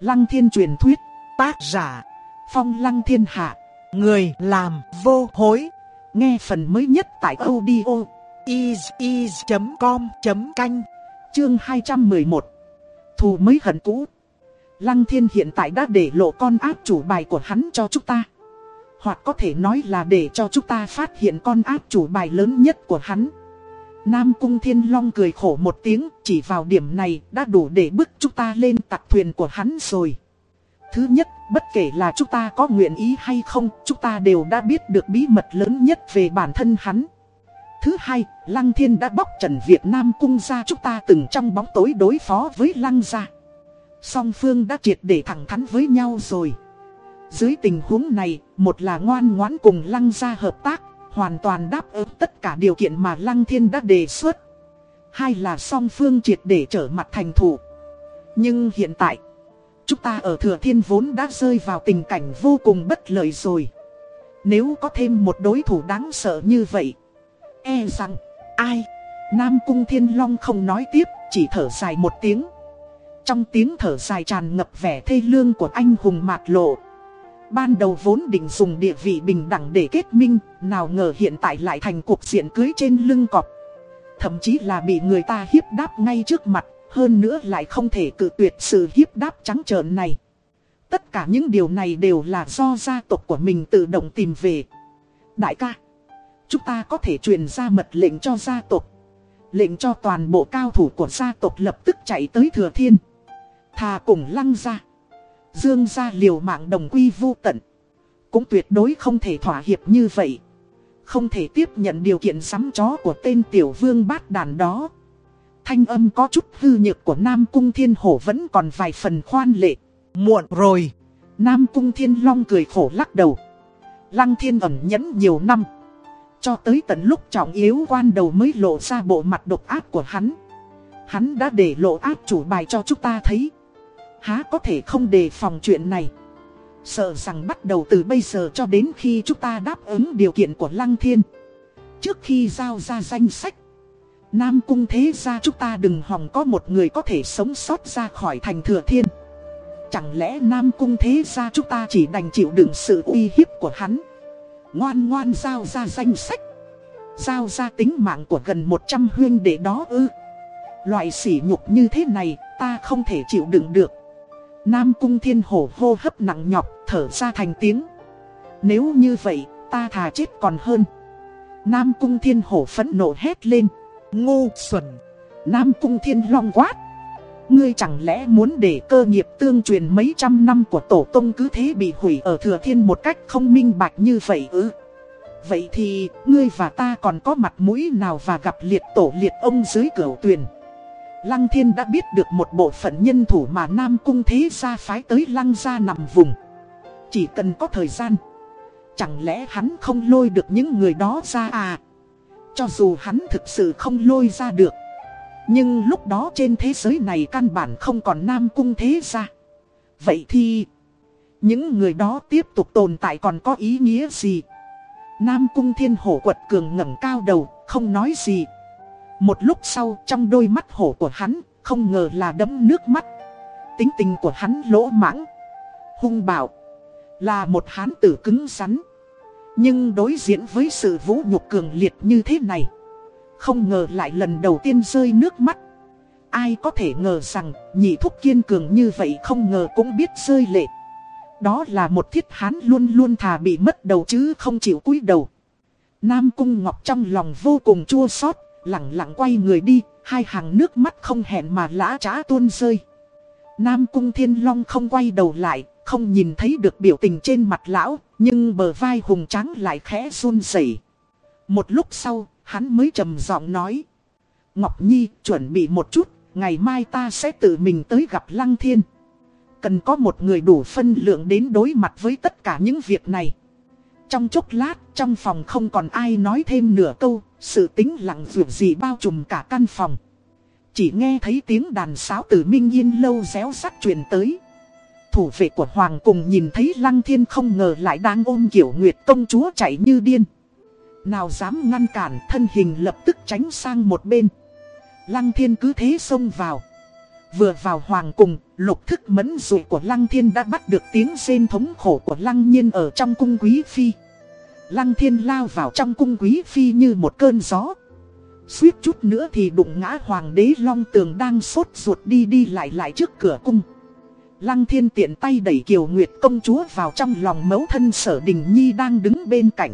Lăng thiên truyền thuyết, tác giả, phong lăng thiên hạ, người làm vô hối. Nghe phần mới nhất tại audio is.com.canh, chương 211. Thù mới hận cũ. Lăng thiên hiện tại đã để lộ con ác chủ bài của hắn cho chúng ta. Hoặc có thể nói là để cho chúng ta phát hiện con ác chủ bài lớn nhất của hắn. Nam Cung Thiên Long cười khổ một tiếng, chỉ vào điểm này đã đủ để bức chúng ta lên tặc thuyền của hắn rồi. Thứ nhất, bất kể là chúng ta có nguyện ý hay không, chúng ta đều đã biết được bí mật lớn nhất về bản thân hắn. Thứ hai, Lăng Thiên đã bóc trần Việt Nam cung ra chúng ta từng trong bóng tối đối phó với Lăng gia. Song phương đã triệt để thẳng thắn với nhau rồi. Dưới tình huống này, một là ngoan ngoãn cùng Lăng gia hợp tác, hoàn toàn đáp ứng tất cả điều kiện mà Lăng Thiên đã đề xuất. Hai là song phương triệt để trở mặt thành thủ. Nhưng hiện tại, chúng ta ở Thừa Thiên vốn đã rơi vào tình cảnh vô cùng bất lợi rồi. Nếu có thêm một đối thủ đáng sợ như vậy, e rằng, ai? Nam Cung Thiên Long không nói tiếp, chỉ thở dài một tiếng. Trong tiếng thở dài tràn ngập vẻ thê lương của anh hùng mạt lộ. Ban đầu vốn định dùng địa vị bình đẳng để kết minh, nào ngờ hiện tại lại thành cuộc diện cưới trên lưng cọp. Thậm chí là bị người ta hiếp đáp ngay trước mặt, hơn nữa lại không thể cự tuyệt sự hiếp đáp trắng trợn này. Tất cả những điều này đều là do gia tộc của mình tự động tìm về. Đại ca, chúng ta có thể truyền ra mật lệnh cho gia tộc. Lệnh cho toàn bộ cao thủ của gia tộc lập tức chạy tới thừa thiên. Thà cùng lăng ra. Dương ra liều mạng đồng quy vô tận. Cũng tuyệt đối không thể thỏa hiệp như vậy. Không thể tiếp nhận điều kiện sắm chó của tên tiểu vương bát đàn đó. Thanh âm có chút hư nhược của Nam Cung Thiên Hổ vẫn còn vài phần khoan lệ. Muộn rồi. Nam Cung Thiên Long cười khổ lắc đầu. Lăng Thiên ẩn nhẫn nhiều năm. Cho tới tận lúc trọng yếu quan đầu mới lộ ra bộ mặt độc ác của hắn. Hắn đã để lộ ác chủ bài cho chúng ta thấy. Há có thể không đề phòng chuyện này. Sợ rằng bắt đầu từ bây giờ cho đến khi chúng ta đáp ứng điều kiện của Lăng Thiên. Trước khi giao ra danh sách. Nam cung thế ra chúng ta đừng hòng có một người có thể sống sót ra khỏi thành thừa thiên. Chẳng lẽ Nam cung thế ra chúng ta chỉ đành chịu đựng sự uy hiếp của hắn. Ngoan ngoan giao ra danh sách. Giao ra tính mạng của gần 100 huyên để đó ư. Loại sỉ nhục như thế này, ta không thể chịu đựng được. Nam cung thiên hổ hô hấp nặng nhọc thở ra thành tiếng. Nếu như vậy ta thà chết còn hơn. Nam cung thiên hổ phẫn nộ hét lên. Ngu xuẩn. Nam cung thiên long quát. Ngươi chẳng lẽ muốn để cơ nghiệp tương truyền mấy trăm năm của tổ tông cứ thế bị hủy ở thừa thiên một cách không minh bạch như vậy ư? Vậy thì, ngươi và ta còn có mặt mũi nào và gặp liệt tổ liệt ông dưới cửa tuyền? Lăng thiên đã biết được một bộ phận nhân thủ mà Nam Cung thế gia phái tới lăng gia nằm vùng. Chỉ cần có thời gian. Chẳng lẽ hắn không lôi được những người đó ra à? Cho dù hắn thực sự không lôi ra được. Nhưng lúc đó trên thế giới này căn bản không còn Nam Cung thế gia. Vậy thì... Những người đó tiếp tục tồn tại còn có ý nghĩa gì? Nam Cung Thiên Hổ quật cường ngẩng cao đầu, không nói gì. Một lúc sau trong đôi mắt hổ của hắn, không ngờ là đấm nước mắt. Tính tình của hắn lỗ mãng, hung bạo, là một hán tử cứng rắn. Nhưng đối diện với sự vũ nhục cường liệt như thế này, không ngờ lại lần đầu tiên rơi nước mắt. Ai có thể ngờ rằng nhị thúc kiên cường như vậy không ngờ cũng biết rơi lệ. Đó là một thiết hán luôn luôn thà bị mất đầu chứ không chịu cúi đầu. Nam Cung Ngọc trong lòng vô cùng chua xót lặng lặng quay người đi, hai hàng nước mắt không hẹn mà lã trá tuôn rơi. Nam Cung Thiên Long không quay đầu lại, không nhìn thấy được biểu tình trên mặt lão, nhưng bờ vai hùng trắng lại khẽ run rẩy. Một lúc sau, hắn mới trầm giọng nói. Ngọc Nhi, chuẩn bị một chút, ngày mai ta sẽ tự mình tới gặp Lăng Thiên. Cần có một người đủ phân lượng đến đối mặt với tất cả những việc này. Trong chốc lát, trong phòng không còn ai nói thêm nửa câu, sự tính lặng vượt gì bao trùm cả căn phòng. Chỉ nghe thấy tiếng đàn sáo từ Minh Yên lâu réo sắt truyền tới. Thủ vệ của Hoàng cùng nhìn thấy Lăng Thiên không ngờ lại đang ôm kiểu Nguyệt công chúa chạy như điên. Nào dám ngăn cản thân hình lập tức tránh sang một bên. Lăng Thiên cứ thế xông vào. Vừa vào Hoàng cùng, Lục thức mẫn dụ của Lăng Thiên đã bắt được tiếng rên thống khổ của Lăng Nhiên ở trong cung quý phi. Lăng Thiên lao vào trong cung quý phi như một cơn gió. Suýt chút nữa thì đụng ngã hoàng đế long tường đang sốt ruột đi đi lại lại trước cửa cung. Lăng Thiên tiện tay đẩy Kiều Nguyệt công chúa vào trong lòng mẫu thân sở đình nhi đang đứng bên cạnh.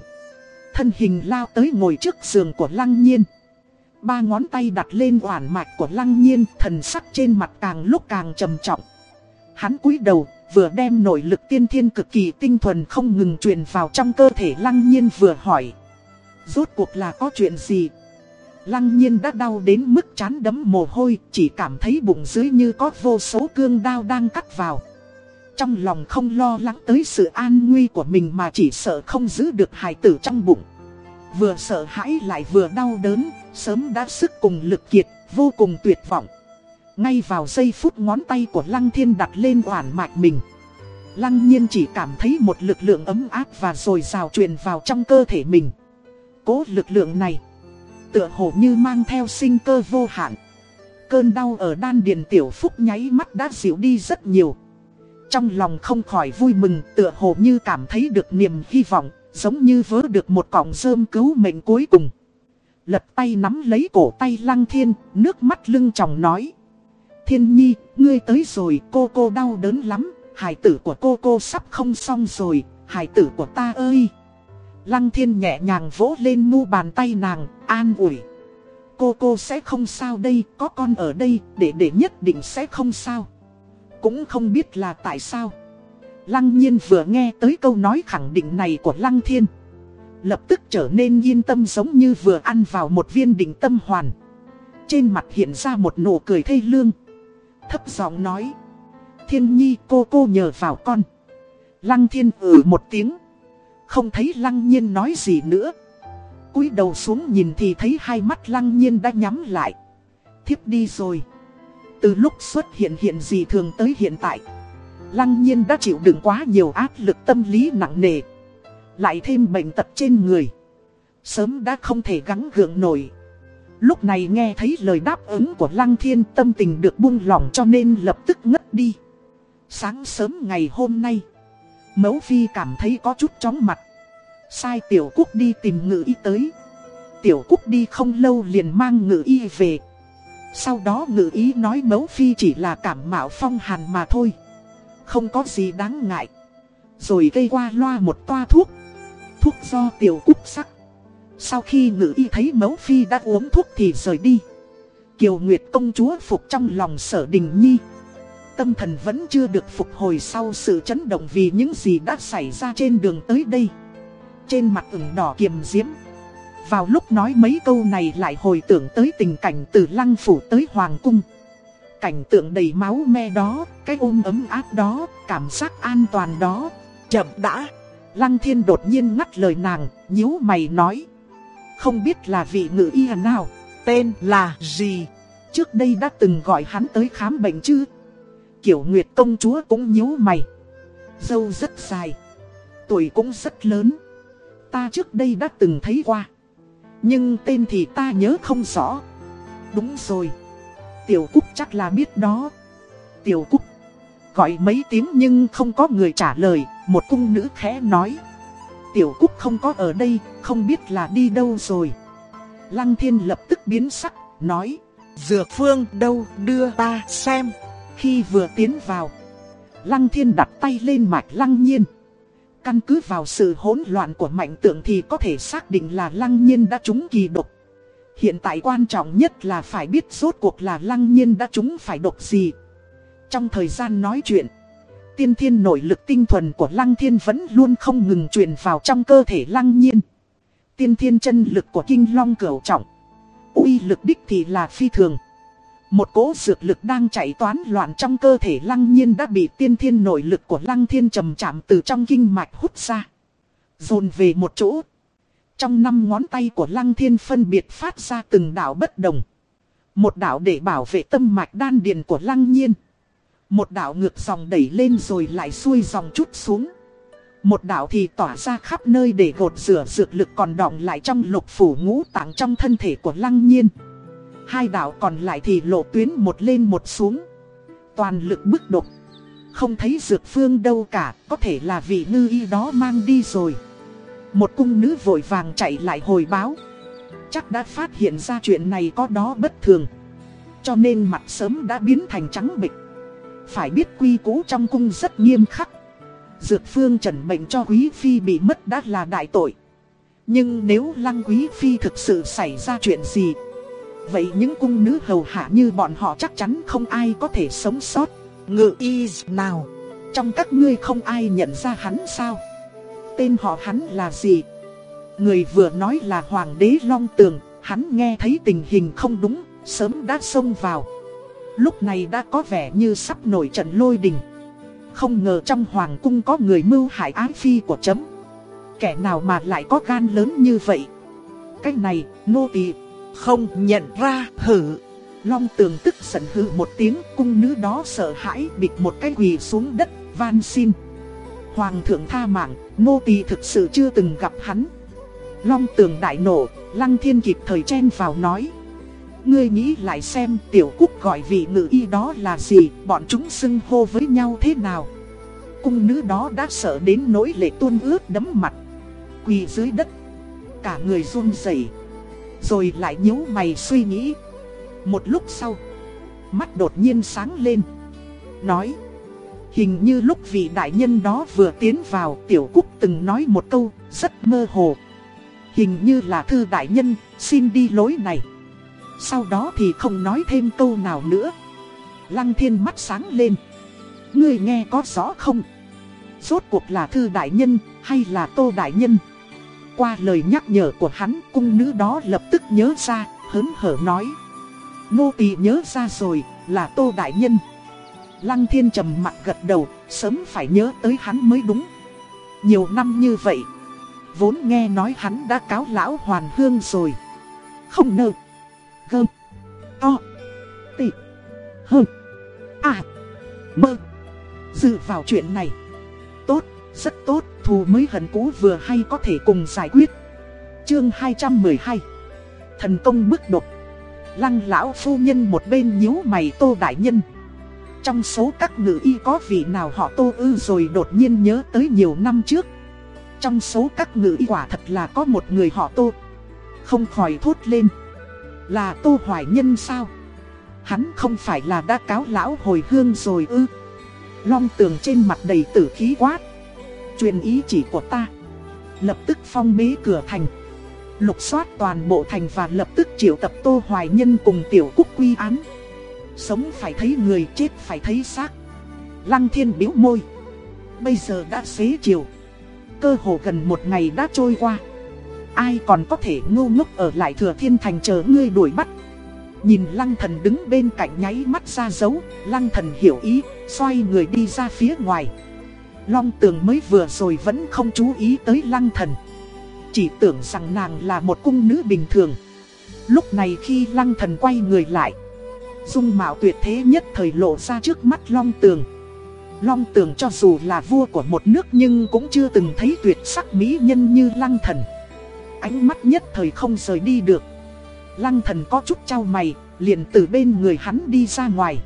Thân hình lao tới ngồi trước giường của Lăng Nhiên. Ba ngón tay đặt lên oản mạch của Lăng Nhiên, thần sắc trên mặt càng lúc càng trầm trọng. Hắn cúi đầu, vừa đem nội lực tiên thiên cực kỳ tinh thuần không ngừng truyền vào trong cơ thể Lăng Nhiên vừa hỏi. Rốt cuộc là có chuyện gì? Lăng nhiên đã đau đến mức chán đấm mồ hôi, chỉ cảm thấy bụng dưới như có vô số cương đao đang cắt vào. Trong lòng không lo lắng tới sự an nguy của mình mà chỉ sợ không giữ được hài tử trong bụng. Vừa sợ hãi lại vừa đau đớn, sớm đã sức cùng lực kiệt, vô cùng tuyệt vọng. Ngay vào giây phút ngón tay của Lăng Thiên đặt lên oản mạch mình. Lăng nhiên chỉ cảm thấy một lực lượng ấm áp và rồi rào truyền vào trong cơ thể mình. Cố lực lượng này tựa hồ như mang theo sinh cơ vô hạn. Cơn đau ở đan điền tiểu phúc nháy mắt đã dịu đi rất nhiều. Trong lòng không khỏi vui mừng tựa hồ như cảm thấy được niềm hy vọng, giống như vớ được một cọng rơm cứu mệnh cuối cùng. Lật tay nắm lấy cổ tay lăng thiên, nước mắt lưng tròng nói. Thiên nhi, ngươi tới rồi, cô cô đau đớn lắm, hải tử của cô cô sắp không xong rồi, hải tử của ta ơi. Lăng thiên nhẹ nhàng vỗ lên mu bàn tay nàng, an ủi. Cô cô sẽ không sao đây, có con ở đây, để để nhất định sẽ không sao. Cũng không biết là tại sao. Lăng nhiên vừa nghe tới câu nói khẳng định này của Lăng thiên. Lập tức trở nên yên tâm giống như vừa ăn vào một viên định tâm hoàn. Trên mặt hiện ra một nụ cười thê lương. Thấp giọng nói. Thiên nhi, cô cô nhờ vào con. Lăng thiên ử một tiếng. Không thấy lăng nhiên nói gì nữa cúi đầu xuống nhìn thì thấy hai mắt lăng nhiên đã nhắm lại Thiếp đi rồi Từ lúc xuất hiện hiện gì thường tới hiện tại, Lăng nhiên đã chịu đựng quá nhiều áp lực tâm lý nặng nề lại thêm bệnh tật trên người Sớm đã không thể gắng gượng nổi Lúc này nghe thấy lời đáp ứng của Lăng Thiên, tâm tình được buông lỏng cho nên lập tức ngất đi Sáng sớm ngày hôm nay, Mẫu phi cảm thấy có chút chóng mặt. Sai tiểu quốc đi tìm ngự y tới. Tiểu quốc đi không lâu liền mang ngự y về. Sau đó ngự y nói mẫu phi chỉ là cảm mạo phong hàn mà thôi. Không có gì đáng ngại. Rồi gây qua loa một toa thuốc. Thuốc do tiểu cúc sắc. Sau khi ngự y thấy mẫu phi đã uống thuốc thì rời đi. Kiều Nguyệt công chúa phục trong lòng sở đình nhi tâm thần vẫn chưa được phục hồi sau sự chấn động vì những gì đã xảy ra trên đường tới đây. Trên mặt ửng đỏ kiềm diễm. Vào lúc nói mấy câu này lại hồi tưởng tới tình cảnh từ lăng phủ tới hoàng cung. Cảnh tượng đầy máu me đó, cái ôm ấm áp đó, cảm giác an toàn đó. Chậm đã, lăng thiên đột nhiên ngắt lời nàng, nhíu mày nói. Không biết là vị ngự y nào, tên là gì? Trước đây đã từng gọi hắn tới khám bệnh chứ? Kiểu Nguyệt công chúa cũng nhíu mày. Dâu rất dài. Tuổi cũng rất lớn. Ta trước đây đã từng thấy qua. Nhưng tên thì ta nhớ không rõ. Đúng rồi. Tiểu Cúc chắc là biết đó. Tiểu Cúc. Gọi mấy tiếng nhưng không có người trả lời. Một cung nữ khẽ nói. Tiểu Cúc không có ở đây, không biết là đi đâu rồi. Lăng thiên lập tức biến sắc, nói. Dược phương đâu đưa ta xem. Khi vừa tiến vào, Lăng Thiên đặt tay lên mạch Lăng Nhiên. Căn cứ vào sự hỗn loạn của mạnh tượng thì có thể xác định là Lăng Nhiên đã trúng kỳ độc. Hiện tại quan trọng nhất là phải biết rốt cuộc là Lăng Nhiên đã trúng phải độc gì. Trong thời gian nói chuyện, tiên thiên nội lực tinh thuần của Lăng Thiên vẫn luôn không ngừng truyền vào trong cơ thể Lăng Nhiên. Tiên thiên chân lực của Kinh Long cửu trọng. uy lực đích thì là phi thường. Một cỗ dược lực đang chạy toán loạn trong cơ thể lăng nhiên đã bị tiên thiên nội lực của lăng thiên trầm chạm từ trong kinh mạch hút ra. Dồn về một chỗ. Trong năm ngón tay của lăng thiên phân biệt phát ra từng đảo bất đồng. Một đảo để bảo vệ tâm mạch đan điền của lăng nhiên. Một đảo ngược dòng đẩy lên rồi lại xuôi dòng chút xuống. Một đảo thì tỏa ra khắp nơi để gột rửa dược lực còn đọng lại trong lục phủ ngũ tạng trong thân thể của lăng nhiên. Hai đảo còn lại thì lộ tuyến một lên một xuống. Toàn lực bức độc. Không thấy dược phương đâu cả, có thể là vị ngư y đó mang đi rồi. Một cung nữ vội vàng chạy lại hồi báo. Chắc đã phát hiện ra chuyện này có đó bất thường. Cho nên mặt sớm đã biến thành trắng bịch. Phải biết quy củ trong cung rất nghiêm khắc. Dược phương trần bệnh cho quý phi bị mất đã là đại tội. Nhưng nếu lăng quý phi thực sự xảy ra chuyện gì, Vậy những cung nữ hầu hạ như bọn họ chắc chắn không ai có thể sống sót. Ngự y nào? Trong các ngươi không ai nhận ra hắn sao? Tên họ hắn là gì? Người vừa nói là Hoàng đế Long Tường, Hắn nghe thấy tình hình không đúng, Sớm đã xông vào. Lúc này đã có vẻ như sắp nổi trận lôi đình. Không ngờ trong Hoàng cung có người mưu hại ái phi của chấm. Kẻ nào mà lại có gan lớn như vậy? Cái này nô tỳ. Không nhận ra hử. Long tường tức giận hư một tiếng Cung nữ đó sợ hãi bịt một cái quỳ xuống đất van xin. Hoàng thượng tha mạng Nô tỳ thực sự chưa từng gặp hắn. Long tường đại nổ Lăng thiên kịp thời chen vào nói Ngươi nghĩ lại xem tiểu cúc gọi vị ngự y đó là gì, Bọn chúng xưng hô với nhau thế nào. Cung nữ đó đã sợ đến nỗi lệ tuôn ướt đấm mặt, Quỳ dưới đất, Cả người run rẩy, Rồi lại nhíu mày suy nghĩ. Một lúc sau, Mắt đột nhiên sáng lên, Nói, Hình như lúc vị đại nhân đó vừa tiến vào, Tiểu Cúc từng nói một câu rất mơ hồ. Hình như là thư đại nhân, xin đi lối này. Sau đó thì không nói thêm câu nào nữa Lăng thiên mắt sáng lên Ngươi nghe có rõ không? Rốt cuộc là thư đại nhân hay là tô đại nhân? Qua lời nhắc nhở của hắn, cung nữ đó lập tức nhớ ra, hớn hở nói. Nô tỳ nhớ ra rồi, là Tô Đại Nhân. Lăng thiên trầm mặt gật đầu, sớm phải nhớ tới hắn mới đúng. Nhiều năm như vậy, vốn nghe nói hắn đã cáo lão hoàn hương rồi. Không nợ, gơ, to, tị, hơ, à, mơ. Dự vào chuyện này, tốt, rất tốt thù mới hận cũ vừa hay có thể cùng giải quyết. Chương 212 Thần công bức đột Lăng lão phu nhân một bên nhíu mày tô đại nhân. Trong số các ngự y có vị nào họ tô ư rồi đột nhiên nhớ tới nhiều năm trước. Trong số các ngự y quả thật là có một người họ tô. Không khỏi thốt lên. Là tô hoài nhân sao? Hắn không phải là đã cáo lão hồi hương rồi ư? Long tường trên mặt đầy tử khí quát. Truyền ý chỉ của ta. Lập tức phong bế cửa thành. Lục soát toàn bộ thành và lập tức triệu tập Tô Hoài Nhân cùng Tiểu Cúc quy án. Sống phải thấy người, chết phải thấy xác. Lăng thiên biếu môi. Bây giờ đã xế chiều. Cơ hồ gần một ngày đã trôi qua. Ai còn có thể ngu ngốc ở lại thừa thiên thành chờ ngươi đuổi bắt? Nhìn lăng thần đứng bên cạnh nháy mắt ra dấu, Lăng thần hiểu ý, Xoay người đi ra phía ngoài. Long tường mới vừa rồi vẫn không chú ý tới lăng thần. Chỉ tưởng rằng nàng là một cung nữ bình thường. Lúc này khi lăng thần quay người lại, Dung mạo tuyệt thế nhất thời lộ ra trước mắt long tường. Long tường cho dù là vua của một nước nhưng cũng chưa từng thấy tuyệt sắc mỹ nhân như lăng thần. Ánh mắt nhất thời không rời đi được Lăng thần có chút trao mày, liền từ bên người hắn đi ra ngoài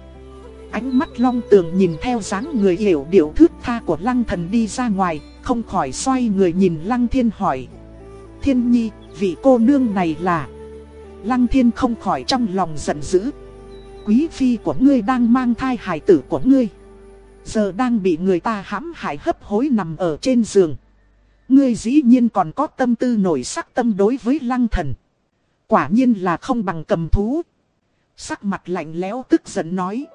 Ánh mắt long tường nhìn theo dáng người hiểu điệu thước tha của lăng thần đi ra ngoài, không khỏi xoay người nhìn lăng thiên hỏi. Thiên nhi, vị cô nương này là... Lăng thiên không khỏi trong lòng giận dữ. Quý phi của ngươi đang mang thai hài tử của ngươi. Giờ đang bị người ta hãm hại hấp hối nằm ở trên giường. Ngươi dĩ nhiên còn có tâm tư nổi sắc tâm đối với lăng thần. Quả nhiên là không bằng cầm thú. Sắc mặt lạnh lẽo tức giận nói.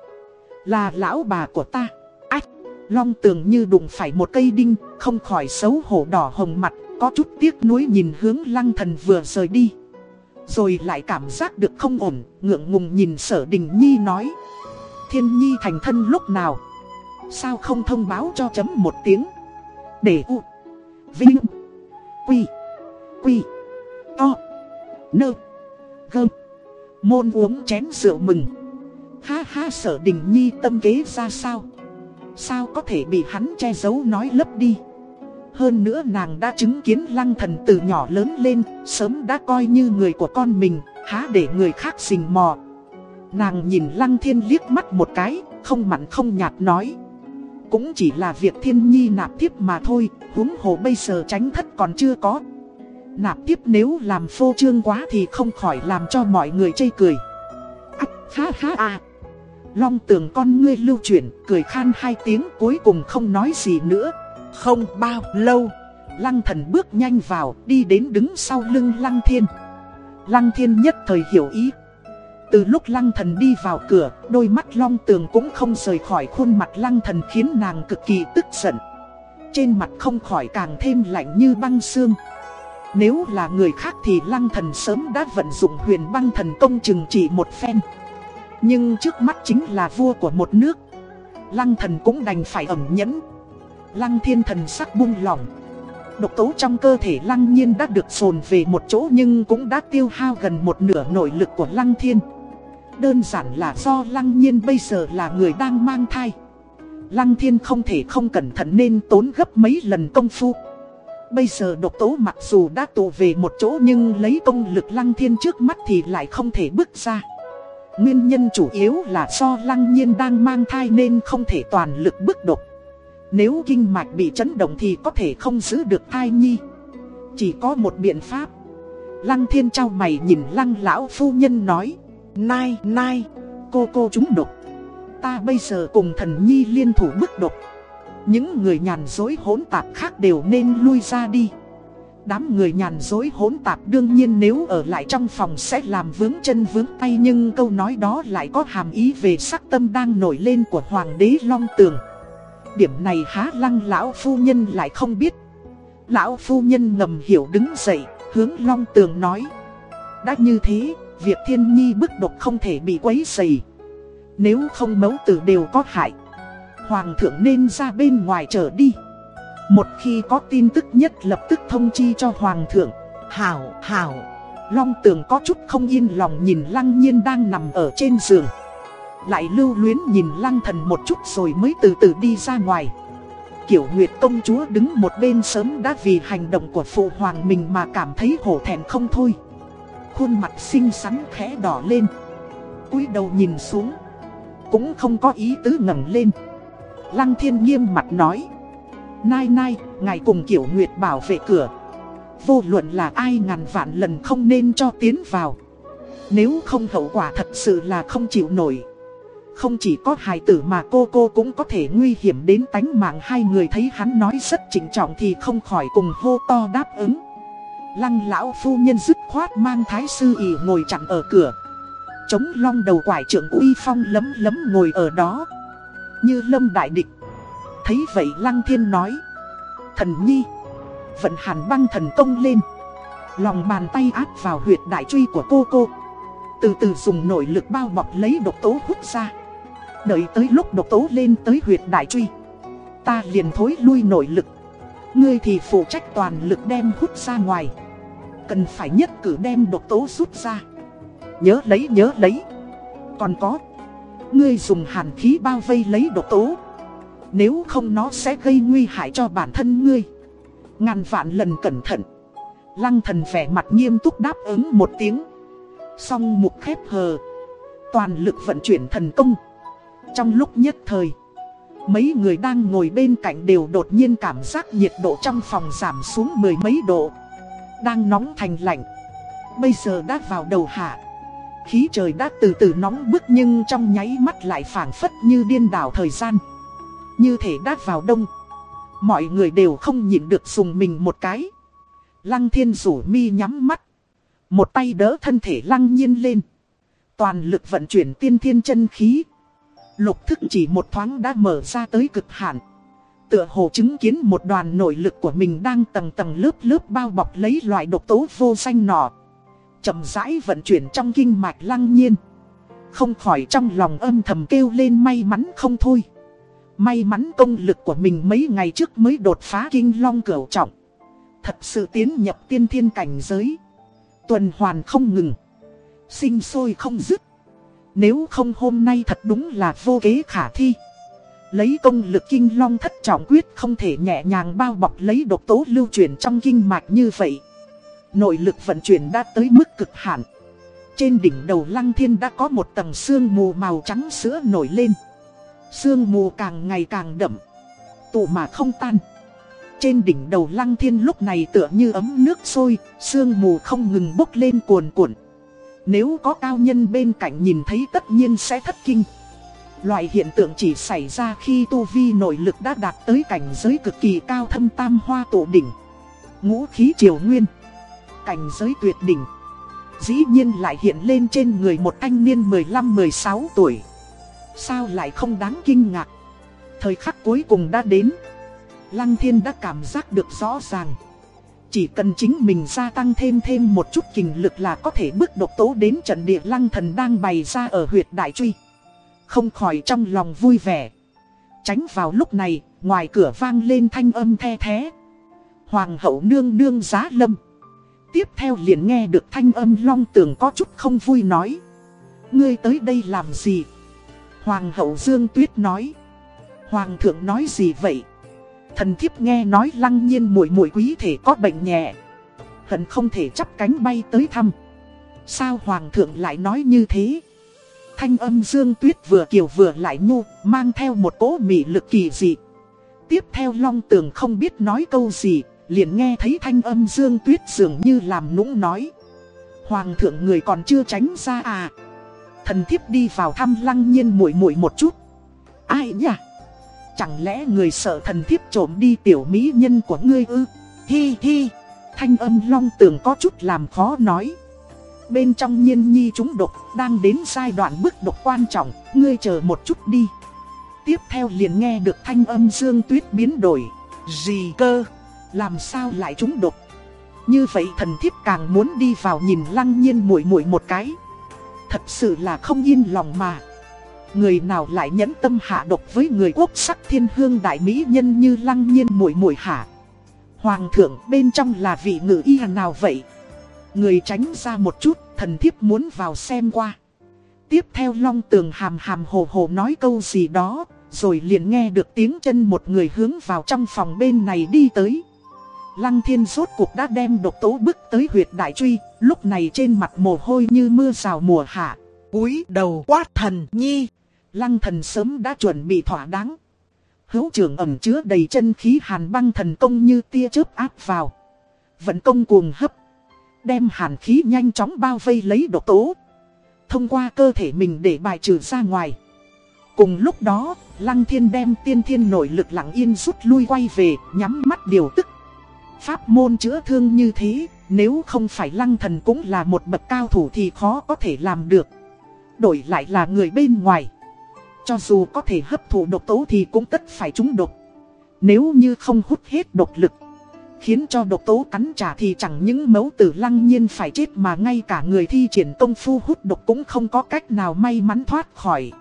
Là lão bà của ta. Ách, long tường như đụng phải một cây đinh, không khỏi xấu hổ đỏ hồng mặt, có chút tiếc nuối nhìn hướng lăng thần vừa rời đi. Rồi lại cảm giác được không ổn, ngượng ngùng nhìn sở đình nhi nói. Thiên nhi thành thân lúc nào? Sao không thông báo cho chấm một tiếng? Để u, vinh, quy, quy, to, nơ, gơm, môn uống chén rượu mừng. Ha ha sở đình nhi tâm kế ra sao? Sao có thể bị hắn che giấu nói lấp đi? Hơn nữa nàng đã chứng kiến lăng thần từ nhỏ lớn lên Sớm đã coi như người của con mình Há để người khác xình mò. Nàng nhìn lăng thiên liếc mắt một cái không mặn không nhạt nói. Cũng chỉ là việc thiên nhi nạp tiếp mà thôi, huống hồ bây giờ tránh thất còn chưa có. Nạp tiếp nếu làm phô trương quá thì không khỏi làm cho mọi người chây cười. À ha ha à. Long tường con ngươi lưu chuyển, cười khan hai tiếng cuối cùng không nói gì nữa. Không bao lâu, Lăng thần bước nhanh vào, đi đến đứng sau lưng lăng thiên. Lăng thiên nhất thời hiểu ý từ lúc lăng thần đi vào cửa, đôi mắt long tường cũng không rời khỏi khuôn mặt lăng thần khiến nàng cực kỳ tức giận. Trên mặt không khỏi càng thêm lạnh như băng xương. Nếu là người khác thì lăng thần sớm đã vận dụng huyền băng thần công chừng chỉ một phen. Nhưng trước mắt chính là vua của một nước. Lăng thần cũng đành phải ẩm nhẫn. Lăng thiên thần sắc buông lỏng. Độc tố trong cơ thể lăng nhiên đã được sồn về một chỗ nhưng cũng đã tiêu hao gần một nửa nội lực của lăng thiên. Đơn giản là do Lăng Nhiên bây giờ là người đang mang thai. Lăng Thiên không thể không cẩn thận nên tốn gấp mấy lần công phu. Bây giờ độc tố mặc dù đã tụ về một chỗ nhưng lấy công lực Lăng Thiên trước mắt thì lại không thể bước ra. Nguyên nhân chủ yếu là do Lăng Nhiên đang mang thai nên không thể toàn lực bước độc Nếu kinh mạch bị chấn động thì có thể không giữ được thai nhi. Chỉ có một biện pháp. Lăng Thiên trao mày nhìn Lăng Lão Phu Nhân nói Nai, nai, cô cô chúng độc. Ta bây giờ cùng thần nhi liên thủ bức độc. Những người nhàn dối hỗn tạp khác đều nên lui ra đi. Đám người nhàn dối hỗn tạp đương nhiên nếu ở lại trong phòng sẽ làm vướng chân vướng tay Nhưng câu nói đó lại có hàm ý về sắc tâm đang nổi lên của Hoàng đế Long Tường Điểm này há lăng lão phu nhân lại không biết Lão phu nhân ngầm hiểu đứng dậy, hướng Long Tường nói Đã như thế, Việc thiên nhi bức độc không thể bị quấy dày Nếu không mẫu tử đều có hại Hoàng thượng nên ra bên ngoài trở đi. Một khi có tin tức nhất lập tức thông chi cho Hoàng thượng. Hảo, hảo. Long tường có chút không yên lòng nhìn lăng nhiên đang nằm ở trên giường. Lại lưu luyến nhìn lăng thần một chút rồi mới từ từ đi ra ngoài. Kiểu Nguyệt công chúa đứng một bên sớm đã vì hành động của phụ hoàng mình mà cảm thấy hổ thẹn không thôi. Khuôn mặt xinh xắn khẽ đỏ lên. Cúi đầu nhìn xuống. Cũng không có ý tứ ngẩng lên. Lăng thiên nghiêm mặt nói. Nai nai, ngài cùng kiểu nguyệt bảo vệ cửa. Vô luận là ai ngàn vạn lần không nên cho tiến vào. Nếu không hậu quả thật sự là không chịu nổi. Không chỉ có hài tử mà cô cô cũng có thể nguy hiểm đến tánh mạng. Hai người thấy hắn nói rất trịnh trọng thì không khỏi cùng hô to đáp ứng. Lăng lão phu nhân dứt khoát mang thái sư ỉ ngồi chặn ở cửa. Chống long đầu quải trưởng uy phong lấm lấm ngồi ở đó. Như lâm đại địch. Thấy vậy lăng thiên nói. Thần nhi. Vận hàn băng thần công lên. Lòng bàn tay áp vào huyệt đại truy của cô cô. Từ từ dùng nội lực bao bọc lấy độc tố hút ra. Đợi tới lúc độc tố lên tới huyệt đại truy. Ta liền thối lui nội lực. Ngươi thì phụ trách toàn lực đem hút ra ngoài. Cần phải nhất cử đem độc tố rút ra. Nhớ lấy nhớ lấy. Còn có, Ngươi dùng hàn khí bao vây lấy độc tố. Nếu không nó sẽ gây nguy hại cho bản thân ngươi. Ngàn vạn lần cẩn thận. Lăng thần vẻ mặt nghiêm túc đáp ứng một tiếng. Xong mục khép hờ. Toàn lực vận chuyển thần công. Trong lúc nhất thời, Mấy người đang ngồi bên cạnh đều đột nhiên cảm giác nhiệt độ trong phòng giảm xuống mười mấy độ đang nóng thành lạnh. Bây giờ đã vào đầu hạ. Khí trời đã từ từ nóng bức nhưng trong nháy mắt lại phản phất như điên đảo thời gian. Như thể đã vào đông. Mọi người đều không nhịn được dùng mình một cái. Lăng thiên rủ mi nhắm mắt. Một tay đỡ thân thể lăng nhiên lên. Toàn lực vận chuyển tiên thiên chân khí. Lục thức chỉ một thoáng đã mở ra tới cực hạn. Tựa hồ chứng kiến một đoàn nội lực của mình đang tầng tầng lớp lớp bao bọc lấy loại độc tố vô danh nọ. chậm rãi vận chuyển trong kinh mạch lăng nhiên. Không khỏi trong lòng âm thầm kêu lên may mắn không thôi. May mắn công lực của mình mấy ngày trước mới đột phá kinh long cửu trọng. Thật sự tiến nhập tiên thiên cảnh giới. Tuần hoàn không ngừng. Sinh sôi không dứt. Nếu không hôm nay thật đúng là vô kế khả thi. Lấy công lực kinh long thất trọng quyết không thể nhẹ nhàng bao bọc lấy độc tố lưu chuyển trong kinh mạch như vậy. Nội lực vận chuyển đã tới mức cực hạn. Trên đỉnh đầu lăng thiên đã có một tầng sương mù màu trắng sữa nổi lên. Sương mù càng ngày càng đậm, tụ mà không tan. Trên đỉnh đầu lăng thiên lúc này tựa như ấm nước sôi, sương mù không ngừng bốc lên cuồn cuộn. Nếu có cao nhân bên cạnh nhìn thấy tất nhiên sẽ thất kinh. Loại hiện tượng chỉ xảy ra khi tu vi nội lực đã đạt tới cảnh giới cực kỳ cao thâm tam hoa tổ đỉnh. Ngũ khí triều nguyên. Cảnh giới tuyệt đỉnh. Dĩ nhiên lại hiện lên trên người một thanh niên 15-16 tuổi. Sao lại không đáng kinh ngạc? Thời khắc cuối cùng đã đến. Lăng thiên đã cảm giác được rõ ràng. Chỉ cần chính mình gia tăng thêm thêm một chút kinh lực là có thể bước độc tố đến trận địa lăng thần đang bày ra ở huyệt đại truy. Không khỏi trong lòng vui vẻ. Tránh vào lúc này, ngoài cửa vang lên thanh âm the thế. Hoàng hậu nương nương giá lâm. Tiếp theo liền nghe được thanh âm long tường có chút không vui nói. Ngươi tới đây làm gì? Hoàng hậu Dương Tuyết nói. Hoàng thượng nói gì vậy? Thần thiếp nghe nói lăng nhiên muội muội quý thể có bệnh nhẹ. Hận không thể chắp cánh bay tới thăm. Sao hoàng thượng lại nói như thế? Thanh âm dương tuyết vừa kiều vừa lại nhu, mang theo một cỗ mị lực kỳ dị. Tiếp theo long tường không biết nói câu gì, liền nghe thấy thanh âm dương tuyết dường như làm nũng nói. Hoàng thượng người còn chưa tránh ra à? Thần thiếp đi vào thăm lăng nhiên muội muội một chút. Ai nhỉ? Chẳng lẽ người sợ thần thiếp trộm đi tiểu mỹ nhân của ngươi ư? Hi hi, thanh âm long tường có chút làm khó nói. Bên trong nhiên nhi chúng độc, đang đến giai đoạn bước độc quan trọng, ngươi chờ một chút đi. Tiếp theo liền nghe được thanh âm dương tuyết biến đổi. Gì cơ? Làm sao lại chúng độc? Như vậy thần thiếp càng muốn đi vào nhìn lăng nhiên muội muội một cái. Thật sự là không yên lòng mà. Người nào lại nhẫn tâm hạ độc với người quốc sắc thiên hương đại mỹ nhân như lăng nhiên muội muội hạ. Hoàng thượng bên trong là vị ngự y nào vậy? Người tránh ra một chút, thần thiếp muốn vào xem qua. Tiếp theo long tường hàm hàm hồ hồ nói câu gì đó, rồi liền nghe được tiếng chân một người hướng vào trong phòng bên này đi tới. Lăng thiên rốt cuộc đã đem độc tố bước tới huyệt đại truy, lúc này trên mặt mồ hôi như mưa rào mùa hạ. cúi đầu quát thần nhi. Lăng thần sớm đã chuẩn bị thỏa đáng. Hữu trưởng ẩm chứa đầy chân khí hàn băng thần công như tia chớp áp vào. Vận công cuồng hấp. Đem hàn khí nhanh chóng bao vây lấy độc tố. Thông qua cơ thể mình để bài trừ ra ngoài. Cùng lúc đó, Lăng Thiên đem tiên thiên nội lực lặng yên rút lui quay về, nhắm mắt điều tức. Pháp môn chữa thương như thế, nếu không phải Lăng Thần cũng là một bậc cao thủ thì khó có thể làm được. Đổi lại là người bên ngoài. Cho dù có thể hấp thụ độc tố thì cũng tất phải trúng độc. Nếu như không hút hết độc lực, khiến cho độc tố cắn trả thì chẳng những mấu tử lăng nhiên phải chết mà ngay cả người thi triển công phu hút độc cũng không có cách nào may mắn thoát khỏi.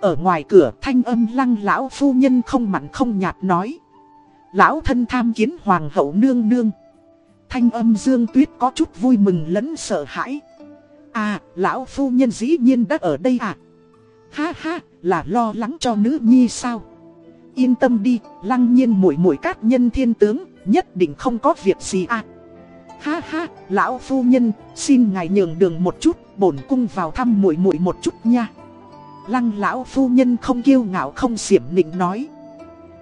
Ở ngoài cửa thanh âm lăng lão phu nhân không mặn không nhạt nói. Lão thân tham kiến hoàng hậu nương nương. Thanh âm dương tuyết có chút vui mừng lẫn sợ hãi. À, lão phu nhân dĩ nhiên đã ở đây à? Ha ha, là lo lắng cho nữ nhi sao? Yên tâm đi, lăng nhiên mũi mũi cát nhân thiên tướng, nhất định không có việc gì à? Ha ha, lão phu nhân, xin ngài nhường đường một chút, bổn cung vào thăm muội muội một chút nha. Lăng lão phu nhân không kiêu ngạo không xiểm nịnh nói.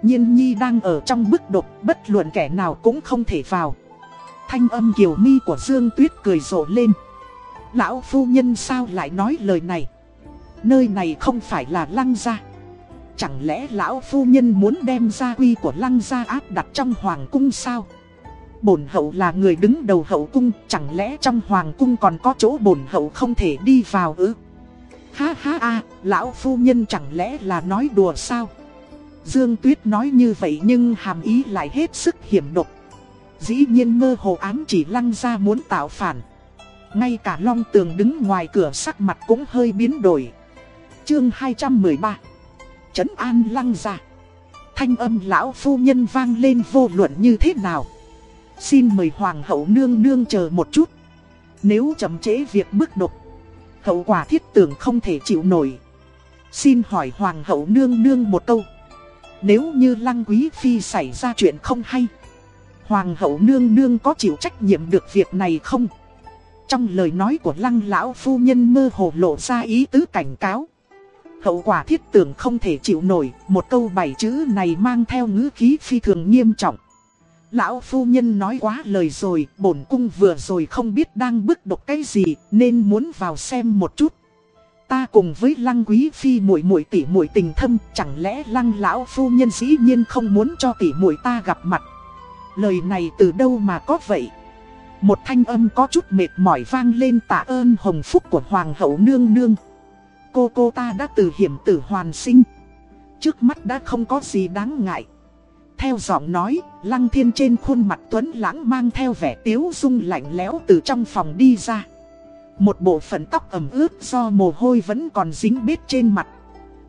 Nhiên nhi đang ở trong bức độc, bất luận kẻ nào cũng không thể vào. Thanh âm kiều mi của Dương Tuyết cười rộ lên. Lão phu nhân sao lại nói lời này? Nơi này không phải là lăng gia Chẳng lẽ lão phu nhân muốn đem gia quy của lăng gia áp đặt trong hoàng cung sao? Bổn hậu là người đứng đầu hậu cung Chẳng lẽ trong hoàng cung còn có chỗ bổn hậu không thể đi vào ư? Ha ha a, lão phu nhân chẳng lẽ là nói đùa sao? Dương Tuyết nói như vậy nhưng hàm ý lại hết sức hiểm độc. Dĩ nhiên mơ hồ ám chỉ lăng ra muốn tạo phản. Ngay cả long tường đứng ngoài cửa sắc mặt cũng hơi biến đổi. Chương 213 Trấn an lăng ra Thanh âm lão phu nhân vang lên vô luận như thế nào. Xin mời hoàng hậu nương nương chờ một chút. Nếu chậm chế việc bước đột, Hậu quả thiết tưởng không thể chịu nổi. Xin hỏi hoàng hậu nương nương một câu. Nếu như lăng quý phi xảy ra chuyện không hay, Hoàng hậu nương nương có chịu trách nhiệm được việc này không? Trong lời nói của lăng lão phu nhân mơ hồ lộ ra ý tứ cảnh cáo. Hậu quả thiết tưởng không thể chịu nổi, một câu bảy chữ này mang theo ngữ khí phi thường nghiêm trọng. Lão phu nhân nói quá lời rồi, bổn cung vừa rồi không biết đang bức độc cái gì, nên muốn vào xem một chút. Ta cùng với lăng quý phi muội muội tỷ muội tình thâm, chẳng lẽ lăng lão phu nhân dĩ nhiên không muốn cho tỷ muội ta gặp mặt. Lời này từ đâu mà có vậy? Một thanh âm có chút mệt mỏi vang lên tạ ơn hồng phúc của hoàng hậu nương nương. Cô cô ta đã từ hiểm tử hoàn sinh. Trước mắt đã không có gì đáng ngại. Theo giọng nói, lăng thiên trên khuôn mặt tuấn lãng mang theo vẻ tiếu dung lạnh lẽo từ trong phòng đi ra. Một bộ phận tóc ẩm ướt do mồ hôi vẫn còn dính bết trên mặt.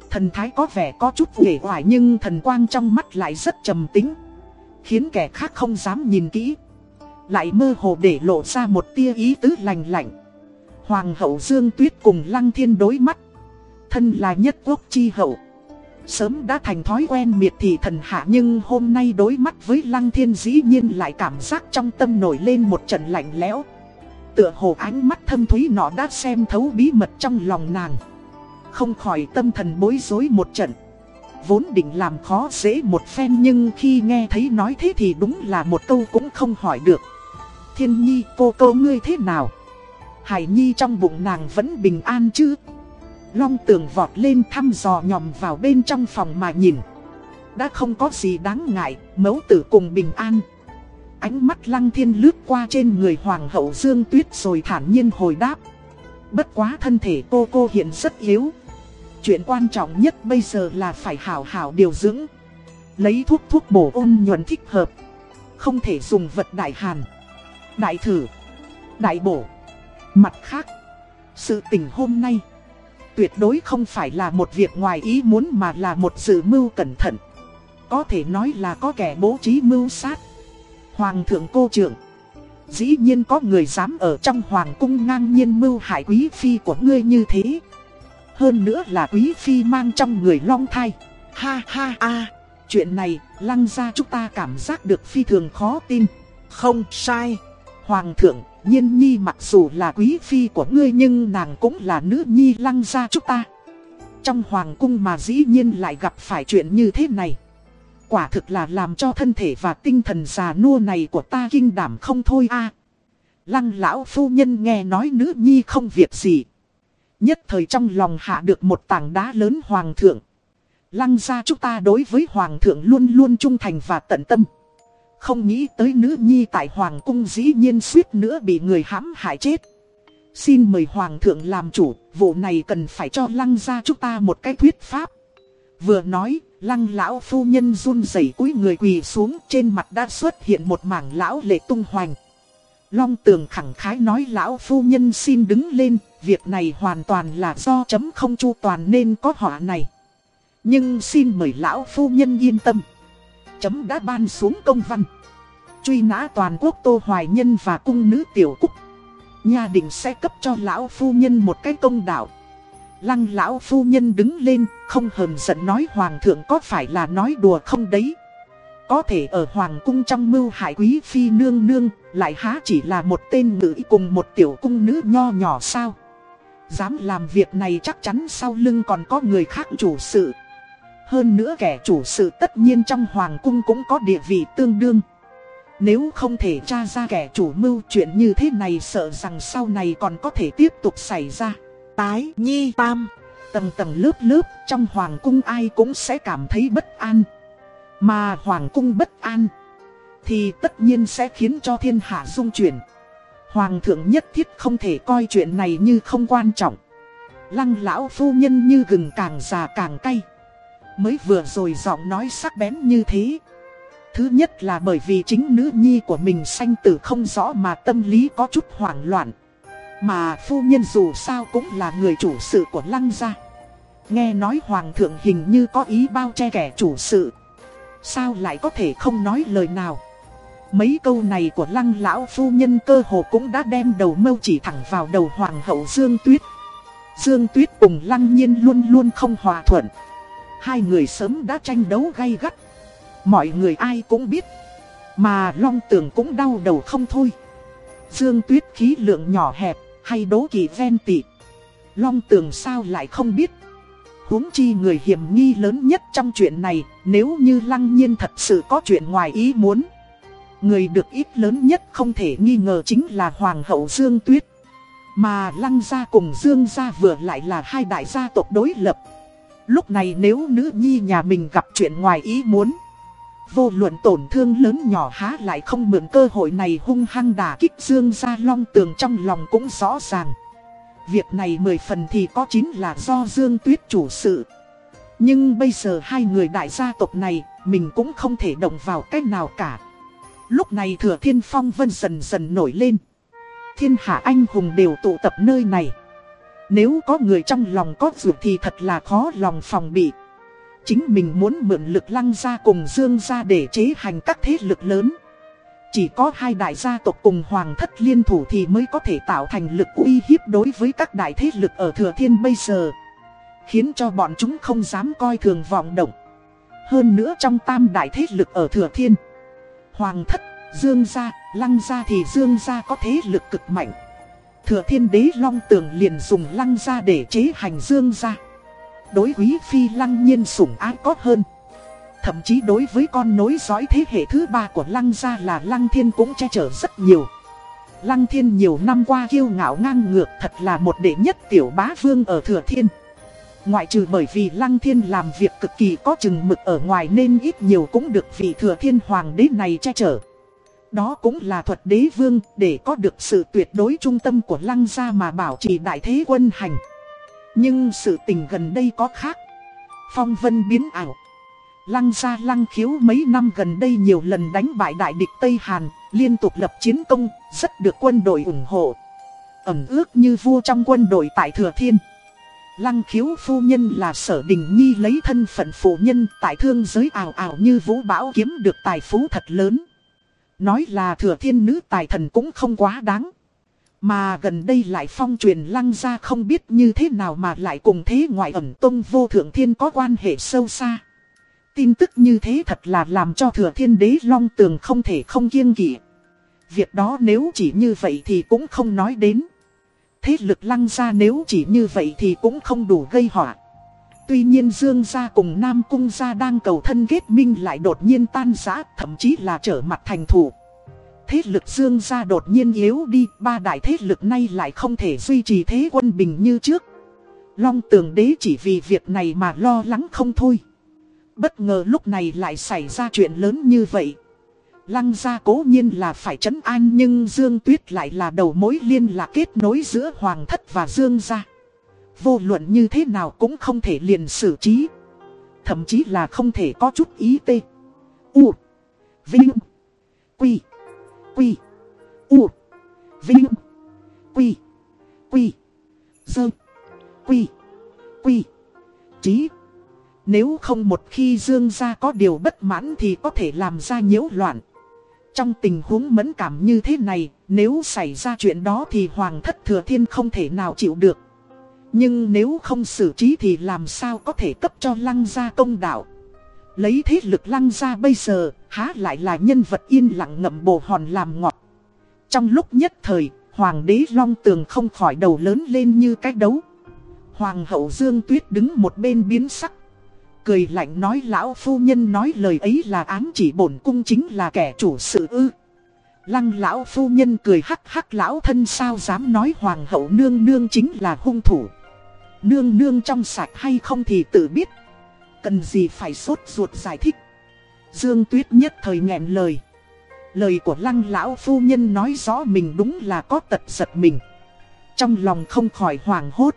Thần thái có vẻ có chút nghề hoài nhưng thần quang trong mắt lại rất trầm tính. Khiến kẻ khác không dám nhìn kỹ. Lại mơ hồ để lộ ra một tia ý tứ lành lạnh. Hoàng hậu Dương Tuyết cùng Lăng Thiên đối mắt. Thân là nhất quốc chi hậu. Sớm đã thành thói quen miệt thị thần hạ nhưng hôm nay đối mắt với Lăng Thiên dĩ nhiên lại cảm giác trong tâm nổi lên một trận lạnh lẽo. Tựa hồ ánh mắt thâm thúy nọ đã xem thấu bí mật trong lòng nàng. Không khỏi tâm thần bối rối một trận. Vốn định làm khó dễ một phen nhưng khi nghe thấy nói thế thì đúng là một câu cũng không hỏi được. Thiên nhi, cô câu ngươi thế nào? Hải nhi trong bụng nàng vẫn bình an chứ? Long tường vọt lên thăm dò nhòm vào bên trong phòng mà nhìn. Đã không có gì đáng ngại, mẫu tử cùng bình an. Ánh mắt lăng thiên lướt qua trên người hoàng hậu Dương Tuyết rồi thản nhiên hồi đáp. Bất quá thân thể cô cô hiện rất yếu. Chuyện quan trọng nhất bây giờ là phải hảo hảo điều dưỡng. Lấy thuốc thuốc bổ ôn nhuận thích hợp. Không thể dùng vật đại hàn. Đại thử. Đại bổ. Mặt khác. Sự tình hôm nay. Tuyệt đối không phải là một việc ngoài ý muốn mà là một sự mưu cẩn thận. Có thể nói là có kẻ bố trí mưu sát. Hoàng thượng cô trưởng. Dĩ nhiên có người dám ở trong hoàng cung ngang nhiên mưu hại quý phi của ngươi như thế. Hơn nữa là quý phi mang trong người long thai. Ha ha a chuyện này lăng ra chúng ta cảm giác được phi thường khó tin. Không sai. Hoàng thượng, nhiên nhi mặc dù là quý phi của ngươi nhưng nàng cũng là nữ nhi lăng gia chúng ta. Trong hoàng cung mà dĩ nhiên lại gặp phải chuyện như thế này. Quả thực là làm cho thân thể và tinh thần già nua này của ta kinh đảm không thôi a. Lăng lão phu nhân nghe nói nữ nhi không việc gì. Nhất thời trong lòng hạ được một tảng đá lớn hoàng thượng. Lăng gia chúng ta đối với hoàng thượng luôn luôn trung thành và tận tâm. Không nghĩ tới nữ nhi tại hoàng cung dĩ nhiên suýt nữa bị người hãm hại chết. Xin mời hoàng thượng làm chủ, vụ này cần phải cho lăng ra chúng ta một cái thuyết pháp. Vừa nói, lăng lão phu nhân run rẩy cúi người quỳ xuống trên mặt đã xuất hiện một mảng lão lệ tung hoành. Long tường khẳng khái nói lão phu nhân xin đứng lên, việc này hoàn toàn là do chấm không chu toàn nên có họa này. Nhưng xin mời lão phu nhân yên tâm. Chấm đã ban xuống công văn. Truy nã toàn quốc Tô Hoài Nhân và cung nữ Tiểu Cúc. Nhà đình sẽ cấp cho lão phu nhân một cái công đạo. Lăng lão phu nhân đứng lên, không hờn giận nói hoàng thượng có phải là nói đùa không đấy. Có thể ở hoàng cung trong mưu hải quý phi nương nương, lại há chỉ là một tên ngữ cùng một tiểu cung nữ nho nhỏ sao. Dám làm việc này chắc chắn sau lưng còn có người khác chủ sự. Hơn nữa kẻ chủ sự tất nhiên trong hoàng cung cũng có địa vị tương đương. Nếu không thể tra ra kẻ chủ mưu chuyện như thế này sợ rằng sau này còn có thể tiếp tục xảy ra. Tái, nhi, tam, tầng tầng lớp lớp trong hoàng cung ai cũng sẽ cảm thấy bất an. Mà hoàng cung bất an thì tất nhiên sẽ khiến cho thiên hạ dung chuyển. Hoàng thượng nhất thiết không thể coi chuyện này như không quan trọng. Lăng lão phu nhân như gừng càng già càng cay. Mới vừa rồi giọng nói sắc bén như thế. Thứ nhất là bởi vì chính nữ nhi của mình sanh tử không rõ mà tâm lý có chút hoảng loạn. Mà phu nhân dù sao cũng là người chủ sự của lăng gia. Nghe nói hoàng thượng hình như có ý bao che kẻ chủ sự. Sao lại có thể không nói lời nào. Mấy câu này của lăng lão phu nhân cơ hồ cũng đã đem đầu mâu chỉ thẳng vào đầu hoàng hậu Dương Tuyết. Dương Tuyết cùng lăng nhiên luôn luôn không hòa thuận. Hai người sớm đã tranh đấu gay gắt. Mọi người ai cũng biết. Mà Long Tường cũng đau đầu không thôi. Dương Tuyết khí lượng nhỏ hẹp, hay đố kỳ ven tị. Long Tường sao lại không biết. huống chi người hiểm nghi lớn nhất trong chuyện này, nếu như lăng nhiên thật sự có chuyện ngoài ý muốn. Người được ít lớn nhất không thể nghi ngờ chính là Hoàng hậu Dương Tuyết. Mà lăng gia cùng Dương gia vừa lại là hai đại gia tộc đối lập. Lúc này nếu nữ nhi nhà mình gặp chuyện ngoài ý muốn Vô luận tổn thương lớn nhỏ há lại không mượn cơ hội này hung hăng đả kích Dương gia long tường trong lòng cũng rõ ràng. Việc này mười phần thì có chính là do Dương Tuyết chủ sự. Nhưng bây giờ hai người đại gia tộc này, Mình cũng không thể động vào cách nào cả. Lúc này thừa thiên phong vân dần dần nổi lên. Thiên hạ anh hùng đều tụ tập nơi này. Nếu có người trong lòng có ruột thì thật là khó lòng phòng bị. Chính mình muốn mượn lực lăng ra cùng dương ra để chế hành các thế lực lớn. Chỉ có hai đại gia tộc cùng hoàng thất liên thủ thì mới có thể tạo thành lực uy hiếp đối với các đại thế lực ở Thừa Thiên bây giờ. Khiến cho bọn chúng không dám coi thường vọng động. Hơn nữa trong tam đại thế lực ở Thừa Thiên Hoàng thất, dương gia, lăng gia thì dương gia có thế lực cực mạnh. Thừa Thiên đế long tường liền dùng lăng gia để chế hành dương gia đối quý phi lăng nhiên sủng ái có hơn. Thậm chí đối với con nối dõi thế hệ thứ ba của lăng gia là lăng thiên cũng che chở rất nhiều. Lăng thiên nhiều năm qua kiêu ngạo ngang ngược thật là một đệ nhất tiểu bá vương ở thừa thiên. Ngoại trừ bởi vì lăng thiên làm việc cực kỳ có chừng mực ở ngoài nên ít nhiều cũng được vị thừa thiên hoàng đế này che chở. Đó cũng là thuật đế vương để có được sự tuyệt đối trung tâm của lăng gia mà bảo trì đại thế quân hành. Nhưng sự tình gần đây có khác. Phong vân biến ảo. Lăng gia lăng khiếu mấy năm gần đây nhiều lần đánh bại đại địch Tây Hàn, liên tục lập chiến công, rất được quân đội ủng hộ. Ẩm ước như vua trong quân đội tại Thừa Thiên. Lăng khiếu phu nhân là sở đình nhi lấy thân phận phụ nhân tại thương giới ảo ảo như vũ bão kiếm được tài phú thật lớn. Nói là thừa thiên nữ tài thần cũng không quá đáng. Mà gần đây lại phong truyền lăng ra không biết như thế nào mà lại cùng thế ngoại ẩn tông vô thượng thiên có quan hệ sâu xa. Tin tức như thế thật là làm cho thừa thiên đế long tường không thể không kiêng kỵ. Việc đó nếu chỉ như vậy thì cũng không nói đến. Thế lực lăng ra nếu chỉ như vậy thì cũng không đủ gây họa. Tuy nhiên Dương gia cùng Nam Cung gia đang cầu thân kết minh lại đột nhiên tan rã, thậm chí là trở mặt thành thủ thế lực dương gia đột nhiên yếu đi, ba đại thế lực nay lại không thể duy trì thế quân bình như trước. Long tường đế chỉ vì việc này mà lo lắng không thôi. Bất ngờ lúc này lại xảy ra chuyện lớn như vậy. Lăng gia cố nhiên là phải trấn an nhưng Dương Tuyết lại là đầu mối liên lạc kết nối giữa Hoàng thất và Dương gia. Vô luận như thế nào cũng không thể liền xử trí. Thậm chí là không thể có chút ý tê. U. Vinh. Quy. Quy. U. Vinh. Quy. Quy. Dơ. Quy. Quy. Chí. Nếu không một khi dương gia có điều bất mãn thì có thể làm ra nhiễu loạn. Trong tình huống mẫn cảm như thế này, nếu xảy ra chuyện đó thì Hoàng thất thừa thiên không thể nào chịu được. Nhưng nếu không xử trí thì làm sao có thể cấp cho lăng gia công đạo. Lấy thế lực lăng gia bây giờ, há lại là nhân vật yên lặng ngậm bồ hòn làm ngọt. Trong lúc nhất thời, Hoàng đế Long Tường không khỏi đầu lớn lên như cái đấu. Hoàng hậu Dương Tuyết đứng một bên biến sắc. Cười lạnh nói lão phu nhân nói lời ấy là ám chỉ bổn cung chính là kẻ chủ sự ư. Lăng lão phu nhân cười hắc hắc lão thân sao dám nói hoàng hậu nương nương chính là hung thủ. Nương nương trong sạch hay không thì tự biết. Cần gì phải sốt ruột giải thích. Dương Tuyết nhất thời nghẹn lời. Lời của lăng lão phu nhân nói rõ mình đúng là có tật giật mình. Trong lòng không khỏi hoảng hốt.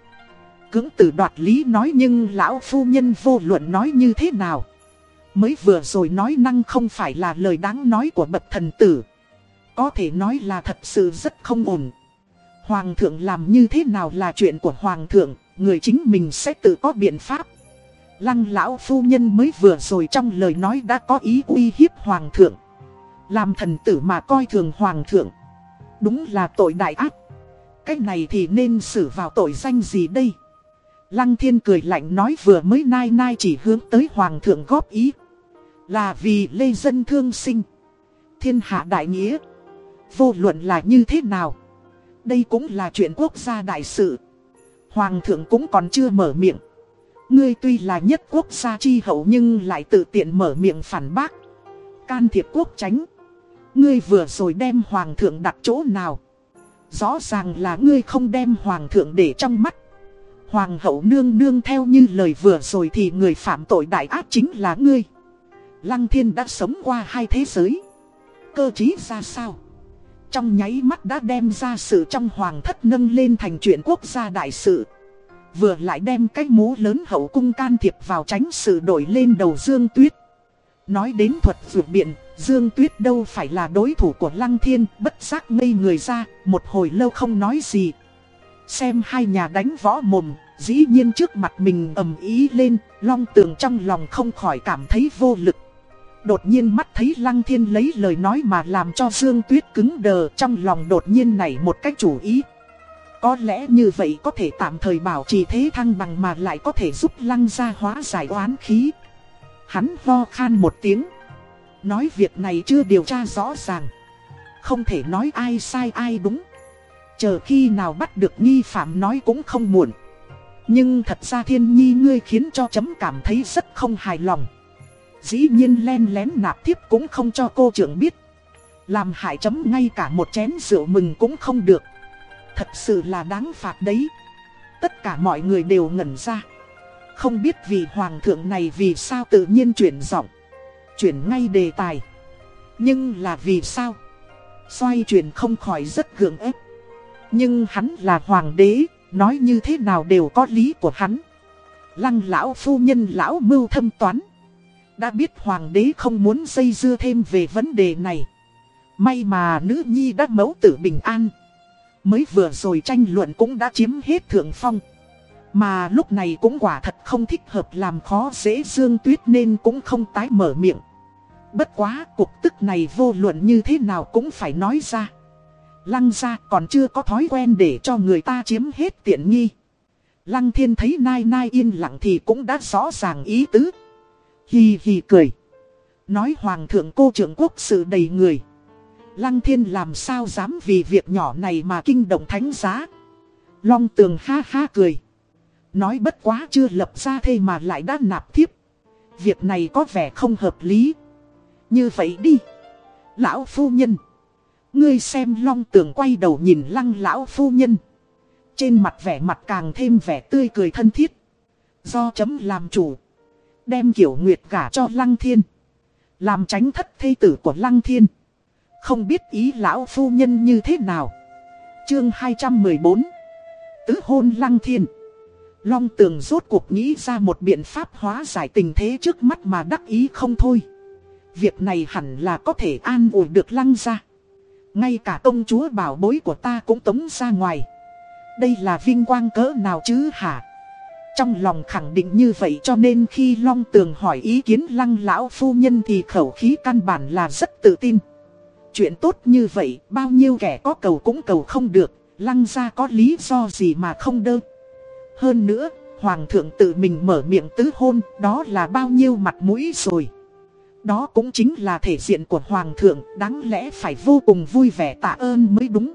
Cưỡng tử đoạt lý nói nhưng lão phu nhân vô luận nói như thế nào. Mới vừa rồi nói năng không phải là lời đáng nói của bậc thần tử. Có thể nói là thật sự rất không ổn. Hoàng thượng làm như thế nào là chuyện của hoàng thượng, người chính mình sẽ tự có biện pháp. Lăng lão phu nhân mới vừa rồi trong lời nói đã có ý uy hiếp hoàng thượng. Làm thần tử mà coi thường hoàng thượng. Đúng là tội đại ác. cách này thì nên xử vào tội danh gì đây? Lăng thiên cười lạnh nói vừa mới nai nai chỉ hướng tới hoàng thượng góp ý. Là vì lê dân thương sinh. Thiên hạ đại nghĩa. Vô luận là như thế nào? Đây cũng là chuyện quốc gia đại sự. Hoàng thượng cũng còn chưa mở miệng. Ngươi tuy là nhất quốc gia chi hậu nhưng lại tự tiện mở miệng phản bác. Can thiệp quốc tránh. Ngươi vừa rồi đem hoàng thượng đặt chỗ nào. Rõ ràng là ngươi không đem hoàng thượng để trong mắt. Hoàng hậu nương nương theo như lời vừa rồi thì người phạm tội đại ác chính là ngươi. Lăng thiên đã sống qua hai thế giới. Cơ trí ra sao? Trong nháy mắt đã đem ra sự trong hoàng thất nâng lên thành chuyện quốc gia đại sự. Vừa lại đem cái mũ lớn hậu cung can thiệp vào tránh sự đổi lên đầu Dương Tuyết. Nói đến thuật vượt biện, Dương Tuyết đâu phải là đối thủ của Lăng Thiên, bất giác ngây người ra, một hồi lâu không nói gì. Xem hai nhà đánh võ mồm, dĩ nhiên trước mặt mình ầm ý lên, long tường trong lòng không khỏi cảm thấy vô lực. Đột nhiên mắt thấy Lăng Thiên lấy lời nói mà làm cho Dương Tuyết cứng đờ trong lòng đột nhiên nảy một cách chủ ý. Có lẽ như vậy có thể tạm thời bảo trì thế thăng bằng mà lại có thể giúp Lăng gia hóa giải oán khí. Hắn ho khan một tiếng. Nói việc này chưa điều tra rõ ràng. Không thể nói ai sai ai đúng. Chờ khi nào bắt được nghi phạm nói cũng không muộn. Nhưng thật ra thiên nhi ngươi khiến cho chấm cảm thấy rất không hài lòng. Dĩ nhiên len lén nạp thiếp cũng không cho cô trưởng biết. Làm hại chấm ngay cả một chén rượu mừng cũng không được. Thật sự là đáng phạt đấy. Tất cả mọi người đều ngẩn ra. Không biết vì hoàng thượng này vì sao tự nhiên chuyển giọng. Chuyển ngay đề tài. Nhưng là vì sao? Xoay chuyển không khỏi rất gượng ép. Nhưng hắn là hoàng đế, nói như thế nào đều có lý của hắn. Lăng lão phu nhân lão mưu thâm toán. Đã biết hoàng đế không muốn dây dưa thêm về vấn đề này. May mà nữ nhi đã mẫu tử bình an. Mới vừa rồi tranh luận cũng đã chiếm hết thượng phong. Mà lúc này cũng quả thật không thích hợp làm khó dễ Dương Tuyết nên cũng không tái mở miệng. Bất quá cuộc tức này vô luận như thế nào cũng phải nói ra. Lăng ra còn chưa có thói quen để cho người ta chiếm hết tiện nghi. Lăng thiên thấy nai nai yên lặng thì cũng đã rõ ràng ý tứ. Hi hi cười. Nói hoàng thượng cô trưởng quốc sự đầy người. Lăng thiên làm sao dám vì việc nhỏ này mà kinh động thánh giá. Long tường ha ha cười. Nói bất quá chưa lập ra thế mà lại đã nạp thiếp. Việc này có vẻ không hợp lý. Như vậy đi. Lão phu nhân. Ngươi xem long tường quay đầu nhìn lăng lão phu nhân. Trên mặt vẻ mặt càng thêm vẻ tươi cười thân thiết. Do chấm làm chủ. Đem kiểu nguyệt gả cho lăng thiên. Làm tránh thất thê tử của lăng thiên. Không biết ý lão phu nhân như thế nào. Chương 214 Tứ hôn lăng thiên Long tường rốt cuộc nghĩ ra một biện pháp hóa giải tình thế trước mắt mà đắc ý không thôi. Việc này hẳn là có thể an ủi được lăng ra. Ngay cả công chúa bảo bối của ta cũng tống ra ngoài. Đây là vinh quang cỡ nào chứ hả? Trong lòng khẳng định như vậy cho nên khi Long Tường hỏi ý kiến lăng lão phu nhân thì khẩu khí căn bản là rất tự tin. Chuyện tốt như vậy, bao nhiêu kẻ có cầu cũng cầu không được, lăng ra có lý do gì mà không đơn. Hơn nữa, Hoàng thượng tự mình mở miệng tứ hôn, đó là bao nhiêu mặt mũi rồi. Đó cũng chính là thể diện của Hoàng thượng, đáng lẽ phải vô cùng vui vẻ tạ ơn mới đúng.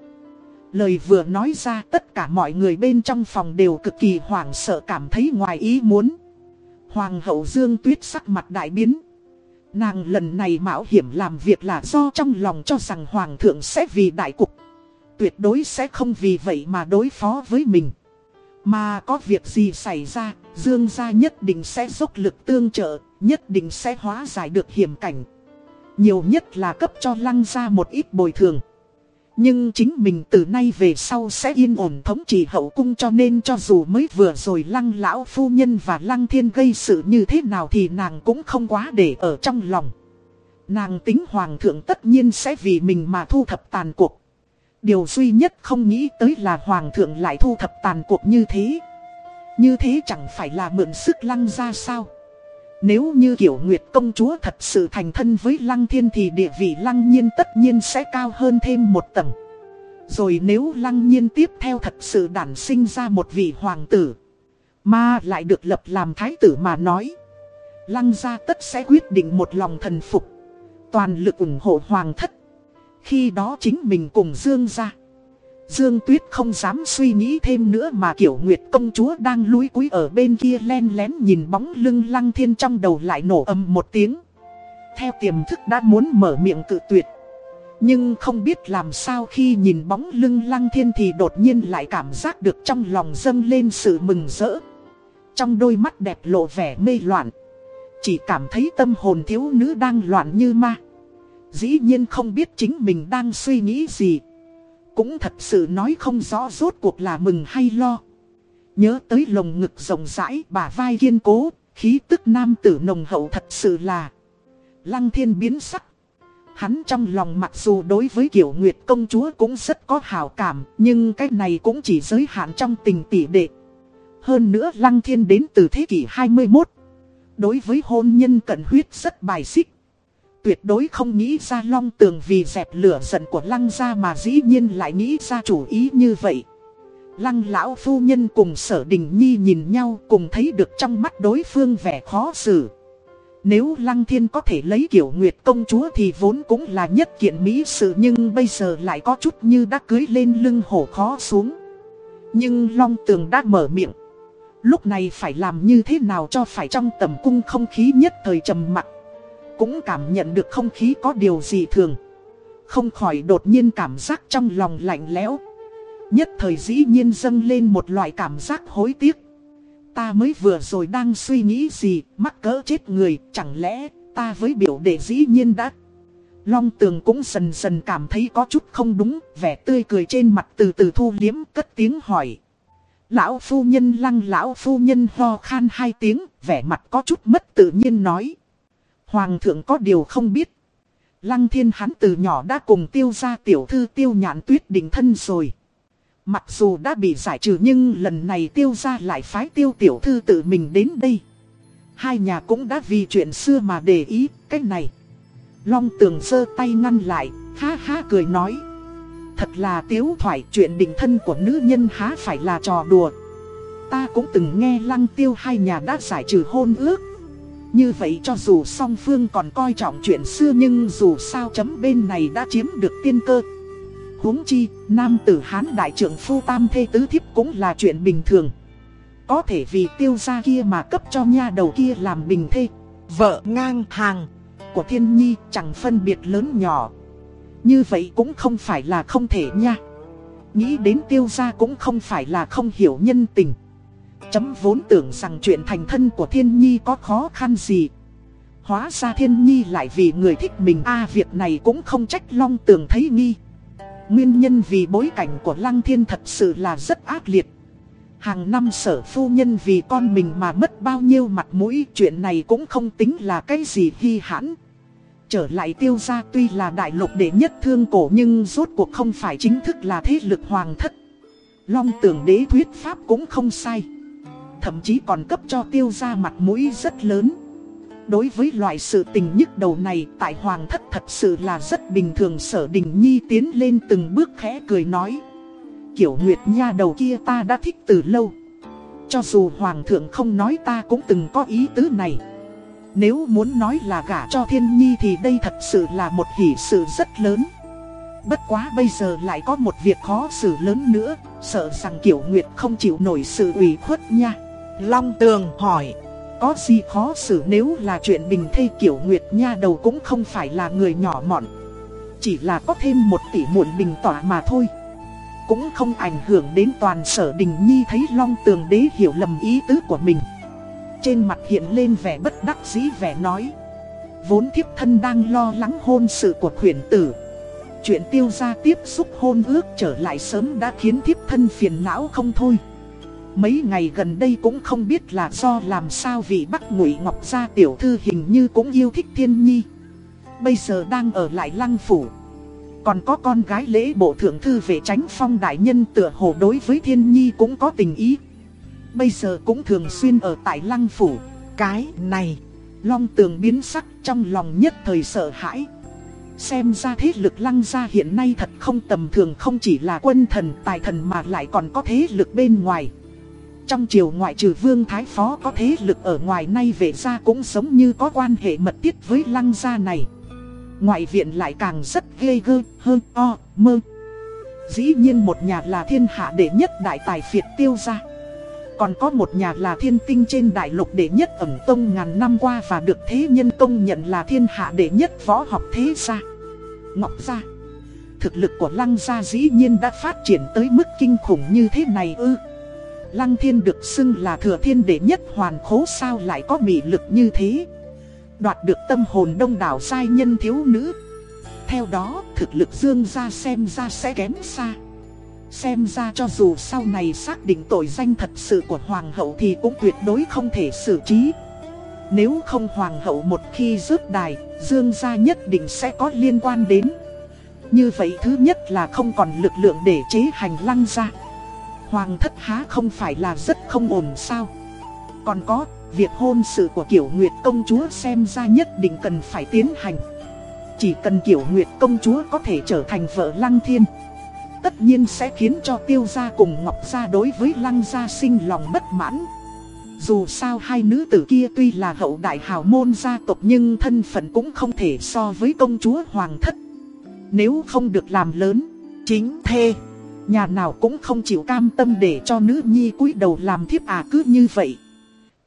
Lời vừa nói ra tất cả mọi người bên trong phòng đều cực kỳ hoảng sợ cảm thấy ngoài ý muốn. Hoàng hậu Dương Tuyết sắc mặt đại biến. Nàng lần này mạo hiểm làm việc là do trong lòng cho rằng Hoàng thượng sẽ vì đại cục. Tuyệt đối sẽ không vì vậy mà đối phó với mình. Mà có việc gì xảy ra, Dương gia nhất định sẽ dốc lực tương trợ, nhất định sẽ hóa giải được hiểm cảnh. Nhiều nhất là cấp cho lăng gia một ít bồi thường. Nhưng chính mình từ nay về sau sẽ yên ổn thống trị hậu cung cho nên cho dù mới vừa rồi lăng lão phu nhân và lăng thiên gây sự như thế nào thì nàng cũng không quá để ở trong lòng. Nàng tính hoàng thượng tất nhiên sẽ vì mình mà thu thập tàn cuộc. Điều duy nhất không nghĩ tới là hoàng thượng lại thu thập tàn cuộc như thế. Như thế chẳng phải là mượn sức lăng ra sao. Nếu như kiểu Nguyệt công chúa thật sự thành thân với Lăng Thiên thì địa vị Lăng Nhiên tất nhiên sẽ cao hơn thêm một tầng. Rồi nếu Lăng Nhiên tiếp theo thật sự đản sinh ra một vị hoàng tử, mà lại được lập làm thái tử mà nói. Lăng gia tất sẽ quyết định một lòng thần phục, toàn lực ủng hộ hoàng thất. Khi đó chính mình cùng Dương gia, Dương Tuyết không dám suy nghĩ thêm nữa mà kiểu Nguyệt công chúa đang lúi cúi ở bên kia len lén nhìn bóng lưng lăng thiên trong đầu lại nổ âm một tiếng. Theo tiềm thức đã muốn mở miệng cự tuyệt. Nhưng không biết làm sao khi nhìn bóng lưng lăng thiên thì đột nhiên lại cảm giác được trong lòng dâng lên sự mừng rỡ. Trong đôi mắt đẹp lộ vẻ mê loạn. Chỉ cảm thấy tâm hồn thiếu nữ đang loạn như ma. Dĩ nhiên không biết chính mình đang suy nghĩ gì. Cũng thật sự nói không rõ rốt cuộc là mừng hay lo. Nhớ tới lồng ngực rộng rãi, bà vai kiên cố, khí tức nam tử nồng hậu thật sự là Lăng thiên biến sắc. Hắn trong lòng mặc dù đối với kiểu Nguyệt công chúa cũng rất có hào cảm Nhưng cái này cũng chỉ giới hạn trong tình tỷ đệ. Hơn nữa Lăng thiên đến từ thế kỷ 21 Đối với hôn nhân cận huyết rất bài xích. Tuyệt đối không nghĩ ra long tường vì dẹp lửa giận của lăng gia mà dĩ nhiên lại nghĩ ra chủ ý như vậy. Lăng lão phu nhân cùng sở đình nhi nhìn nhau cùng thấy được trong mắt đối phương vẻ khó xử. Nếu lăng thiên có thể lấy kiểu nguyệt công chúa thì vốn cũng là nhất kiện mỹ sự nhưng bây giờ lại có chút như đã cưới lên lưng hổ khó xuống. Nhưng long tường đã mở miệng. Lúc này phải làm như thế nào cho phải trong tầm cung không khí nhất thời trầm mặc cũng cảm nhận được không khí có điều gì thường. Không khỏi đột nhiên cảm giác trong lòng lạnh lẽo. Nhất thời dĩ nhiên dâng lên một loại cảm giác hối tiếc. Ta mới vừa rồi đang suy nghĩ gì, mắc cỡ chết người, chẳng lẽ ta với biểu đệ dĩ nhiên đã... Long tường cũng dần dần cảm thấy có chút không đúng, vẻ tươi cười trên mặt từ từ thu liếm cất tiếng hỏi. Lão phu nhân lăng lão phu nhân ho khan hai tiếng, vẻ mặt có chút mất tự nhiên nói. Hoàng thượng có điều không biết. Lăng thiên hắn từ nhỏ đã cùng tiêu ra tiểu thư tiêu nhãn tuyết định thân rồi. Mặc dù đã bị giải trừ nhưng lần này tiêu ra lại phái tiêu tiểu thư tự mình đến đây. Hai nhà cũng đã vì chuyện xưa mà để ý cách này. Long tường giơ tay ngăn lại, ha ha cười nói. Thật là tiếu thoại chuyện định thân của nữ nhân há phải là trò đùa. Ta cũng từng nghe lăng tiêu hai nhà đã giải trừ hôn ước. Như vậy cho dù song phương còn coi trọng chuyện xưa nhưng dù sao chấm bên này đã chiếm được tiên cơ. huống chi, nam tử Hán đại trưởng phu tam thê tứ thiếp cũng là chuyện bình thường. Có thể vì tiêu gia kia mà cấp cho nha đầu kia làm bình thê. Vợ ngang hàng của thiên nhi chẳng phân biệt lớn nhỏ. Như vậy cũng không phải là không thể nha. Nghĩ đến tiêu gia cũng không phải là không hiểu nhân tình. Chấm vốn tưởng rằng chuyện thành thân của thiên nhi có khó khăn gì. Hóa ra thiên nhi lại vì người thích mình. A, việc này cũng không trách long tường thấy nghi. Nguyên nhân vì bối cảnh của lăng thiên thật sự là rất ác liệt. Hàng năm sở phu nhân vì con mình mà mất bao nhiêu mặt mũi, Chuyện này cũng không tính là cái gì hy hãn. Trở lại tiêu gia tuy là đại lục đệ nhất thương cổ Nhưng rốt cuộc không phải chính thức là thế lực hoàng thất. Long tưởng đế thuyết pháp cũng không sai thậm chí còn cấp cho tiêu ra mặt mũi rất lớn. Đối với loại sự tình nhức đầu này tại Hoàng thất thật sự là rất bình thường sở đình nhi tiến lên từng bước khẽ cười nói. Kiểu Nguyệt Nha đầu kia ta đã thích từ lâu. Cho dù Hoàng thượng không nói ta cũng từng có ý tứ này. Nếu muốn nói là gả cho thiên nhi thì đây thật sự là một hỷ sự rất lớn. Bất quá bây giờ lại có một việc khó xử lớn nữa, sợ rằng Kiểu Nguyệt không chịu nổi sự ủy khuất nha. Long Tường hỏi, có gì khó xử nếu là chuyện bình thê kiểu Nguyệt Nha đầu cũng không phải là người nhỏ mọn. Chỉ là có thêm một tỷ muộn bình tỏa mà thôi. Cũng không ảnh hưởng đến toàn sở đình nhi thấy Long Tường đế hiểu lầm ý tứ của mình. Trên mặt hiện lên vẻ bất đắc dĩ vẻ nói. Vốn thiếp thân đang lo lắng hôn sự của khuyển tử. Chuyện tiêu gia tiếp xúc hôn ước trở lại sớm đã khiến thiếp thân phiền não không thôi. Mấy ngày gần đây cũng không biết là do làm sao vị Bắc Ngụy Ngọc Gia tiểu thư hình như cũng yêu thích thiên nhi. Bây giờ đang ở lại lăng phủ. Còn có con gái lễ bộ thượng thư về tránh phong đại nhân tựa hồ đối với thiên nhi cũng có tình ý. Bây giờ cũng thường xuyên ở tại lăng phủ. Cái này, long tường biến sắc trong lòng nhất thời sợ hãi. Xem ra thế lực lăng gia hiện nay thật không tầm thường không chỉ là quân thần tài thần mà lại còn có thế lực bên ngoài. Trong triều ngoại trừ vương thái phó có thế lực ở ngoài nay về ra cũng giống như có quan hệ mật thiết với lăng gia này. Ngoại viện lại càng rất ghê gơ hơn o, mơ. Dĩ nhiên một nhà là thiên hạ đệ nhất đại tài phiệt tiêu gia Còn có một nhà là thiên tinh trên đại lục đệ nhất ẩm tông ngàn năm qua Và được thế nhân công nhận là thiên hạ đệ nhất võ học thế gia Ngọc gia, Thực lực của lăng gia dĩ nhiên đã phát triển tới mức kinh khủng như thế này ư Lăng thiên được xưng là thừa thiên đệ nhất hoàn khố sao lại có mị lực như thế? Đoạt được tâm hồn đông đảo sai nhân thiếu nữ. Theo đó thực lực dương gia xem ra sẽ kém xa. Xem ra cho dù sau này xác định tội danh thật sự của hoàng hậu thì cũng tuyệt đối không thể xử trí. Nếu không hoàng hậu một khi rớt đài, dương gia nhất định sẽ có liên quan đến. Như vậy thứ nhất là không còn lực lượng để chế hành lăng gia. Hoàng thất há không phải là rất không ổn sao? Còn có, việc hôn sự của Kiểu Nguyệt công chúa xem ra nhất định cần phải tiến hành. Chỉ cần Kiểu Nguyệt công chúa có thể trở thành vợ Lăng Thiên Tất nhiên sẽ khiến cho tiêu gia cùng Ngọc gia đối với Lăng gia sinh lòng bất mãn. Dù sao hai nữ tử kia tuy là hậu đại hào môn gia tộc nhưng thân phận cũng không thể so với công chúa Hoàng thất. Nếu không được làm lớn, chính thê. Nhà nào cũng không chịu cam tâm để cho nữ nhi cúi đầu làm thiếp à cứ như vậy.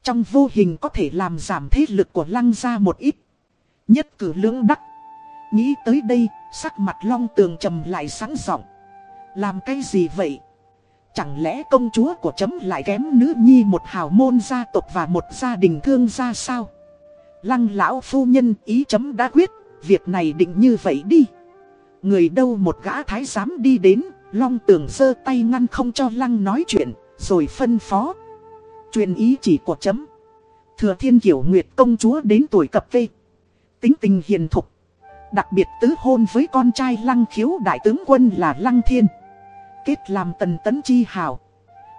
Trong vô hình có thể làm giảm thế lực của lăng gia một ít. Nhất cử lưỡng đắc. Nghĩ tới đây, sắc mặt long tường trầm lại sáng giọng Làm cái gì vậy? Chẳng lẽ công chúa của chấm lại kém nữ nhi một hào môn gia tộc và một gia đình thương gia sao? Lăng lão phu nhân ý chấm đã quyết, việc này định như vậy đi. Người đâu một gã thái giám đi đến, Long tường giơ tay ngăn không cho lăng nói chuyện, rồi phân phó. Truyền ý chỉ của chấm. Thừa thiên kiểu nguyệt công chúa đến tuổi cập vê. Tính tình hiền thục. Đặc biệt tứ hôn với con trai lăng khiếu đại tướng quân là lăng thiên. Kết làm tần tấn chi hào.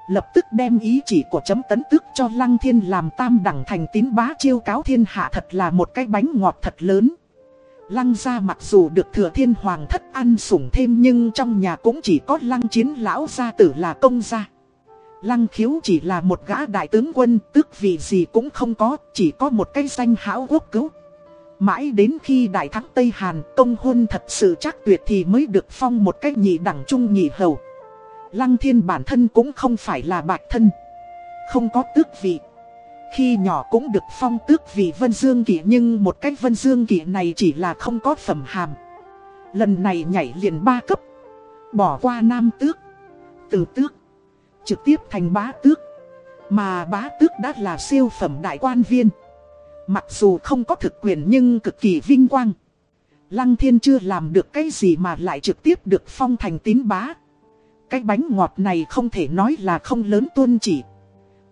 Lập tức đem ý chỉ của chấm tấn tức cho lăng thiên làm tam đẳng thành tín bá chiêu cáo thiên hạ thật là một cái bánh ngọt thật lớn. Lăng gia mặc dù được thừa thiên hoàng thất ăn sủng thêm nhưng trong nhà cũng chỉ có lăng chiến lão gia tử là công gia. Lăng khiếu chỉ là một gã đại tướng quân, tước vị gì cũng không có, chỉ có một cái danh hảo quốc cứu. Mãi đến khi đại thắng Tây Hàn công hôn thật sự chắc tuyệt thì mới được phong một cái nhị đẳng trung nhị hầu. Lăng thiên bản thân cũng không phải là bạch thân, không có tước vị. Khi nhỏ cũng được phong tước vì Vân Dương Kỷ nhưng một cách Vân Dương Kỷ này chỉ là không có phẩm hàm. Lần này nhảy liền ba cấp, bỏ qua nam tước, từ tước, trực tiếp thành bá tước. Mà bá tước đã là siêu phẩm đại quan viên. Mặc dù không có thực quyền nhưng cực kỳ vinh quang. Lăng thiên chưa làm được cái gì mà lại trực tiếp được phong thành tín bá. Cái bánh ngọt này không thể nói là không lớn tuân chỉ.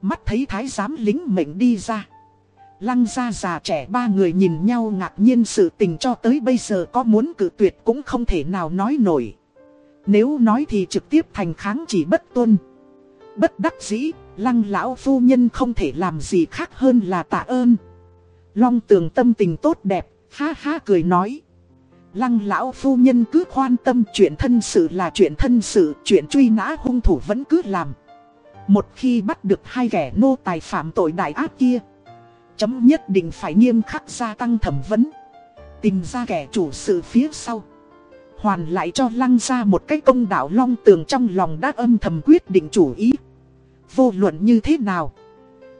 Mắt thấy thái giám lính mệnh đi ra. Lăng ra già trẻ ba người nhìn nhau ngạc nhiên sự tình cho tới bây giờ có muốn cử tuyệt cũng không thể nào nói nổi. Nếu nói thì trực tiếp thành kháng chỉ bất tuân. Bất đắc dĩ, lăng lão phu nhân không thể làm gì khác hơn là tạ ơn. Long tường tâm tình tốt đẹp, ha ha cười nói. Lăng lão phu nhân cứ khoan tâm chuyện thân sự là chuyện thân sự, chuyện truy nã hung thủ vẫn cứ làm. Một khi bắt được hai kẻ nô tài phạm tội đại ác kia, Chấm nhất định phải nghiêm khắc gia tăng thẩm vấn, Tìm ra kẻ chủ sự phía sau, Hoàn lại cho lăng ra một cái công đạo long tường trong lòng đã âm thầm quyết định chủ ý. Vô luận như thế nào,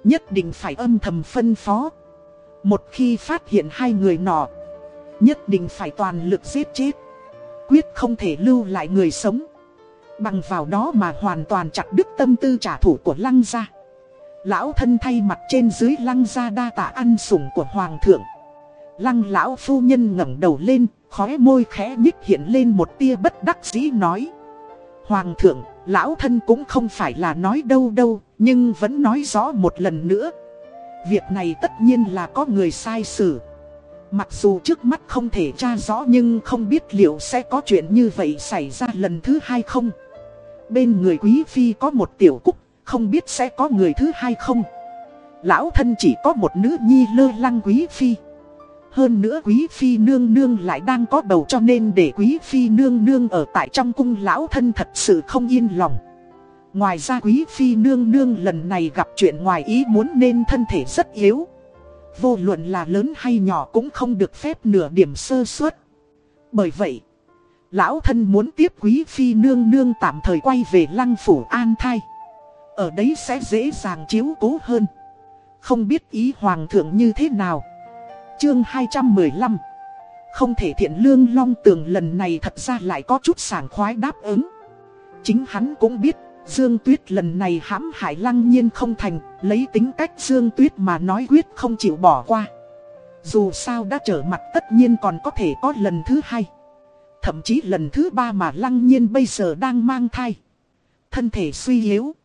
Nhất định phải âm thầm phân phó. Một khi phát hiện hai người nọ, Nhất định phải toàn lực giết chết, Quyết không thể lưu lại người sống. Bằng vào đó mà hoàn toàn chặt đứt tâm tư trả thù của lăng gia. Lão thân thay mặt trên dưới lăng gia đa tạ ăn sủng của hoàng thượng. Lăng lão phu nhân ngẩng đầu lên, khóe môi khẽ nhích hiện lên một tia bất đắc dĩ nói. Hoàng thượng, lão thân cũng không phải là nói đâu đâu, nhưng vẫn nói rõ một lần nữa. Việc này tất nhiên là có người sai xử. Mặc dù trước mắt không thể tra rõ nhưng không biết liệu sẽ có chuyện như vậy xảy ra lần thứ hai không. Bên người quý phi có một tiểu cúc, không biết sẽ có người thứ hai không. Lão thân chỉ có một nữ nhi lơ lăng quý phi. Hơn nữa quý phi nương nương lại đang có bầu cho nên để quý phi nương nương ở tại trong cung lão thân thật sự không yên lòng. Ngoài ra quý phi nương nương lần này gặp chuyện ngoài ý muốn nên thân thể rất yếu. Vô luận là lớn hay nhỏ cũng không được phép nửa điểm sơ suất. Bởi vậy, Lão thân muốn tiếp quý phi nương nương tạm thời quay về lăng phủ an thai. Ở đấy sẽ dễ dàng chiếu cố hơn. Không biết ý hoàng thượng như thế nào. Chương 215 Không thể thiện lương long tường lần này thật ra lại có chút sảng khoái đáp ứng. Chính hắn cũng biết Dương Tuyết lần này hãm hại lăng nhiên không thành, lấy tính cách Dương Tuyết mà nói quyết không chịu bỏ qua. Dù sao đã trở mặt tất nhiên còn có thể có lần thứ hai. Thậm chí lần thứ ba mà lăng nhiên bây giờ đang mang thai. Thân thể suy yếu.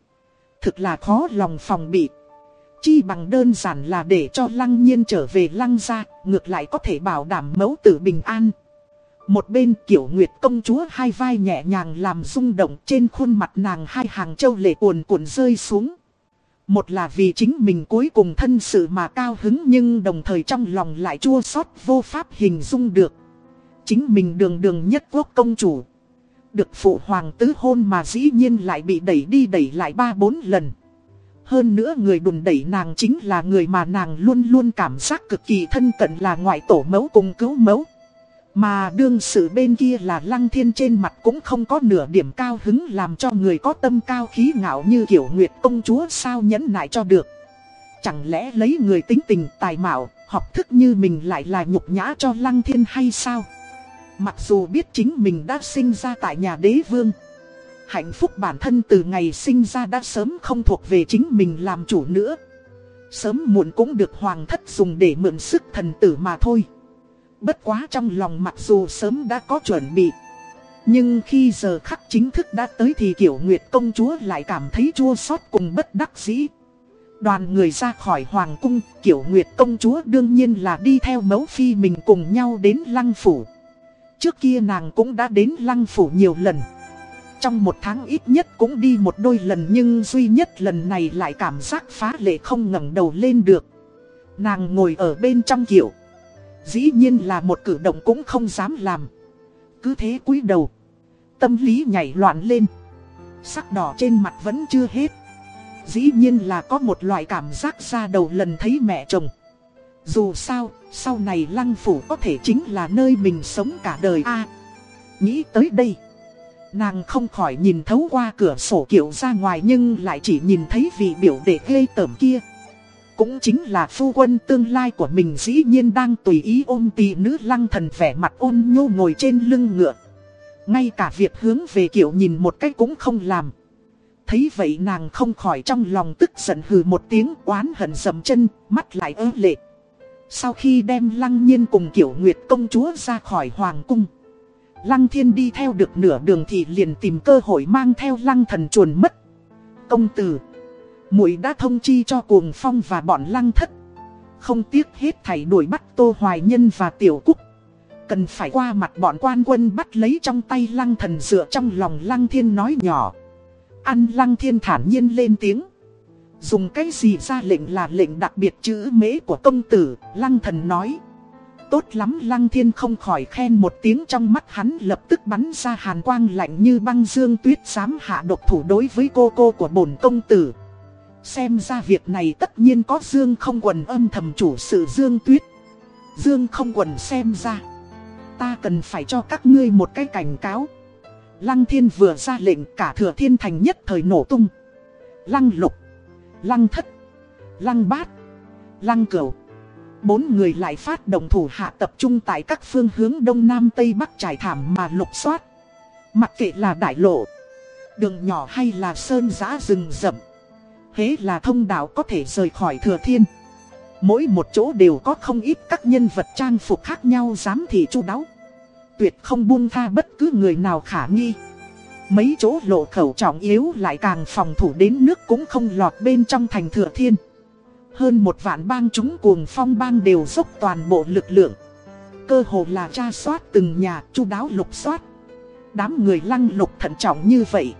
Thực là khó lòng phòng bị. Chi bằng đơn giản là để cho lăng nhiên trở về lăng gia, ngược lại có thể bảo đảm mẫu tử bình an. Một bên kiểu nguyệt công chúa hai vai nhẹ nhàng làm rung động trên khuôn mặt nàng hai hàng châu lệ cuồn cuộn rơi xuống. Một là vì chính mình cuối cùng thân sự mà cao hứng nhưng đồng thời trong lòng lại chua xót vô pháp hình dung được. Chính mình đường đường nhất quốc công chủ. Được phụ hoàng tứ hôn mà dĩ nhiên lại bị đẩy đi đẩy lại ba bốn lần. Hơn nữa người đùn đẩy nàng chính là người mà nàng luôn luôn cảm giác cực kỳ thân cận là ngoại tổ mẫu cùng cứu mẫu. Mà đương sự bên kia là lăng thiên trên mặt cũng không có nửa điểm cao hứng làm cho người có tâm cao khí ngạo như kiểu nguyệt công chúa sao nhẫn nại cho được. Chẳng lẽ lấy người tính tình tài mạo, học thức như mình lại là nhục nhã cho lăng thiên hay sao? Mặc dù biết chính mình đã sinh ra tại nhà đế vương. Hạnh phúc bản thân từ ngày sinh ra đã sớm không thuộc về chính mình làm chủ nữa. Sớm muộn cũng được hoàng thất dùng để mượn sức thần tử mà thôi. Bất quá trong lòng mặc dù sớm đã có chuẩn bị Nhưng khi giờ khắc chính thức đã tới thì kiểu Nguyệt công chúa lại cảm thấy chua xót cùng bất đắc dĩ Đoàn người ra khỏi hoàng cung, kiểu Nguyệt công chúa đương nhiên là đi theo mẫu phi mình cùng nhau đến lăng phủ Trước kia nàng cũng đã đến lăng phủ nhiều lần. Trong một tháng ít nhất cũng đi một đôi lần nhưng duy nhất lần này lại cảm giác phá lệ không ngẩng đầu lên được. Nàng ngồi ở bên trong kiểu Dĩ nhiên là một cử động cũng không dám làm. Cứ thế cúi đầu. Tâm lý nhảy loạn lên. Sắc đỏ trên mặt vẫn chưa hết. Dĩ nhiên là có một loại cảm giác ra đầu lần thấy mẹ chồng. Dù sao, sau này lăng phủ có thể chính là nơi mình sống cả đời a Nghĩ tới đây Nàng không khỏi nhìn thấu qua cửa sổ kiểu ra ngoài nhưng lại chỉ nhìn thấy vị biểu đệ ghê tởm kia cũng chính là phu quân tương lai của mình dĩ nhiên đang tùy ý ôm tỷ nữ lăng thần vẻ mặt ôn nhô ngồi trên lưng ngựa. Ngay cả việc hướng về kiểu nhìn một cách cũng không làm. Thấy vậy nàng không khỏi trong lòng tức giận hừ một tiếng oán hận dầm chân, mắt lại ơ lệ. Sau khi đem lăng nhiên cùng kiểu nguyệt công chúa ra khỏi hoàng cung. Lăng thiên đi theo được nửa đường thì liền tìm cơ hội mang theo lăng thần chuồn mất. Công tử, muội đã thông chi cho cuồng phong và bọn lăng thất. Không tiếc hết thảy đuổi bắt Tô Hoài Nhân và Tiểu Cúc. Cần phải qua mặt bọn quan quân bắt lấy trong tay lăng thần dựa trong lòng lăng thiên nói nhỏ. Ăn lăng thiên thản nhiên lên tiếng. Dùng cái gì ra lệnh là lệnh đặc biệt chữ mễ của công tử, lăng thần nói. Tốt lắm lăng thiên không khỏi khen một tiếng trong mắt hắn lập tức bắn ra hàn quang lạnh như băng dương tuyết dám hạ độc thủ đối với cô cô của bổn công tử. Xem ra việc này tất nhiên có Dương không quần âm thầm chủ sự Dương Tuyết. Dương không quần xem ra. Ta cần phải cho các ngươi một cái cảnh cáo. Lăng thiên vừa ra lệnh cả thừa thiên thành nhất thời nổ tung. Lăng lục, lăng thất, lăng bát, lăng cửu. Bốn người lại phát động thủ hạ tập trung tại các phương hướng đông nam tây bắc trải thảm mà lục soát. Mặc kệ là đại lộ, đường nhỏ hay là sơn giã rừng rậm. Thế là thông đạo có thể rời khỏi thừa thiên Mỗi một chỗ đều có không ít các nhân vật trang phục khác nhau dám thị chu đáo Tuyệt không buông tha bất cứ người nào khả nghi Mấy chỗ lộ khẩu trọng yếu lại càng phòng thủ đến nước cũng không lọt bên trong thành thừa thiên. Hơn một vạn bang chúng cuồng phong bang đều dốc toàn bộ lực lượng. Cơ hồ là tra soát từng nhà, chu đáo lục soát. Đám người lăng lục thận trọng như vậy.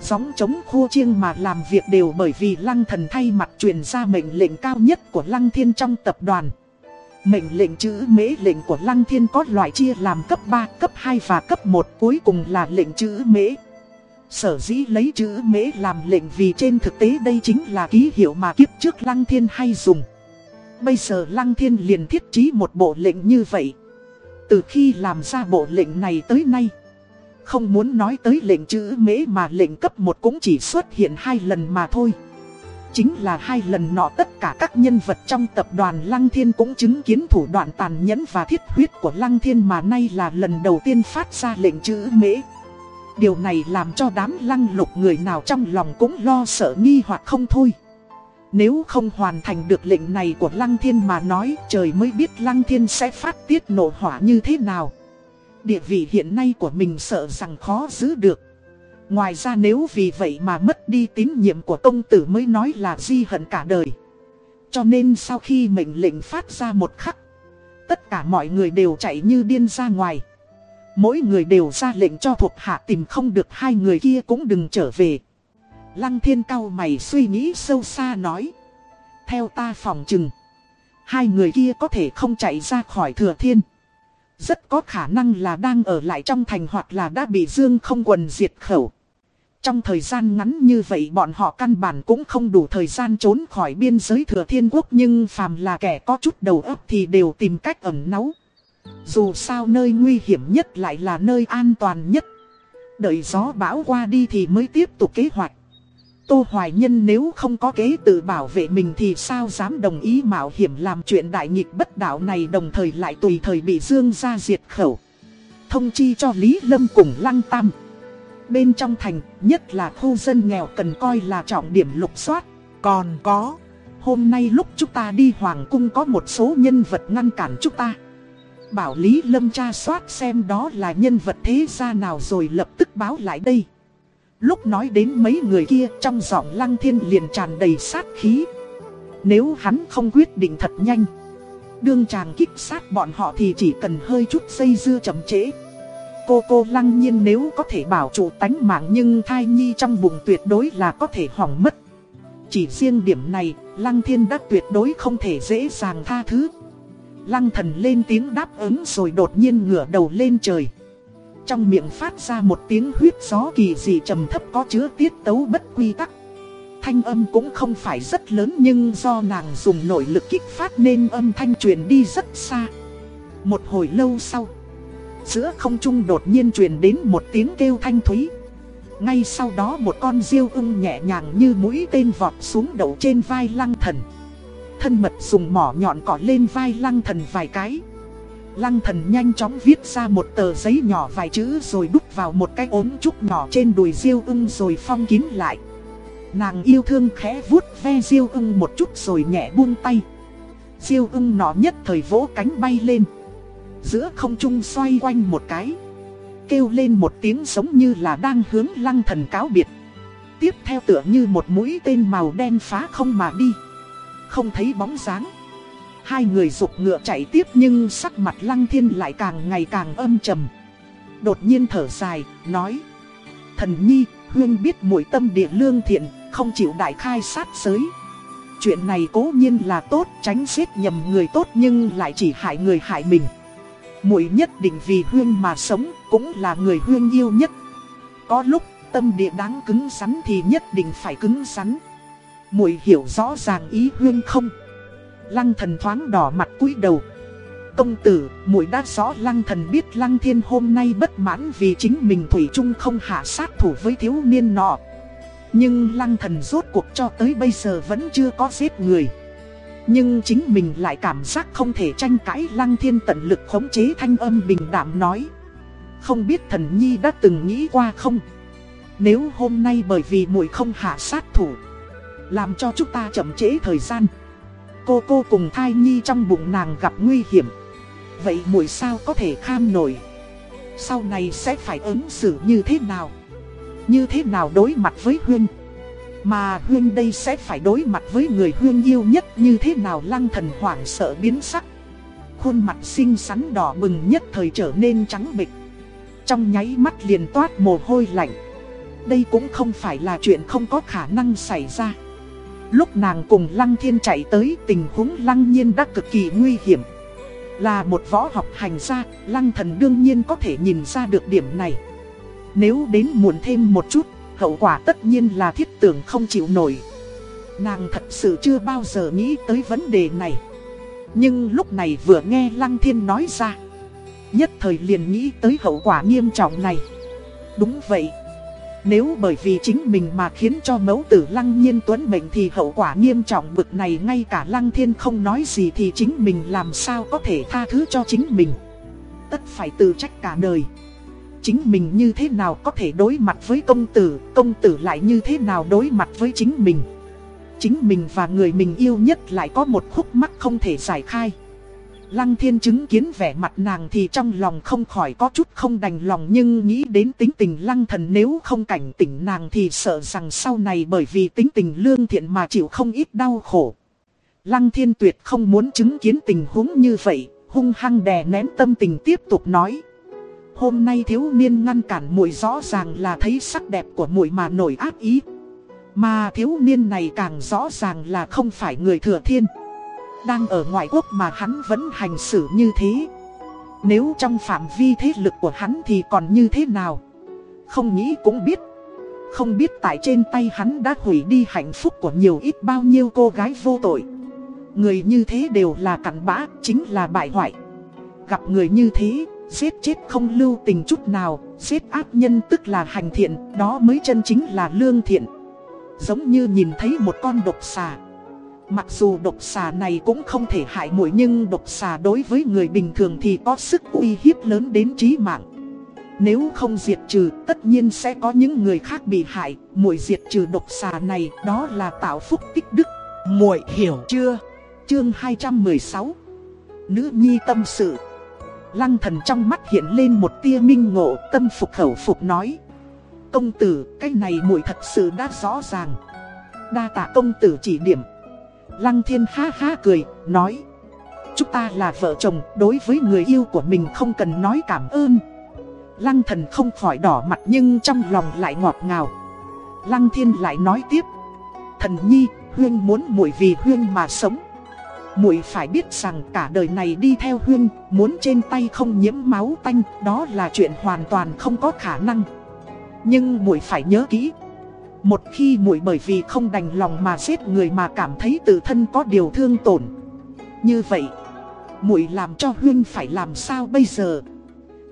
Gióng chống khua chiêng mà làm việc đều bởi vì lăng thần thay mặt truyền ra mệnh lệnh cao nhất của lăng thiên trong tập đoàn. Mệnh lệnh chữ mễ lệnh của lăng thiên có loại chia làm cấp 3, cấp 2 và cấp 1 cuối cùng là lệnh chữ mễ. Sở dĩ lấy chữ mễ làm lệnh vì trên thực tế đây chính là ký hiệu mà kiếp trước lăng thiên hay dùng. Bây giờ lăng thiên liền thiết trí một bộ lệnh như vậy. Từ khi làm ra bộ lệnh này tới nay Không muốn nói tới lệnh chữ mễ mà lệnh cấp 1 cũng chỉ xuất hiện hai lần mà thôi. Chính là hai lần nọ tất cả các nhân vật trong tập đoàn Lăng Thiên cũng chứng kiến thủ đoạn tàn nhẫn và thiết huyết của Lăng Thiên mà nay là lần đầu tiên phát ra lệnh chữ mễ. Điều này làm cho đám lăng lục người nào trong lòng cũng lo sợ nghi hoặc không thôi. Nếu không hoàn thành được lệnh này của Lăng Thiên mà nói, trời mới biết Lăng Thiên sẽ phát tiết nổ hỏa như thế nào. Địa vị hiện nay của mình sợ rằng khó giữ được. Ngoài ra nếu vì vậy mà mất đi tín nhiệm của công tử mới nói là di hận cả đời. Cho nên sau khi mệnh lệnh phát ra một khắc, tất cả mọi người đều chạy như điên ra ngoài. Mỗi người đều ra lệnh cho thuộc hạ tìm không được hai người kia cũng đừng trở về. Lăng thiên cao mày suy nghĩ sâu xa nói. Theo ta phòng chừng. Hai người kia có thể không chạy ra khỏi thừa thiên. Rất có khả năng là đang ở lại trong thành hoặc là đã bị Dương không quần diệt khẩu. Trong thời gian ngắn như vậy bọn họ căn bản cũng không đủ thời gian trốn khỏi biên giới thừa thiên quốc nhưng phàm là kẻ có chút đầu óc thì đều tìm cách ẩn náu. Dù sao nơi nguy hiểm nhất lại là nơi an toàn nhất. Đợi gió bão qua đi thì mới tiếp tục kế hoạch. Tô Hoài Nhân nếu không có kế tự bảo vệ mình thì sao dám đồng ý mạo hiểm làm chuyện đại nghịch bất đạo này đồng thời lại tùy thời bị Dương ra diệt khẩu. Thông chi cho Lý Lâm cùng Lăng Tam. Bên trong thành, nhất là khu dân nghèo cần coi là trọng điểm lục soát. Còn có, hôm nay lúc chúng ta đi Hoàng Cung có một số nhân vật ngăn cản chúng ta. Bảo Lý Lâm tra soát xem đó là nhân vật thế gia nào rồi lập tức báo lại đây. Lúc nói đến mấy người kia trong giọng lăng thiên liền tràn đầy sát khí. Nếu hắn không quyết định thật nhanh. Đương chàng kích sát bọn họ thì chỉ cần hơi chút dây dưa chậm trễ. Cô cô lăng nhiên nếu có thể bảo trụ tánh mạng nhưng thai nhi trong bụng tuyệt đối là có thể hỏng mất. Chỉ riêng điểm này, lăng thiên đã tuyệt đối không thể dễ dàng tha thứ. Lăng thần lên tiếng đáp ứng rồi đột nhiên ngửa đầu lên trời. Trong miệng phát ra một tiếng huyết gió kỳ dị trầm thấp có chứa tiết tấu bất quy tắc. Thanh âm cũng không phải rất lớn nhưng do nàng dùng nội lực kích phát nên âm thanh truyền đi rất xa. Một hồi lâu sau, giữa không trung đột nhiên truyền đến một tiếng kêu thanh thúy. Ngay sau đó một con diêu ưng nhẹ nhàng như mũi tên vọt xuống đầu trên vai lăng thần. Thân mật dùng mỏ nhọn cỏ lên vai lăng thần vài cái. Lăng thần nhanh chóng viết ra một tờ giấy nhỏ vài chữ rồi đút vào một cái ốm trúc nhỏ trên đùi diêu ưng rồi phong kín lại. Nàng yêu thương khẽ vuốt ve diêu ưng một chút rồi nhẹ buông tay. Diêu ưng nó nhất thời vỗ cánh bay lên. Giữa không trung xoay quanh một cái. Kêu lên một tiếng giống như là đang hướng lăng thần cáo biệt. Tiếp theo tựa như một mũi tên màu đen phá không mà đi. Không thấy bóng dáng. Hai người dục ngựa chạy tiếp nhưng sắc mặt lăng thiên lại càng ngày càng âm trầm. Đột nhiên thở dài, nói. Thần nhi, huyên biết mũi tâm địa lương thiện, không chịu đại khai sát giới. Chuyện này cố nhiên là tốt, tránh giết nhầm người tốt nhưng lại chỉ hại người hại mình. Muội nhất định vì huyên mà sống, cũng là người huyên yêu nhất. Có lúc tâm địa đáng cứng rắn thì nhất định phải cứng rắn. Muội hiểu rõ ràng ý huyên không? Lăng thần thoáng đỏ mặt cúi đầu. Công tử, muội đã rõ lăng thần biết lăng thiên hôm nay bất mãn vì chính mình thủy chung không hạ sát thủ với thiếu niên nọ. Nhưng lăng thần rốt cuộc cho tới bây giờ vẫn chưa có giết người. Nhưng chính mình lại cảm giác không thể tranh cãi lăng thiên tận lực khống chế thanh âm bình đạm nói. Không biết thần nhi đã từng nghĩ qua không? Nếu hôm nay bởi vì muội không hạ sát thủ, làm cho chúng ta chậm trễ thời gian cô cô cùng thai nhi trong bụng nàng gặp nguy hiểm. Vậy muội sao có thể kham nổi? Sau này sẽ phải ứng xử như thế nào? Như thế nào đối mặt với Huyên? Mà Huyên đây sẽ phải đối mặt với người Huyên yêu nhất Như thế nào? Lăng thần hoảng sợ biến sắc. Khuôn mặt xinh xắn đỏ bừng nhất thời trở nên trắng bịch Trong nháy mắt liền toát mồ hôi lạnh. Đây cũng không phải là chuyện không có khả năng xảy ra. Lúc nàng cùng Lăng Thiên chạy tới tình huống Lăng Nhiên đã cực kỳ nguy hiểm. Là một võ học hành gia, Lăng Thần đương nhiên có thể nhìn ra được điểm này. Nếu đến muộn thêm một chút, hậu quả tất nhiên là thiết tưởng không chịu nổi. Nàng thật sự chưa bao giờ nghĩ tới vấn đề này. Nhưng lúc này vừa nghe Lăng Thiên nói ra. Nhất thời liền nghĩ tới hậu quả nghiêm trọng này. Đúng vậy. Nếu bởi vì chính mình mà khiến cho mẫu tử lăng nhiên tuấn mệnh thì hậu quả nghiêm trọng bực này ngay cả lăng thiên không nói gì thì chính mình làm sao có thể tha thứ cho chính mình. Tất phải tự trách cả đời. Chính mình như thế nào có thể đối mặt với công tử, công tử lại như thế nào đối mặt với chính mình. Chính mình và người mình yêu nhất lại có một khúc mắc không thể giải khai. Lăng thiên chứng kiến vẻ mặt nàng thì trong lòng không khỏi có chút không đành lòng nhưng nghĩ đến tính tình lăng thần nếu không cảnh tỉnh nàng thì sợ rằng sau này bởi vì tính tình lương thiện mà chịu không ít đau khổ. Lăng thiên tuyệt không muốn chứng kiến tình huống như vậy, hung hăng đè nén tâm tình tiếp tục nói. Hôm nay thiếu niên ngăn cản muội rõ ràng là thấy sắc đẹp của muội mà nổi ác ý. Mà thiếu niên này càng rõ ràng là không phải người thừa thiên. Đang ở ngoại quốc mà hắn vẫn hành xử như thế. Nếu trong phạm vi thế lực của hắn thì còn như thế nào? Không nghĩ cũng biết. Không biết tại trên tay hắn đã hủy đi hạnh phúc của nhiều ít bao nhiêu cô gái vô tội. Người như thế đều là cặn bã, chính là bại hoại. Gặp người như thế, giết chết không lưu tình chút nào Giết ác nhân tức là hành thiện, đó mới chân chính là lương thiện. Giống như nhìn thấy một con độc xà Mặc dù độc xà này cũng không thể hại mũi nhưng độc xà đối với người bình thường thì có sức uy hiếp lớn đến chí mạng. Nếu không diệt trừ, tất nhiên sẽ có những người khác bị hại, muội diệt trừ độc xà này, đó là tạo phúc tích đức. Muội hiểu chưa? Chương 216. Nữ nhi tâm sự. Lăng thần trong mắt hiện lên một tia minh ngộ, tâm phục khẩu phục nói: "Công tử, cái này muội thật sự đã rõ ràng." Đa tạ công tử chỉ điểm. Lăng thiên ha ha cười, nói Chúng ta là vợ chồng, đối với người yêu của mình không cần nói cảm ơn. Lăng thần không khỏi đỏ mặt nhưng trong lòng lại ngọt ngào. Lăng thiên lại nói tiếp Thần nhi, Huyên muốn muội vì Huyên mà sống. Muội phải biết rằng cả đời này đi theo Huyên Muốn trên tay không nhiễm máu tanh Đó là chuyện hoàn toàn không có khả năng. Nhưng muội phải nhớ kỹ một khi muội bởi vì không đành lòng mà giết người mà cảm thấy tự thân có điều thương tổn. Như vậy, muội làm cho Huyên phải làm sao bây giờ?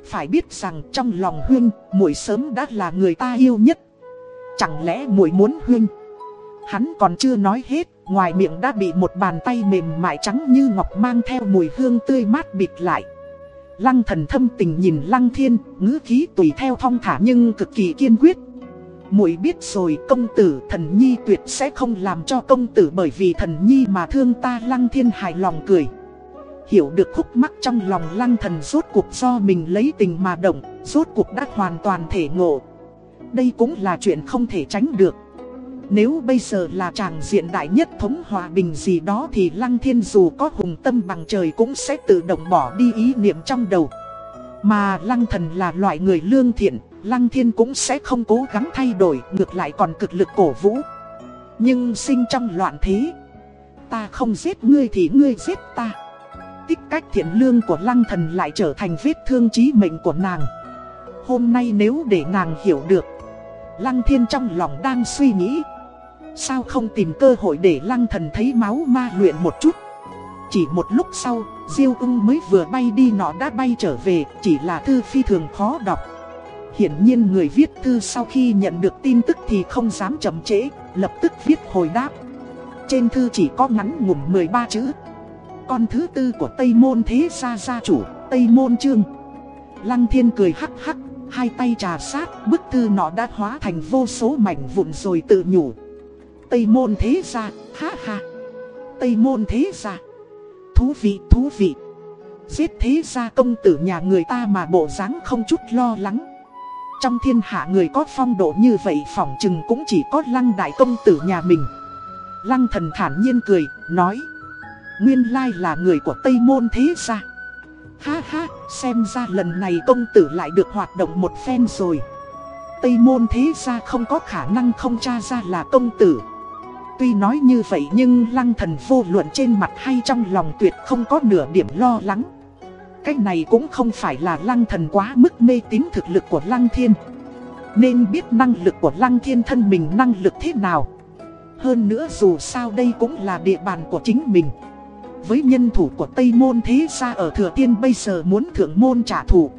Phải biết rằng trong lòng Huyên, muội sớm đã là người ta yêu nhất. Chẳng lẽ muội muốn Huyên? Hắn còn chưa nói hết, ngoài miệng đã bị một bàn tay mềm mại trắng như ngọc mang theo mùi hương tươi mát bịt lại. Lăng thần thâm tình nhìn lăng thiên, ngữ khí tùy theo thong thả nhưng cực kỳ kiên quyết muội biết rồi công tử thần nhi tuyệt sẽ không làm cho công tử bởi vì thần nhi mà thương ta lăng thiên hài lòng cười. Hiểu được khúc mắc trong lòng lăng thần rốt cuộc do mình lấy tình mà động, rốt cuộc đã hoàn toàn thể ngộ. Đây cũng là chuyện không thể tránh được. Nếu bây giờ là chàng diện đại nhất thống hòa bình gì đó thì lăng thiên dù có hùng tâm bằng trời cũng sẽ tự động bỏ đi ý niệm trong đầu. Mà lăng thần là loại người lương thiện, Lăng thiên cũng sẽ không cố gắng thay đổi, Ngược lại còn cực lực cổ vũ. Nhưng sinh trong loạn thế, Ta không giết ngươi thì ngươi giết ta. Tích cách thiện lương của lăng thần lại trở thành vết thương chí mệnh của nàng. Hôm nay nếu để nàng hiểu được, Lăng thiên trong lòng đang suy nghĩ, Sao không tìm cơ hội để lăng thần thấy máu ma luyện một chút? Chỉ một lúc sau, Diêu ưng mới vừa bay đi nó đã bay trở về, Chỉ là thư phi thường khó đọc. Hiển nhiên người viết thư sau khi nhận được tin tức thì không dám chậm trễ, lập tức viết hồi đáp. Trên thư chỉ có ngắn ngủn 13 chữ. Con thứ tư của Tây Môn Thế Gia Gia Chủ, Tây Môn Trương. Lăng Thiên cười hắc hắc, hai tay trà sát, bức thư nọ đã hóa thành vô số mảnh vụn rồi tự nhủ. Tây Môn Thế Gia, ha ha. Tây Môn Thế Gia. Thú vị, thú vị. Giết thế gia công tử nhà người ta mà bộ dáng không chút lo lắng. Trong thiên hạ người có phong độ như vậy phỏng chừng cũng chỉ có lăng đại công tử nhà mình. Lăng thần thản nhiên cười, nói Nguyên lai là người của Tây Môn thế ra Ha ha, xem ra lần này công tử lại được hoạt động một phen rồi. Tây Môn thế ra không có khả năng không tra ra là công tử. Tuy nói như vậy nhưng lăng thần vô luận trên mặt hay trong lòng tuyệt không có nửa điểm lo lắng cái này cũng không phải là lăng thần quá mức mê tín thực lực của lăng thiên. Nên biết năng lực của lăng thiên thân mình năng lực thế nào. Hơn nữa dù sao đây cũng là địa bàn của chính mình. Với nhân thủ của Tây Môn thế ra ở Thừa Tiên bây giờ muốn thượng môn trả thù.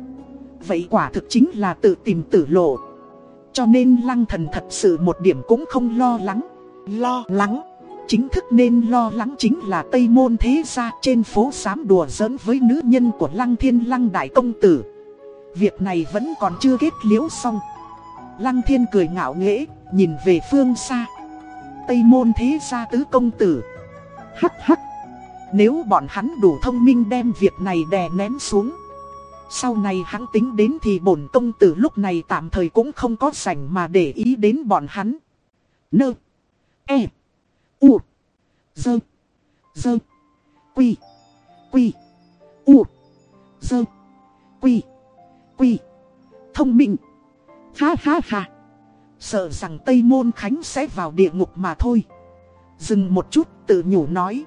Vậy quả thực chính là tự tìm tử lộ. Cho nên lăng thần thật sự một điểm cũng không lo lắng. Lo lắng. Chính thức nên lo lắng chính là Tây Môn Thế Gia trên phố dám đùa giỡn với nữ nhân của Lăng Thiên Lăng Đại Công Tử. Việc này vẫn còn chưa kết liễu xong. Lăng Thiên cười ngạo nghễ, nhìn về phương xa. Tây Môn Thế Gia Tứ Công Tử. Hắc hắc. Nếu bọn hắn đủ thông minh đem việc này đè nén xuống. Sau này hắn tính đến thì bổn công tử lúc này tạm thời cũng không có sảnh mà để ý đến bọn hắn. Nơ. E. U. Dơ. Dơ. Quy. Quy. U. Dơ. Quy. Quy. Thông minh. Ha ha ha. Sợ rằng Tây Môn Khánh sẽ vào địa ngục mà thôi. Dừng một chút, tự nhủ nói.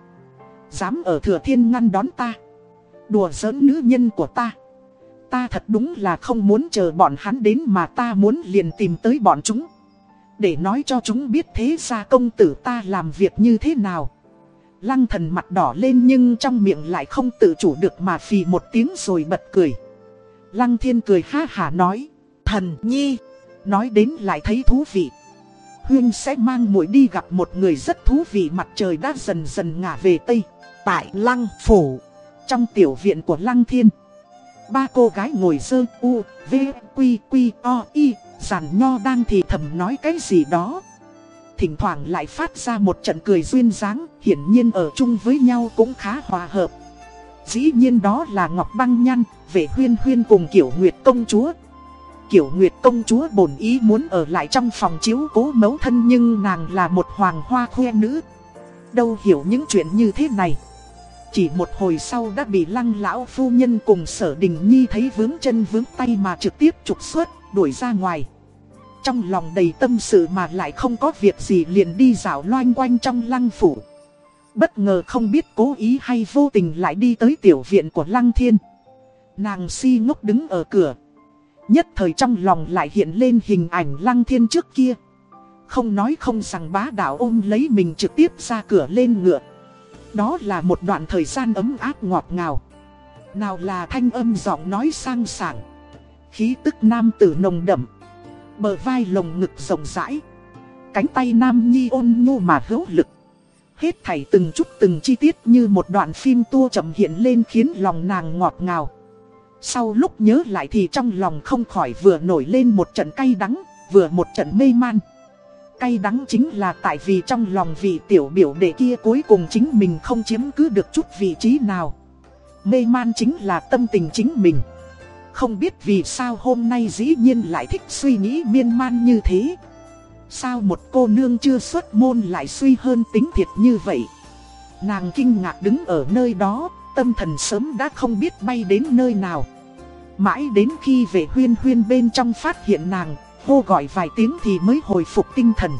Dám ở thừa thiên ngăn đón ta. Đùa giỡn nữ nhân của ta. Ta thật đúng là không muốn chờ bọn hắn đến mà ta muốn liền tìm tới bọn chúng. Để nói cho chúng biết thế ra công tử ta làm việc như thế nào. Lăng thần mặt đỏ lên nhưng trong miệng lại không tự chủ được mà phì một tiếng rồi bật cười. Lăng thiên cười ha hả nói Thần nhi Nói đến lại thấy thú vị. Huyên sẽ mang muội đi gặp một người rất thú vị mặt trời đã dần dần ngả về Tây Tại Lăng Phủ Trong tiểu viện của Lăng Thiên. Ba cô gái ngồi dơ u, v, quy, quy, o, y Giản nho đang thì thầm nói cái gì đó. Thỉnh thoảng lại phát ra một trận cười duyên dáng, Hiển nhiên ở chung với nhau cũng khá hòa hợp. Dĩ nhiên đó là Ngọc Băng Nhăn Về huyên huyên cùng Kiểu Nguyệt Công Chúa. Kiểu Nguyệt Công Chúa bổn ý muốn ở lại trong phòng chiếu cố mẫu thân Nhưng nàng là một hoàng hoa khoe nữ. Đâu hiểu những chuyện như thế này. Chỉ một hồi sau đã bị lăng lão phu nhân cùng sở đình nhi thấy vướng chân vướng tay mà trực tiếp trục xuất đuổi ra ngoài. Trong lòng đầy tâm sự mà lại không có việc gì liền đi dạo loanh quanh trong lăng phủ. Bất ngờ không biết cố ý hay vô tình lại đi tới tiểu viện của lăng thiên. Nàng si ngốc đứng ở cửa. Nhất thời trong lòng lại hiện lên hình ảnh lăng thiên trước kia. Không nói không rằng bá đạo ôm lấy mình trực tiếp ra cửa lên ngựa. Đó là một đoạn thời gian ấm áp ngọt ngào. Nào là thanh âm giọng nói sang sảng khí tức nam tử nồng đậm. Bờ vai lồng ngực rộng rãi. Cánh tay nam nhi ôn nhu mà hữu lực. Hết thảy từng chút từng chi tiết như một đoạn phim tua chậm hiện lên khiến lòng nàng ngọt ngào. Sau lúc nhớ lại thì trong lòng không khỏi vừa nổi lên một trận cay đắng, vừa một trận mê man. Cay đắng chính là tại vì trong lòng vị tiểu biểu đệ kia cuối cùng chính mình không chiếm cứ được chút vị trí nào. Mê man chính là tâm tình chính mình. Không biết vì sao hôm nay dĩ nhiên lại thích suy nghĩ miên man như thế. Sao một cô nương chưa xuất môn lại suy hơn tính thiệt như vậy? Nàng kinh ngạc đứng ở nơi đó, Tâm thần sớm đã không biết bay đến nơi nào. Mãi đến khi về huyên huyên bên trong phát hiện nàng, Hô gọi vài tiếng thì mới hồi phục tinh thần.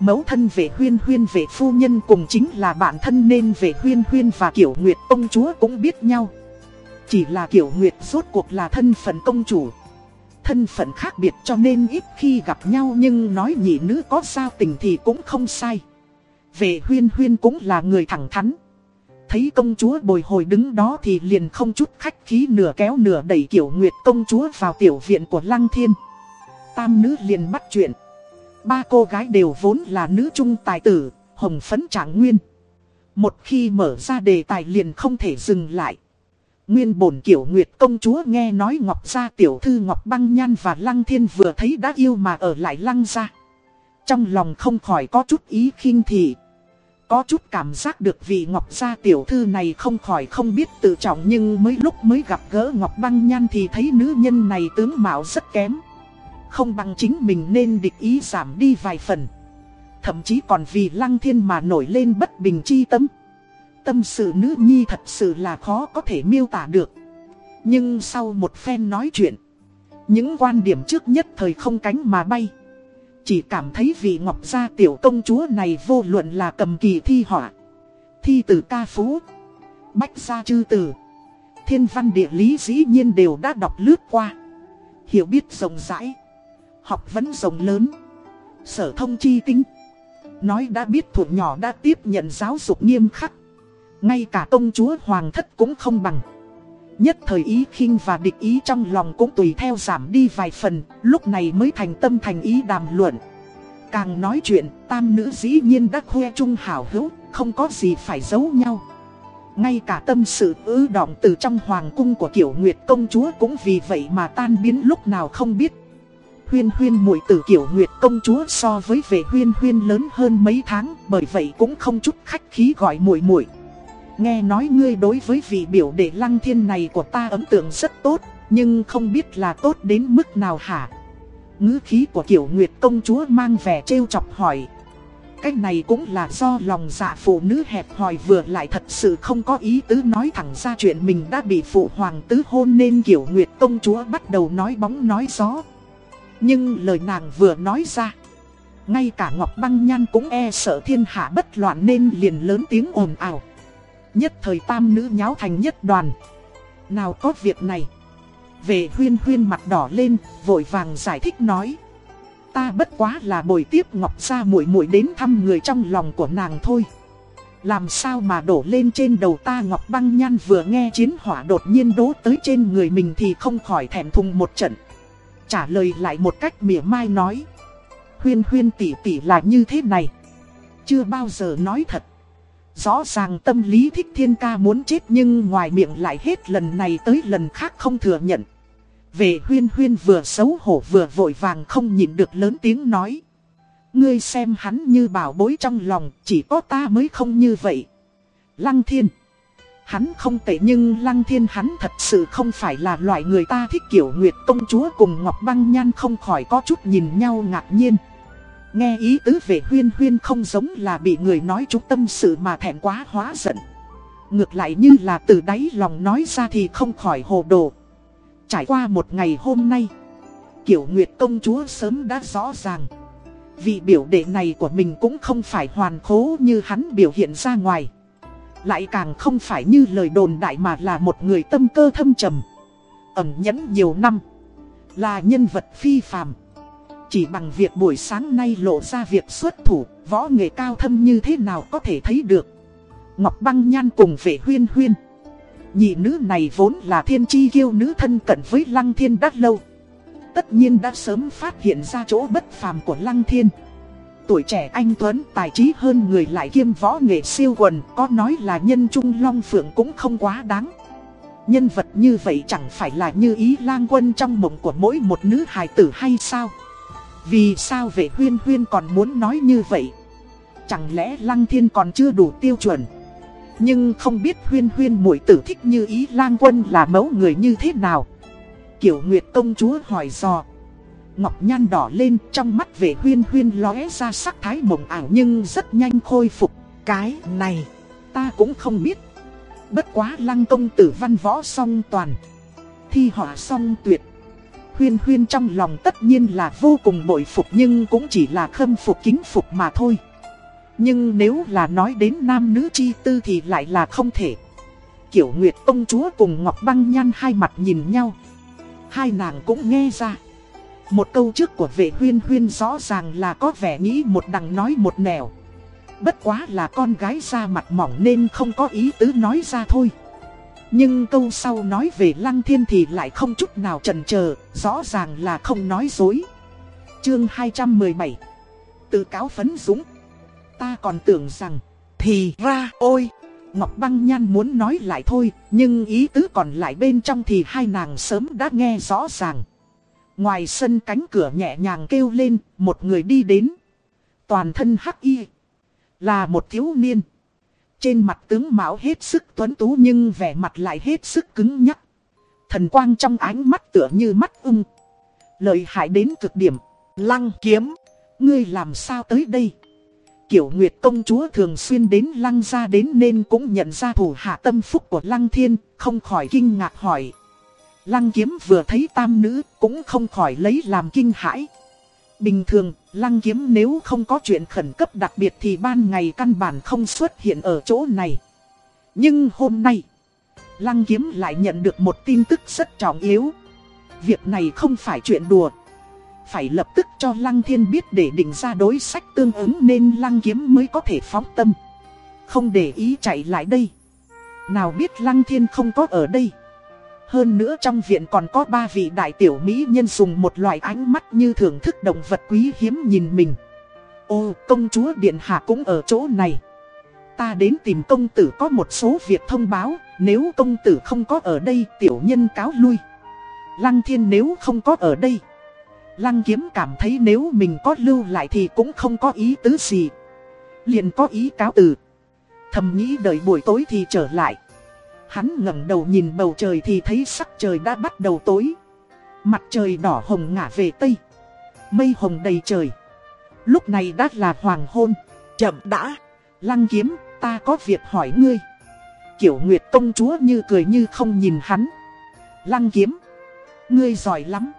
Mẫu thân về huyên huyên về phu nhân cùng chính là bạn thân nên về huyên huyên và kiểu nguyệt ông chúa cũng biết nhau chỉ là kiểu Nguyệt rốt cuộc là thân phận công chủ. Thân phận khác biệt cho nên ít khi gặp nhau nhưng nói nhị nữ có giao tình thì cũng không sai. Về huyên huyên cũng là người thẳng thắn. Thấy công chúa bồi hồi đứng đó thì liền không chút khách khí nửa kéo nửa đẩy kiểu Nguyệt công chúa vào tiểu viện của Lăng Thiên. Tam nữ liền bắt chuyện. Ba cô gái đều vốn là nữ trung tài tử, hồng phấn trạng nguyên. Một khi mở ra đề tài liền không thể dừng lại. Nguyên bổn kiểu Nguyệt công chúa nghe nói Ngọc gia tiểu thư Ngọc Băng Nhan và Lăng Thiên vừa thấy đã yêu mà ở lại Lăng gia. Trong lòng không khỏi có chút ý khinh thị. Có chút cảm giác được vị Ngọc gia tiểu thư này không khỏi không biết tự trọng nhưng mới lúc mới gặp gỡ Ngọc Băng Nhan thì thấy nữ nhân này tướng mạo rất kém. Không bằng chính mình nên địch ý giảm đi vài phần. Thậm chí còn vì Lăng Thiên mà nổi lên bất bình chi tâm. Tâm sự nữ nhi thật sự là khó có thể miêu tả được. Nhưng sau một phen nói chuyện, những quan điểm trước nhất thời không cánh mà bay. Chỉ cảm thấy vị ngọc gia tiểu công chúa này vô luận là cầm kỳ thi họa, thi từ ca phú, bách gia chư tử, thiên văn địa lý dĩ nhiên đều đã đọc lướt qua. Hiểu biết rộng rãi, học vấn rộng lớn, sở thông chi tính. Nói đã biết thuộc nhỏ đã tiếp nhận giáo dục nghiêm khắc. Ngay cả công chúa hoàng thất cũng không bằng Nhất thời ý khinh và địch ý trong lòng cũng tùy theo giảm đi vài phần, lúc này mới thành tâm thành ý đàm luận. Càng nói chuyện, tam nữ dĩ nhiên đã khoe chung hảo hữu, không có gì phải giấu nhau. Ngay cả tâm sự ư động từ trong hoàng cung của kiểu Nguyệt công chúa cũng vì vậy mà tan biến lúc nào không biết. Huyên huyên muội tử kiểu Nguyệt công chúa so với vệ huyên huyên lớn hơn mấy tháng, bởi vậy cũng không chút khách khí gọi muội muội. Nghe nói ngươi đối với vị biểu đệ lăng thiên này của ta ấn tượng rất tốt, nhưng không biết là tốt đến mức nào hả? ngữ khí của kiểu Nguyệt công chúa mang vẻ trêu chọc hỏi. Cái này cũng là do lòng dạ phụ nữ hẹp hòi vừa lại thật sự không có ý tứ nói thẳng ra chuyện mình đã bị phụ hoàng tứ hôn nên kiểu Nguyệt công chúa bắt đầu nói bóng nói gió. Nhưng lời nàng vừa nói ra. Ngay cả Ngọc Băng Nhan cũng e sợ thiên hạ bất loạn nên liền lớn tiếng ồn ào. Nhất thời tam nữ nháo thành nhất đoàn. Nào có việc này. Về huyên huyên mặt đỏ lên, vội vàng giải thích nói. Ta bất quá là bồi tiếp Ngọc ra muội muội đến thăm người trong lòng của nàng thôi. Làm sao mà đổ lên trên đầu ta Ngọc Băng Nhan vừa nghe chiến hỏa đột nhiên đổ tới trên người mình thì không khỏi thèm thùng một trận. Trả lời lại một cách mỉa mai nói. Huyên huyên tỷ tỷ là như thế này. Chưa bao giờ nói thật. Rõ ràng tâm lý thích thiên ca muốn chết nhưng ngoài miệng lại hết lần này tới lần khác không thừa nhận. Về huyên huyên vừa xấu hổ vừa vội vàng không nhìn được lớn tiếng nói. Ngươi xem hắn như bảo bối trong lòng, chỉ có ta mới không như vậy. Lăng thiên. Hắn không tệ nhưng lăng thiên hắn thật sự không phải là loại người ta thích kiểu Nguyệt công chúa cùng Ngọc Băng Nhan không khỏi có chút nhìn nhau ngạc nhiên. Nghe ý tứ về huyên huyên không giống là bị người nói chú tâm sự mà thẹn quá hóa giận. Ngược lại như là từ đáy lòng nói ra thì không khỏi hồ đồ. Trải qua một ngày hôm nay, kiểu Nguyệt công chúa sớm đã rõ ràng. Vị biểu đệ này của mình cũng không phải hoàn khố như hắn biểu hiện ra ngoài. Lại càng không phải như lời đồn đại mà là một người tâm cơ thâm trầm. Ẩm nhẫn nhiều năm. Là nhân vật phi phàm. Chỉ bằng việc buổi sáng nay lộ ra việc xuất thủ, võ nghệ cao thâm như thế nào có thể thấy được. Ngọc Băng Nhan cùng vệ huyên huyên. Nhị nữ này vốn là thiên chi kiêu nữ thân cận với Lăng Thiên đắt lâu. Tất nhiên đã sớm phát hiện ra chỗ bất phàm của Lăng Thiên. Tuổi trẻ anh Tuấn tài trí hơn người lại kiêm võ nghệ siêu quần có nói là nhân trung long phượng cũng không quá đáng. Nhân vật như vậy chẳng phải là như ý lang quân trong mộng của mỗi một nữ hài tử hay sao? Vì sao vệ huyên huyên còn muốn nói như vậy? Chẳng lẽ Lăng Thiên còn chưa đủ tiêu chuẩn? Nhưng không biết huyên huyên muội tử thích như ý lang quân là mẫu người như thế nào? Kiểu Nguyệt công chúa hỏi dò. Ngọc nhan đỏ lên trong mắt vệ huyên huyên lóe ra sắc thái mộng ảo nhưng rất nhanh khôi phục. Cái này, ta cũng không biết. Bất quá lăng công tử văn võ song toàn. Thi họa song tuyệt. Huyên huyên trong lòng tất nhiên là vô cùng bội phục nhưng cũng chỉ là khâm phục kính phục mà thôi. Nhưng nếu là nói đến nam nữ chi tư thì lại là không thể. Kiểu Nguyệt công chúa cùng Ngọc Băng Nhan hai mặt nhìn nhau. Hai nàng cũng nghe ra. Một câu trước của vệ huyên huyên rõ ràng là có vẻ nghĩ một đằng nói một nẻo. Bất quá là con gái ra mặt mỏng nên không có ý tứ nói ra thôi. Nhưng câu sau nói về Lăng Thiên thì lại không chút nào chần chờ, rõ ràng là không nói dối. Chương 217 Tự cáo phấn dũng Ta còn tưởng rằng, thì ra, ôi, Ngọc Băng Nhan muốn nói lại thôi, nhưng ý tứ còn lại bên trong thì hai nàng sớm đã nghe rõ ràng. Ngoài sân cánh cửa nhẹ nhàng kêu lên, một người đi đến. Toàn thân hắc y, là một thiếu niên. Trên mặt tướng mạo hết sức tuấn tú nhưng vẻ mặt lại hết sức cứng nhắc. Thần quang trong ánh mắt tựa như mắt ưng. Lợi hại đến cực điểm. Lăng kiếm. Ngươi làm sao tới đây? Kiểu Nguyệt công chúa thường xuyên đến lăng ra đến nên cũng nhận ra thủ hạ tâm phúc của lăng thiên, không khỏi kinh ngạc hỏi. Lăng kiếm vừa thấy tam nữ cũng không khỏi lấy làm kinh hãi. Bình thường, lăng kiếm nếu không có chuyện khẩn cấp đặc biệt thì ban ngày căn bản không xuất hiện ở chỗ này. Nhưng hôm nay, lăng kiếm lại nhận được một tin tức rất trọng yếu. Việc này không phải chuyện đùa. Phải lập tức cho lăng thiên biết để định ra đối sách tương ứng nên lăng kiếm mới có thể phóng tâm. Không để ý chạy lại đây. Nào biết lăng thiên không có ở đây. Hơn nữa trong viện còn có ba vị đại tiểu mỹ nhân dùng một loại ánh mắt như thưởng thức động vật quý hiếm nhìn mình. Ô, công chúa Điện Hạ cũng ở chỗ này. Ta đến tìm công tử có một số việc thông báo, nếu công tử không có ở đây tiểu nhân cáo lui. Lăng thiên nếu không có ở đây. Lăng kiếm cảm thấy nếu mình có lưu lại thì cũng không có ý tứ gì. Liền có ý cáo từ. Thầm nghĩ đợi buổi tối thì trở lại. Hắn ngẩng đầu nhìn bầu trời thì thấy sắc trời đã bắt đầu tối. Mặt trời đỏ hồng ngả về tây. Mây hồng đầy trời. Lúc này đã là hoàng hôn. Chậm đã. Lăng kiếm, ta có việc hỏi ngươi. Kiểu Nguyệt công chúa như cười như không nhìn hắn. Lăng kiếm. Ngươi giỏi lắm.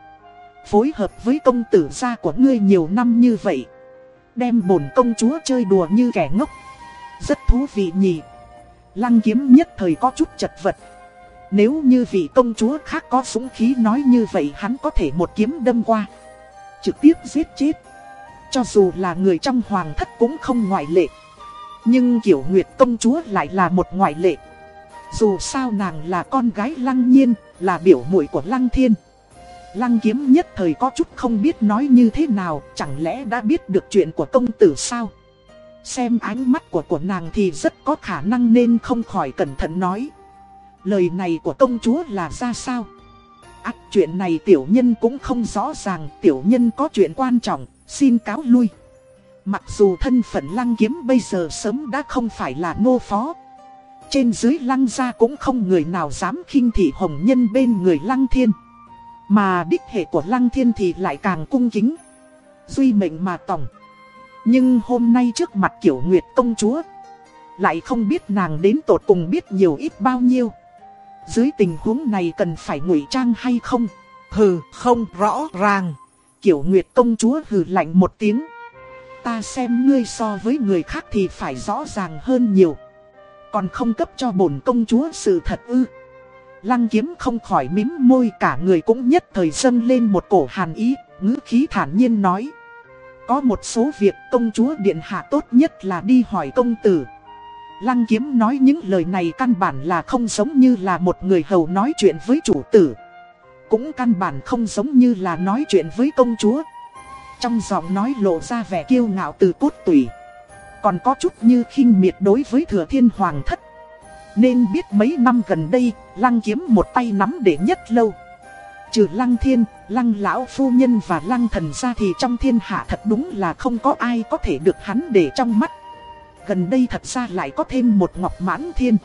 Phối hợp với công tử gia của ngươi nhiều năm như vậy. Đem bổn công chúa chơi đùa như kẻ ngốc. Rất thú vị nhỉ. Lăng kiếm nhất thời có chút chật vật. Nếu như vị công chúa khác có súng khí nói như vậy hắn có thể một kiếm đâm qua. Trực tiếp giết chết. Cho dù là người trong hoàng thất cũng không ngoại lệ. Nhưng kiểu Nguyệt công chúa lại là một ngoại lệ. Dù sao nàng là con gái lăng nhiên, là biểu muội của lăng thiên. Lăng kiếm nhất thời có chút không biết nói như thế nào, chẳng lẽ đã biết được chuyện của công tử sao? Xem ánh mắt của của nàng thì rất có khả năng nên không khỏi cẩn thận nói. Lời này của công chúa là ra sao? Ác chuyện này tiểu nhân cũng không rõ ràng, tiểu nhân có chuyện quan trọng, xin cáo lui. Mặc dù thân phận lăng kiếm bây giờ sớm đã không phải là ngô phó. Trên dưới lăng gia cũng không người nào dám khinh thị hồng nhân bên người lăng thiên. Mà đích hệ của lăng thiên thì lại càng cung kính. Duy mệnh mà tổng. Nhưng hôm nay trước mặt kiểu nguyệt công chúa Lại không biết nàng đến tột cùng biết nhiều ít bao nhiêu. Dưới tình huống này cần phải ngụy trang hay không? Hừ không rõ ràng. Kiểu nguyệt công chúa hừ lạnh một tiếng. Ta xem ngươi so với người khác thì phải rõ ràng hơn nhiều. Còn không cấp cho bổn công chúa sự thật ư. Lăng kiếm không khỏi mím môi cả người cũng nhất thời dâng lên một cổ hàn ý ngữ khí thản nhiên nói có một số việc công chúa Điện Hạ tốt nhất là đi hỏi công tử. Lăng kiếm nói những lời này căn bản là không giống như là một người hầu nói chuyện với chủ tử. Cũng căn bản không giống như là nói chuyện với công chúa. Trong giọng nói lộ ra vẻ kiêu ngạo từ cốt tủy. Còn có chút như khinh miệt đối với thừa thiên hoàng thất. Nên biết mấy năm gần đây, lăng kiếm một tay nắm để nhất lâu. Trừ lăng thiên, lăng lão phu nhân và lăng thần ra thì trong thiên hạ thật đúng là không có ai có thể được hắn để trong mắt. Gần đây thật ra lại có thêm một Ngọc Mãn Thiên.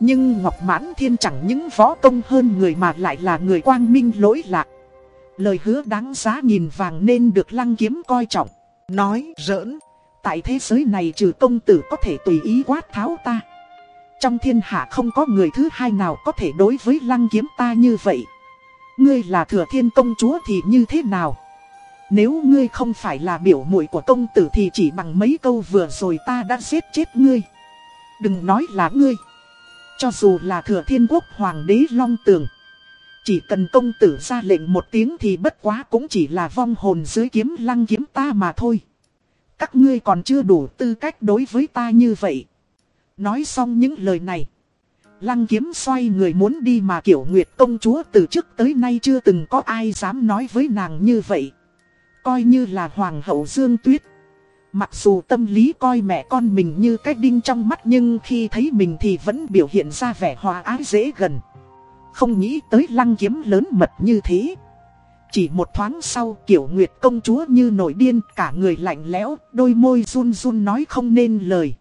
Nhưng Ngọc Mãn Thiên chẳng những võ công hơn người mà lại là người quang minh lỗi lạc. Lời hứa đáng giá nhìn vàng nên được lăng kiếm coi trọng. Nói rỡn, tại thế giới này trừ công tử có thể tùy ý quát tháo ta. Trong thiên hạ không có người thứ hai nào có thể đối với lăng kiếm ta như vậy. Ngươi là thừa thiên công chúa thì như thế nào? Nếu ngươi không phải là biểu muội của công tử thì chỉ bằng mấy câu vừa rồi ta đã giết chết ngươi. Đừng nói là ngươi. Cho dù là thừa thiên quốc hoàng đế long tường. Chỉ cần công tử ra lệnh một tiếng thì bất quá cũng chỉ là vong hồn dưới kiếm lăng kiếm ta mà thôi. Các ngươi còn chưa đủ tư cách đối với ta như vậy. Nói xong những lời này. Lăng kiếm xoay người muốn đi mà kiểu Nguyệt công chúa từ trước tới nay chưa từng có ai dám nói với nàng như vậy. Coi như là Hoàng hậu Dương Tuyết. Mặc dù tâm lý coi mẹ con mình như cách đinh trong mắt nhưng khi thấy mình thì vẫn biểu hiện ra vẻ hòa ái dễ gần. Không nghĩ tới lăng kiếm lớn mật như thế. Chỉ một thoáng sau kiểu Nguyệt công chúa như nổi điên cả người lạnh lẽo, đôi môi run run nói không nên lời.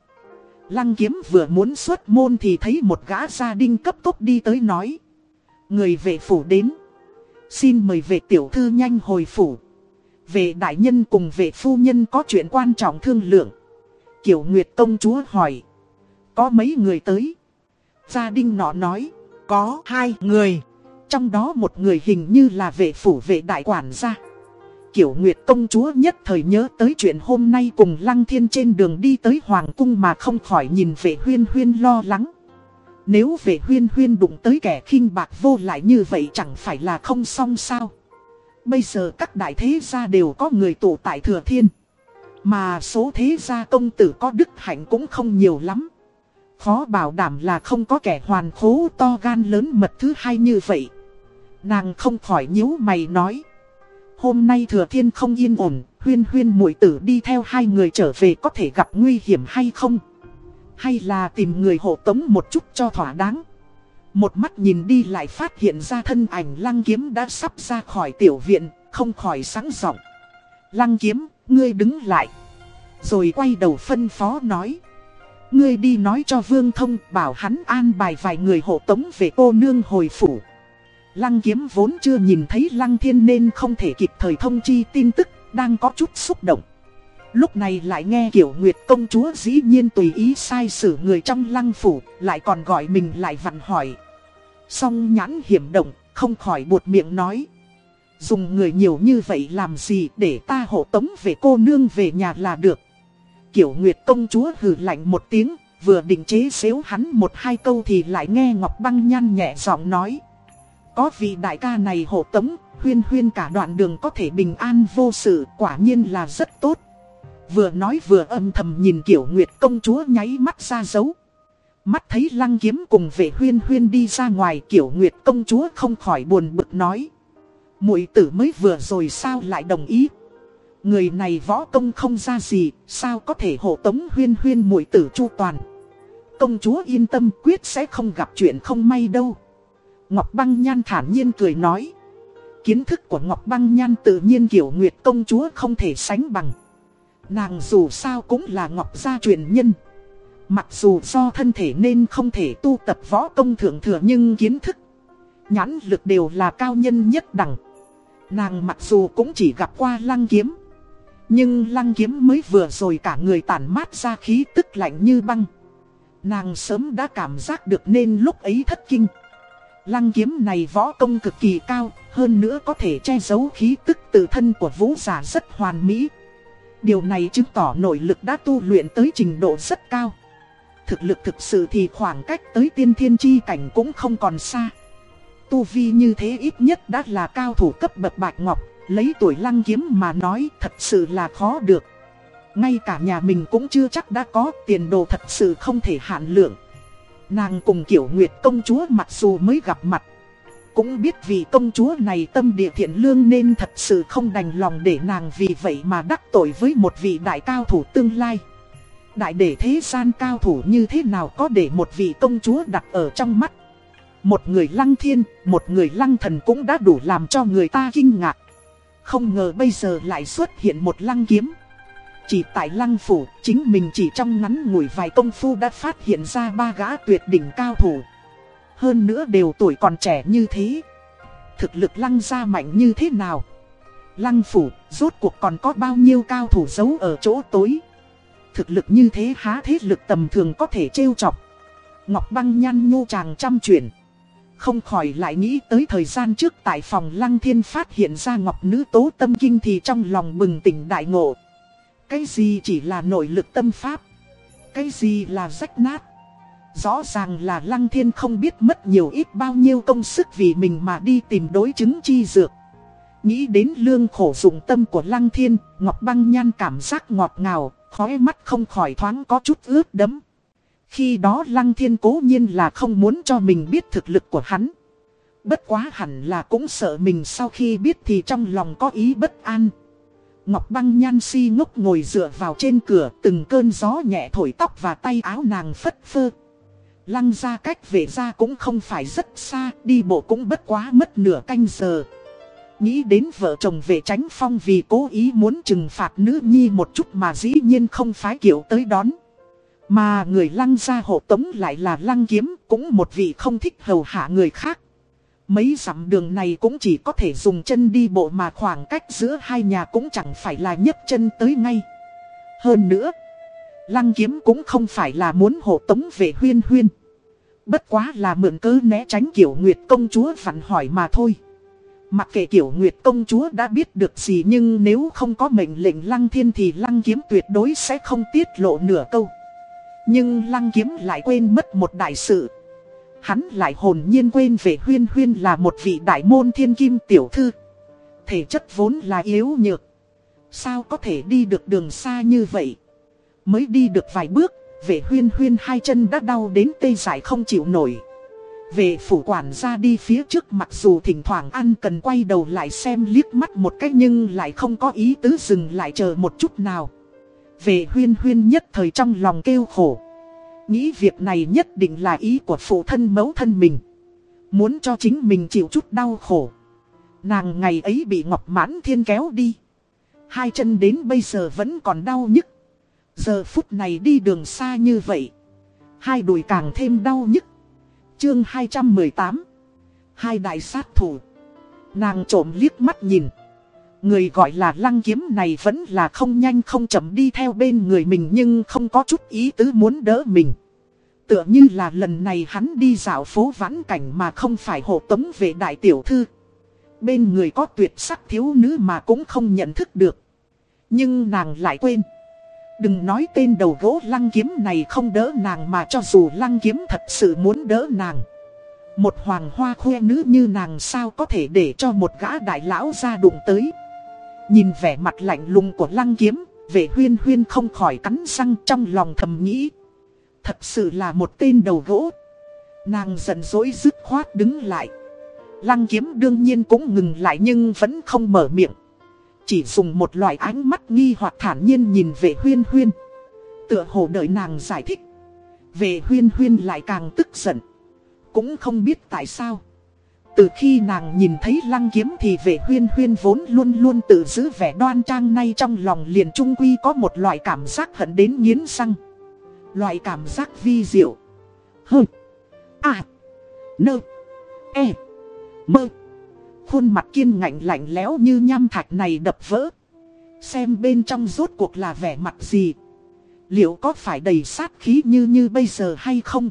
Lăng kiếm vừa muốn xuất môn thì thấy một gã gia đình cấp tốc đi tới nói. Người vệ phủ đến. Xin mời vệ tiểu thư nhanh hồi phủ. Vệ đại nhân cùng vệ phu nhân có chuyện quan trọng thương lượng. Kiểu Nguyệt công chúa hỏi. Có mấy người tới? Gia đình nọ nói. Có hai người. Trong đó một người hình như là vệ phủ vệ đại quản gia. Kiểu Nguyệt công chúa nhất thời nhớ tới chuyện hôm nay cùng Lăng Thiên trên đường đi tới Hoàng cung mà không khỏi nhìn về huyên huyên lo lắng. Nếu về huyên huyên đụng tới kẻ khinh bạc vô lại như vậy chẳng phải là không xong sao. Bây giờ các đại thế gia đều có người tụ tại thừa thiên. Mà số thế gia công tử có đức hạnh cũng không nhiều lắm. Khó bảo đảm là không có kẻ hoàn khố to gan lớn mật thứ hai như vậy. Nàng không khỏi nhíu mày nói. Hôm nay thừa thiên không yên ổn, huyên huyên muội tử đi theo hai người trở về có thể gặp nguy hiểm hay không? Hay là tìm người hộ tống một chút cho thỏa đáng? Một mắt nhìn đi lại phát hiện ra thân ảnh lăng kiếm đã sắp ra khỏi tiểu viện, không khỏi sáng giọng. Lăng kiếm, ngươi đứng lại. Rồi quay đầu phân phó nói. Ngươi đi nói cho Vương Thông bảo hắn an bài vài người hộ tống về cô nương hồi phủ. Lăng kiếm vốn chưa nhìn thấy Lăng Thiên nên không thể kịp thời thông chi tin tức, đang có chút xúc động. Lúc này lại nghe kiểu Nguyệt công chúa dĩ nhiên tùy ý sai xử người trong lăng phủ, lại còn gọi mình lại vặn hỏi. Song nhãn hiểm động, không khỏi buột miệng nói. Dùng người nhiều như vậy làm gì để ta hộ tống về cô nương về nhà là được. Kiểu Nguyệt công chúa hừ lạnh một tiếng, vừa định chế xếu hắn một hai câu thì lại nghe Ngọc Băng nhăn nhẹ giọng nói. Có vị đại ca này hộ tống, huyên huyên cả đoạn đường có thể bình an vô sự, quả nhiên là rất tốt. Vừa nói vừa âm thầm nhìn kiểu Nguyệt công chúa nháy mắt ra dấu. Mắt thấy lăng kiếm cùng vệ huyên huyên đi ra ngoài kiểu Nguyệt công chúa không khỏi buồn bực nói. muội tử mới vừa rồi sao lại đồng ý. Người này võ công không ra gì, sao có thể hộ tống huyên huyên muội tử chu toàn. Công chúa yên tâm quyết sẽ không gặp chuyện không may đâu. Ngọc Băng Nhan thản nhiên cười nói. Kiến thức của Ngọc Băng Nhan tự nhiên kiểu Nguyệt công chúa không thể sánh bằng. Nàng dù sao cũng là Ngọc gia truyền nhân. Mặc dù do thân thể nên không thể tu tập võ công thượng thừa nhưng kiến thức, nhãn lực đều là cao nhân nhất đẳng. Nàng mặc dù cũng chỉ gặp qua lăng kiếm. Nhưng lăng kiếm mới vừa rồi cả người tản mát ra khí tức lạnh như băng. Nàng sớm đã cảm giác được nên lúc ấy thất kinh. Lăng kiếm này võ công cực kỳ cao, hơn nữa có thể che giấu khí tức tự thân của vũ giả rất hoàn mỹ. Điều này chứng tỏ nội lực đã tu luyện tới trình độ rất cao. Thực lực thực sự thì khoảng cách tới tiên thiên chi cảnh cũng không còn xa. Tu vi như thế ít nhất đã là cao thủ cấp bậc bạch ngọc, lấy tuổi lăng kiếm mà nói thật sự là khó được. Ngay cả nhà mình cũng chưa chắc đã có tiền đồ thật sự không thể hạn lượng. Nàng cùng kiểu Nguyệt công chúa mặc dù mới gặp mặt Cũng biết vì công chúa này tâm địa thiện lương nên thật sự không đành lòng để nàng vì vậy mà đắc tội với một vị đại cao thủ tương lai. Đại để thế gian cao thủ như thế nào có để một vị công chúa đặt ở trong mắt? Một người lăng thiên, một người lăng thần cũng đã đủ làm cho người ta kinh ngạc. Không ngờ bây giờ lại xuất hiện một lăng kiếm chỉ tại lăng phủ, chính mình chỉ trong ngắn ngủi vài công phu đã phát hiện ra ba gã tuyệt đỉnh cao thủ. Hơn nữa đều tuổi còn trẻ như thế. Thực lực lăng ra mạnh như thế nào? Lăng phủ, rốt cuộc còn có bao nhiêu cao thủ giấu ở chỗ tối? Thực lực như thế há thế lực tầm thường có thể trêu chọc. Ngọc băng nhăn nhô chàng trăm chuyển. Không khỏi lại nghĩ tới thời gian trước tại phòng lăng thiên phát hiện ra ngọc nữ tố tâm kinh thì trong lòng bừng tỉnh đại ngộ. Cái gì chỉ là nội lực tâm pháp? Cái gì là rách nát? Rõ ràng là Lăng Thiên không biết mất nhiều ít bao nhiêu công sức vì mình mà đi tìm đối chứng chi dược. Nghĩ đến lương khổ dụng tâm của Lăng Thiên, Ngọc Băng Nhan cảm giác ngọt ngào, khói mắt không khỏi thoáng có chút ướt đấm. Khi đó Lăng Thiên cố nhiên là không muốn cho mình biết thực lực của hắn. Bất quá hẳn là cũng sợ mình sau khi biết thì trong lòng có ý bất an. Ngọc băng nhan si ngốc ngồi dựa vào trên cửa từng cơn gió nhẹ thổi tóc và tay áo nàng phất phơ. Lăng ra cách về ra cũng không phải rất xa, đi bộ cũng bất quá mất nửa canh giờ. Nghĩ đến vợ chồng về tránh phong vì cố ý muốn trừng phạt nữ nhi một chút mà dĩ nhiên không phái kiểu tới đón. Mà người lăng gia hộ tống lại là lăng kiếm, cũng một vị không thích hầu hạ người khác. Mấy dặm đường này cũng chỉ có thể dùng chân đi bộ mà khoảng cách giữa hai nhà cũng chẳng phải là nhấc chân tới ngay. Hơn nữa, lăng kiếm cũng không phải là muốn hộ tống về huyên huyên. Bất quá là mượn cớ né tránh kiểu Nguyệt công chúa vặn hỏi mà thôi. Mặc kệ kiểu Nguyệt công chúa đã biết được gì nhưng nếu không có mệnh lệnh lăng thiên thì lăng kiếm tuyệt đối sẽ không tiết lộ nửa câu. Nhưng lăng kiếm lại quên mất một đại sự. Hắn lại hồn nhiên quên về huyên huyên là một vị đại môn thiên kim tiểu thư. Thể chất vốn là yếu nhược. Sao có thể đi được đường xa như vậy? Mới đi được vài bước, Vệ huyên huyên hai chân đã đau đến tê dại không chịu nổi Vệ phủ quản ra đi phía trước mặc dù thỉnh thoảng ăn cần quay đầu lại xem liếc mắt một cách nhưng lại không có ý tứ dừng lại chờ một chút nào Vệ huyên huyên nhất thời trong lòng kêu khổ Nghĩ việc này nhất định là ý của phụ thân mẫu thân mình. Muốn cho chính mình chịu chút đau khổ. Nàng ngày ấy bị Ngọc Mãn Thiên kéo đi. Hai chân đến bây giờ vẫn còn đau nhức. Giờ phút này đi đường xa như vậy. Hai đùi càng thêm đau nhức. Chương 218 Hai đại sát thủ. Nàng trộm liếc mắt nhìn. Người gọi là lăng kiếm này vẫn là không nhanh không chậm đi theo bên người mình nhưng không có chút ý tứ muốn đỡ mình. Tựa như là lần này hắn đi dạo phố vãn cảnh mà không phải hộ tống về đại tiểu thư. Bên người có tuyệt sắc thiếu nữ mà cũng không nhận thức được. Nhưng nàng lại quên. Đừng nói tên đầu gỗ lăng kiếm này không đỡ nàng mà cho dù lăng kiếm thật sự muốn đỡ nàng. Một hoàng hoa khoe nữ như nàng sao có thể để cho một gã đại lão ra đụng tới. Nhìn vẻ mặt lạnh lùng của lăng kiếm, vệ huyên huyên không khỏi cắn răng trong lòng thầm nghĩ. Thật sự là một tên đầu gỗ. Nàng giận dỗi dứt khoát đứng lại. Lăng kiếm đương nhiên cũng ngừng lại nhưng vẫn không mở miệng. Chỉ dùng một loại ánh mắt nghi hoặc thản nhiên nhìn về huyên huyên. Tựa hồ đợi nàng giải thích. Về huyên huyên lại càng tức giận. Cũng không biết tại sao. Từ khi nàng nhìn thấy lăng kiếm thì về huyên huyên vốn luôn luôn tự giữ vẻ đoan trang nay trong lòng liền trung quy có một loại cảm giác hận đến nghiến răng. Loại cảm giác vi diệu. Hơ. À. Nơ. E. Mơ. Khuôn mặt kiên ngạnh lạnh lẽo như nham thạch này đập vỡ. Xem bên trong rốt cuộc là vẻ mặt gì. Liệu có phải đầy sát khí như như bây giờ hay không?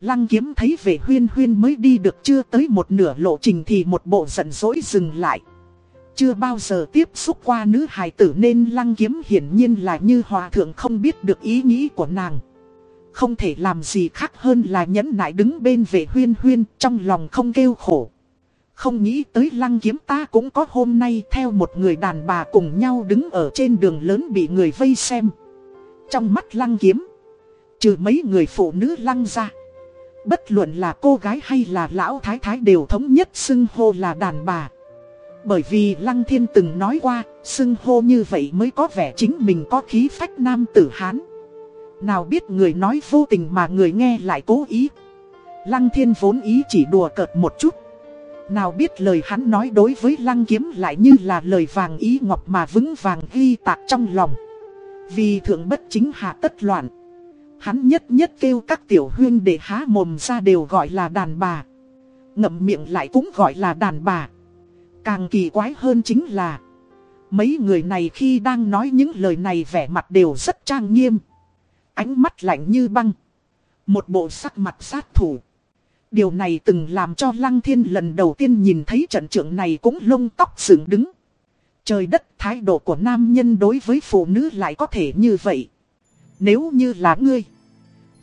Lăng kiếm thấy về huyên huyên mới đi được chưa tới một nửa lộ trình thì một bộ giận dỗi dừng lại. Chưa bao giờ tiếp xúc qua nữ hài tử nên lăng kiếm hiển nhiên là như hòa thượng không biết được ý nghĩ của nàng. Không thể làm gì khác hơn là nhẫn nại đứng bên vệ huyên huyên trong lòng không kêu khổ. Không nghĩ tới lăng kiếm ta cũng có hôm nay theo một người đàn bà cùng nhau đứng ở trên đường lớn bị người vây xem. Trong mắt lăng kiếm, trừ mấy người phụ nữ lăng ra. Bất luận là cô gái hay là lão thái thái đều thống nhất xưng hô là đàn bà. Bởi vì Lăng Thiên từng nói qua, xưng hô như vậy mới có vẻ chính mình có khí phách nam tử Hán. Nào biết người nói vô tình mà người nghe lại cố ý. Lăng Thiên vốn ý chỉ đùa cợt một chút. Nào biết lời hắn nói đối với Lăng Kiếm lại như là lời vàng ý ngọc mà vững vàng ghi tạc trong lòng. Vì thượng bất chính hạ tất loạn. Hắn nhất nhất kêu các tiểu huyên để há mồm ra đều gọi là đàn bà. Ngậm miệng lại cũng gọi là đàn bà. Càng kỳ quái hơn chính là, Mấy người này khi đang nói những lời này vẻ mặt đều rất trang nghiêm. Ánh mắt lạnh như băng. Một bộ sắc mặt sát thủ. Điều này từng làm cho Lăng Thiên lần đầu tiên nhìn thấy trận trưởng này cũng lông tóc dựng đứng. Trời đất, thái độ của nam nhân đối với phụ nữ lại có thể như vậy. Nếu như là ngươi,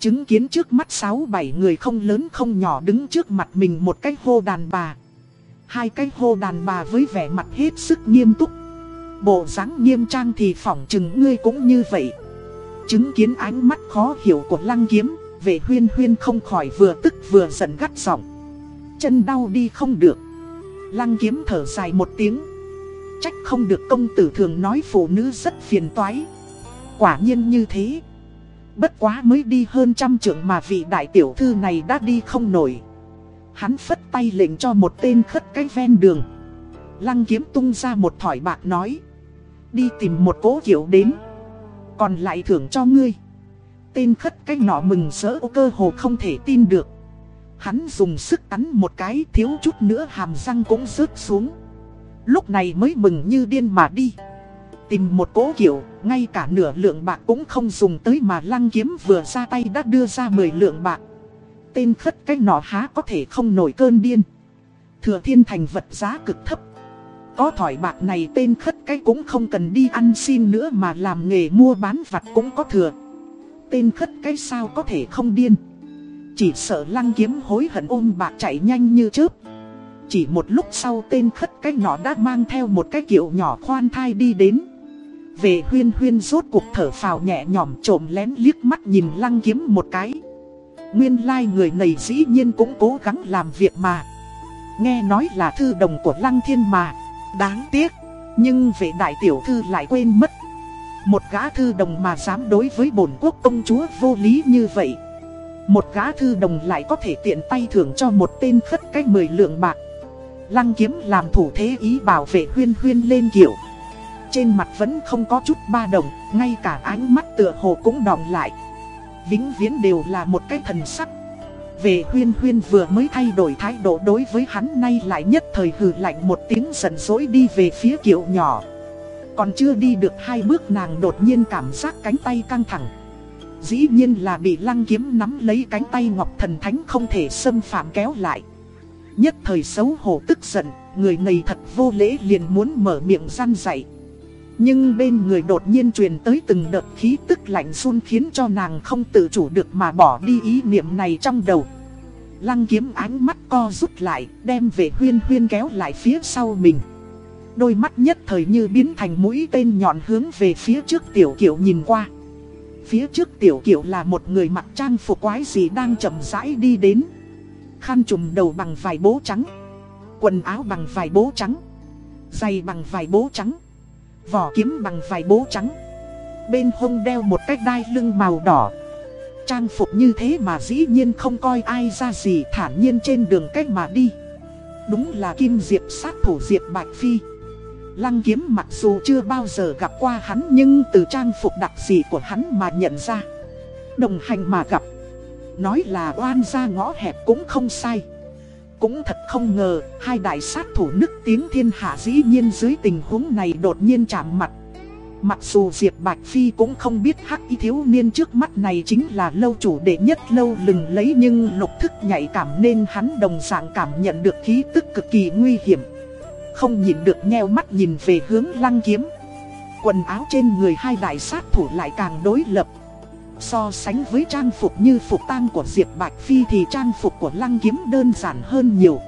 Chứng kiến trước mắt sáu bảy người không lớn không nhỏ đứng trước mặt mình một cách hô đàn bà. Hai cái hô đàn bà với vẻ mặt hết sức nghiêm túc. Bộ dáng nghiêm trang thì phỏng chừng ngươi cũng như vậy. Chứng kiến ánh mắt khó hiểu của lăng kiếm, Vệ huyên huyên không khỏi vừa tức vừa giận gắt giọng. Chân đau đi không được. Lăng kiếm thở dài một tiếng. Trách không được công tử thường nói phụ nữ rất phiền toái. Quả nhiên như thế. Bất quá mới đi hơn trăm trượng mà vị đại tiểu thư này đã đi không nổi. Hắn phất tay lệnh cho một tên khất cái ven đường. Lăng kiếm tung ra một thỏi bạc nói. Đi tìm một cố kiểu đến. Còn lại thưởng cho ngươi. Tên khất cái nọ mừng sỡ cơ hồ không thể tin được. Hắn dùng sức cắn một cái thiếu chút nữa hàm răng cũng rớt xuống. Lúc này mới mừng như điên mà đi. Tìm một cố kiểu, ngay cả nửa lượng bạc cũng không dùng tới mà lăng kiếm vừa ra tay đã đưa ra 10 lượng bạc tên khất cái nọ há có thể không nổi cơn điên. Thừa thiên thành vật giá cực thấp. Có thỏi bạc này tên khất cái cũng không cần đi ăn xin nữa mà làm nghề mua bán vặt cũng có thừa. Tên khất cái sao có thể không điên. Chỉ sợ lăng kiếm hối hận ôm bạc chạy nhanh như chớp. Chỉ một lúc sau tên khất cái nọ đã mang theo một cái kiệu nhỏ khoan thai đi đến. Về huyên huyên rốt cuộc thở phào nhẹ nhõm trộm lén liếc mắt nhìn lăng kiếm một cái. Nguyên lai like người này dĩ nhiên cũng cố gắng làm việc mà. Nghe nói là thư đồng của lăng thiên mà. Đáng tiếc. Nhưng vệ đại tiểu thư lại quên mất. Một gã thư đồng mà dám đối với bổn quốc công chúa vô lý như vậy. Một gã thư đồng lại có thể tiện tay thưởng cho một tên khất cách mười lượng bạc. Lăng kiếm làm thủ thế ý bảo vệ huyên huyên lên kiểu. Trên mặt vẫn không có chút ba đồng Ngay cả ánh mắt tựa hồ cũng đọng lại. Vĩnh viễn đều là một cái thần sắc. Về huyên huyên vừa mới thay đổi thái độ đối với hắn nay lại nhất thời hừ lạnh một tiếng giận dỗi đi về phía kiệu nhỏ. Còn chưa đi được hai bước nàng đột nhiên cảm giác cánh tay căng thẳng. Dĩ nhiên là bị lăng kiếm nắm lấy cánh tay ngọc thần thánh không thể xâm phạm kéo lại. Nhất thời xấu hổ tức giận, người này thật vô lễ liền muốn mở miệng răn dạy. Nhưng bên người đột nhiên truyền tới từng đợt khí tức lạnh run khiến cho nàng không tự chủ được mà bỏ đi ý niệm này trong đầu. Lăng kiếm ánh mắt co rút lại, đem về huyên huyên kéo lại phía sau mình. Đôi mắt nhất thời như biến thành mũi tên nhọn hướng về phía trước tiểu kiểu nhìn qua. Phía trước tiểu kiểu là một người mặc trang phục quái gì đang chậm rãi đi đến. Khăn trùm đầu bằng vải bố trắng Quần áo bằng vải bố trắng Giày bằng vải bố trắng Vỏ kiếm bằng vải bố trắng. Bên hông đeo một cái đai lưng màu đỏ. Trang phục như thế mà dĩ nhiên không coi ai ra gì, thản nhiên trên đường cách mà đi. Đúng là Kim Diệp sát thủ Diệp Bạch Phi. Lăng kiếm mặc dù chưa bao giờ gặp qua hắn Nhưng từ trang phục đặc dị của hắn mà nhận ra. Đồng hành mà gặp. Nói là oan ra ngõ hẹp cũng không sai. Cũng thật không ngờ, Hai đại sát thủ nức tiếng thiên hạ dĩ nhiên dưới tình huống này đột nhiên chạm mặt. Mặc dù Diệp Bạch Phi cũng không biết hắc y thiếu niên trước mắt này chính là lâu chủ đệ nhất lâu lừng lấy Nhưng lục thức nhạy cảm nên hắn đồng dạng cảm nhận được khí tức cực kỳ nguy hiểm. Không nhìn được nheo mắt nhìn về hướng lăng kiếm. Quần áo trên người hai đại sát thủ lại càng đối lập. So sánh với trang phục như phục tang của Diệp Bạch Phi thì trang phục của Lăng Kiếm đơn giản hơn nhiều.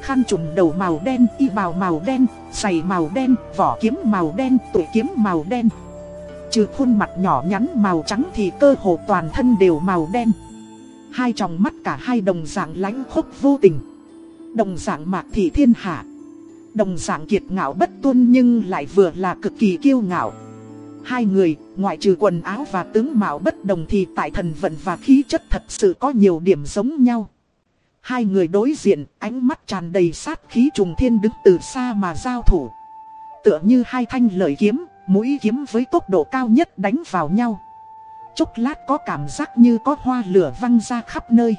Khăn trùm đầu màu đen, y bào màu đen, giày màu đen, vỏ kiếm màu đen, tuổi kiếm màu đen. Trừ khuôn mặt nhỏ nhắn màu trắng thì cơ hồ toàn thân đều màu đen. Hai tròng mắt cả hai đồng dạng lánh khốc vô tình. Đồng dạng mạc thị thiên hạ. Đồng dạng kiệt ngạo bất tuân nhưng lại vừa là cực kỳ kiêu ngạo. Hai người, ngoại trừ quần áo và tướng mạo bất đồng thì tại thần vận và khí chất thật sự có nhiều điểm giống nhau. Hai người đối diện, ánh mắt tràn đầy sát khí trùng thiên đứng từ xa mà giao thủ. Tựa như hai thanh lợi kiếm, mũi kiếm với tốc độ cao nhất đánh vào nhau. Chốc lát có cảm giác như có hoa lửa văng ra khắp nơi.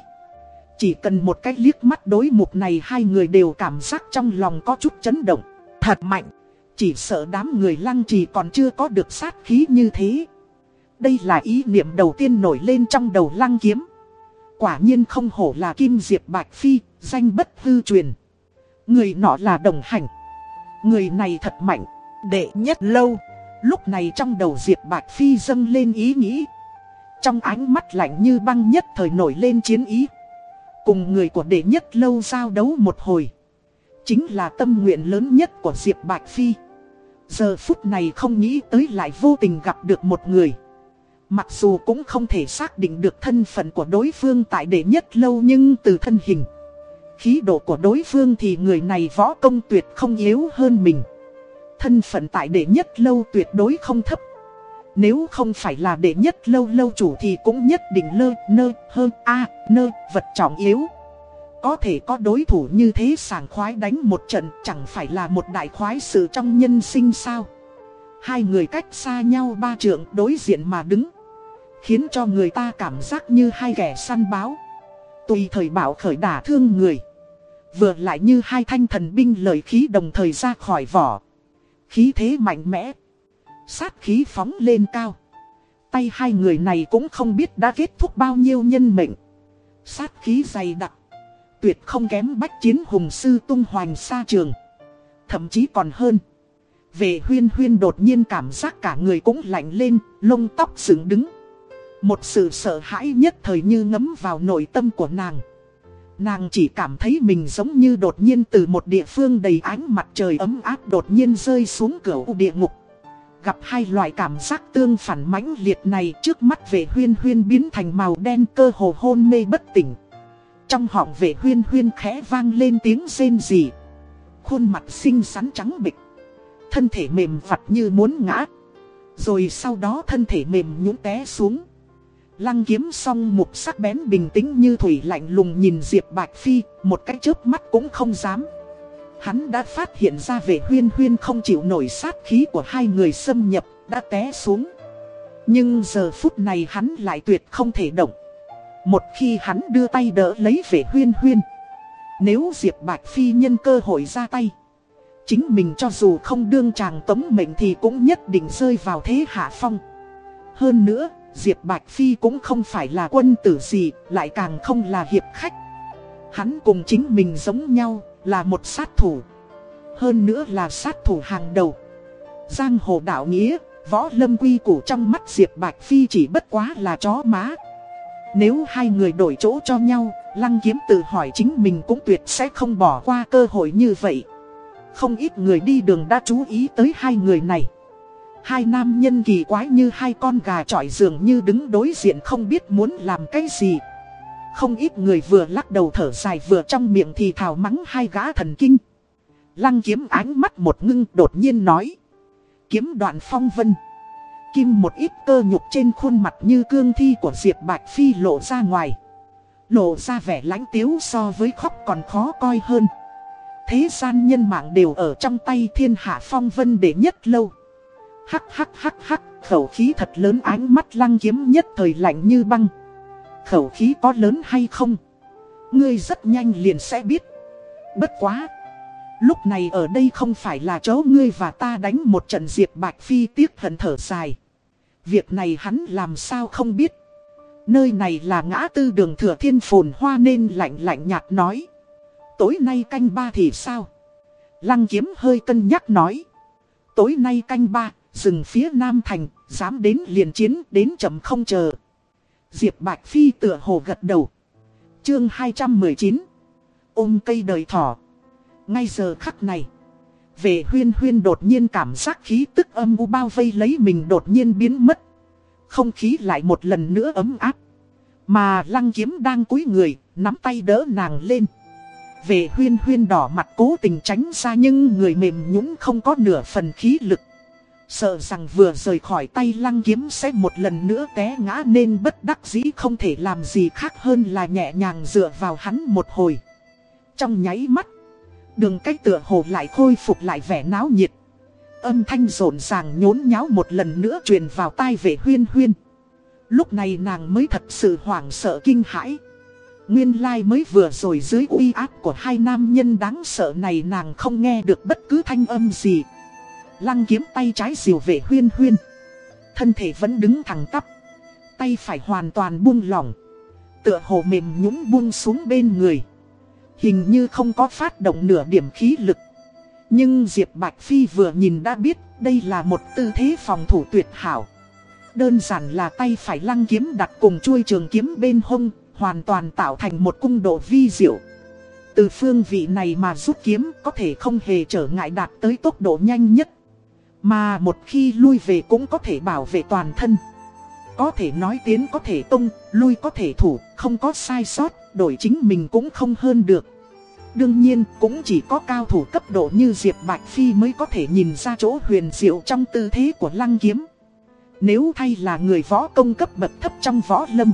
Chỉ cần một cái liếc mắt đối mục này hai người đều cảm giác trong lòng có chút chấn động. Thật mạnh. Chỉ sợ đám người lăng trì còn chưa có được sát khí như thế. Đây là ý niệm đầu tiên nổi lên trong đầu lăng kiếm. Quả nhiên không hổ là Kim Diệp Bạch Phi, danh bất hư truyền. Người nọ là đồng hành. Người này thật mạnh, đệ nhất lâu. Lúc này trong đầu Diệp Bạch Phi dâng lên ý nghĩ. Trong ánh mắt lạnh như băng nhất thời nổi lên chiến ý. Cùng người của đệ nhất lâu giao đấu một hồi. Chính là tâm nguyện lớn nhất của Diệp Bạch Phi. Giờ phút này không nghĩ tới lại vô tình gặp được một người. Mặc dù cũng không thể xác định được thân phận của đối phương tại đệ nhất lâu nhưng từ thân hình. Khí độ của đối phương thì người này võ công tuyệt không yếu hơn mình. Thân phận tại đệ nhất lâu tuyệt đối không thấp. Nếu không phải là đệ nhất lâu lâu chủ thì cũng nhất định lơ, nơ, hơn, a, nơ, vật trọng yếu. Có thể có đối thủ như thế sảng khoái đánh một trận chẳng phải là một đại khoái sự trong nhân sinh sao. Hai người cách xa nhau ba trượng đối diện mà đứng. Khiến cho người ta cảm giác như hai kẻ săn báo. Tùy thời bảo khởi đả thương người. Vừa lại như hai thanh thần binh lời khí đồng thời ra khỏi vỏ. Khí thế mạnh mẽ. Sát khí phóng lên cao. Tay hai người này cũng không biết đã kết thúc bao nhiêu nhân mệnh. Sát khí dày đặc tuyệt không kém bách chiến hùng sư tung hoành xa trường. Thậm chí còn hơn. Về huyên huyên đột nhiên cảm giác cả người cũng lạnh lên, lông tóc dựng đứng. Một sự sợ hãi nhất thời như ngấm vào nội tâm của nàng. Nàng chỉ cảm thấy mình giống như đột nhiên từ một địa phương đầy ánh mặt trời ấm áp đột nhiên rơi xuống cửa địa ngục. Gặp hai loại cảm giác tương phản mãnh liệt này trước mắt về huyên huyên biến thành màu đen cơ hồ hôn mê bất tỉnh. Trong họng vệ huyên huyên khẽ vang lên tiếng rên rỉ. Khuôn mặt xinh xắn trắng bịch. Thân thể mềm vặt như muốn ngã. Rồi sau đó thân thể mềm nhũn té xuống. Lăng kiếm song một sắc bén bình tĩnh như thủy lạnh lùng nhìn Diệp Bạch Phi, một cái chớp mắt cũng không dám. Hắn đã phát hiện ra về huyên huyên không chịu nổi sát khí của hai người xâm nhập, đã té xuống. Nhưng giờ phút này hắn lại tuyệt không thể động. Một khi hắn đưa tay đỡ lấy về huyên huyên. Nếu Diệp Bạch Phi nhân cơ hội ra tay. Chính mình cho dù không đương chàng tống mệnh thì cũng nhất định rơi vào thế hạ phong. Hơn nữa, Diệp Bạch Phi cũng không phải là quân tử gì, lại càng không là hiệp khách. Hắn cùng chính mình giống nhau, là một sát thủ. Hơn nữa là sát thủ hàng đầu. Giang hồ đạo nghĩa, võ lâm quy củ trong mắt Diệp Bạch Phi chỉ bất quá là chó má. Nếu hai người đổi chỗ cho nhau, Lăng Kiếm tự hỏi chính mình cũng tuyệt sẽ không bỏ qua cơ hội như vậy. Không ít người đi đường đã chú ý tới hai người này. Hai nam nhân kỳ quái như hai con gà trọi dường như đứng đối diện không biết muốn làm cái gì. Không ít người vừa lắc đầu thở dài vừa trong miệng thì thào mắng hai gã thần kinh. Lăng kiếm ánh mắt một ngưng đột nhiên nói. Kiếm đoạn phong vân. Kim một ít cơ nhục trên khuôn mặt như cương thi của Diệp Bạch Phi lộ ra ngoài. Lộ ra vẻ lãnh tiếu so với khóc còn khó coi hơn. Thế gian nhân mạng đều ở trong tay thiên hạ phong vân để nhất lâu. Hắc hắc hắc hắc, khẩu khí thật lớn ánh mắt lăng kiếm nhất thời lạnh như băng. Khẩu khí có lớn hay không? Ngươi rất nhanh liền sẽ biết. Bất quá. Lúc này ở đây không phải là chỗ ngươi và ta đánh một trận diệt bạch phi tiếc hận thở dài. Việc này hắn làm sao không biết. Nơi này là ngã tư đường thừa thiên phồn hoa nên lạnh lạnh nhạt nói. Tối nay canh ba thì sao? Lăng kiếm hơi cân nhắc nói. Tối nay canh ba, dừng phía Nam Thành, dám đến liền chiến, đến chậm không chờ. Diệp Bạch Phi tựa hồ gật đầu. Chương 219 Ôm cây đời thỏ Ngay giờ khắc này về huyên huyên đột nhiên cảm giác khí tức âm u bao vây lấy mình đột nhiên biến mất. Không khí lại một lần nữa ấm áp. Mà lăng kiếm đang cúi người Nắm tay đỡ nàng lên. Về huyên huyên đỏ mặt cố tình tránh ra nhưng người mềm nhũng không có nửa phần khí lực. Sợ rằng vừa rời khỏi tay lăng kiếm sẽ một lần nữa té ngã nên bất đắc dĩ không thể làm gì khác hơn là nhẹ nhàng dựa vào hắn một hồi. Trong nháy mắt, đường cách tựa hồ lại khôi phục lại vẻ náo nhiệt. Âm thanh rộn ràng nhốn nháo một lần nữa truyền vào tai về huyên huyên. Lúc này nàng mới thật sự hoảng sợ kinh hãi. Nguyên lai mới vừa rồi dưới uy áp của hai nam nhân đáng sợ này nàng không nghe được bất cứ thanh âm gì. Lăng kiếm tay trái diều về huyên huyên. Thân thể vẫn đứng thẳng tắp. Tay phải hoàn toàn buông lỏng. Tựa hồ mềm nhũng buông xuống bên người. Hình như không có phát động nửa điểm khí lực. Nhưng Diệp Bạch Phi vừa nhìn đã biết đây là một tư thế phòng thủ tuyệt hảo. Đơn giản là tay phải lăng kiếm đặt cùng chuôi trường kiếm bên hông, hoàn toàn tạo thành một cung độ vi diệu. Từ phương vị này mà rút kiếm có thể không hề trở ngại đạt tới tốc độ nhanh nhất. Mà một khi lui về cũng có thể bảo vệ toàn thân Có thể nói tiến có thể tung, lui có thể thủ, không có sai sót, đổi chính mình cũng không hơn được Đương nhiên cũng chỉ có cao thủ cấp độ như Diệp Bạch Phi mới có thể nhìn ra chỗ huyền diệu trong tư thế của lăng kiếm Nếu thay là người võ công cấp bậc thấp trong võ lâm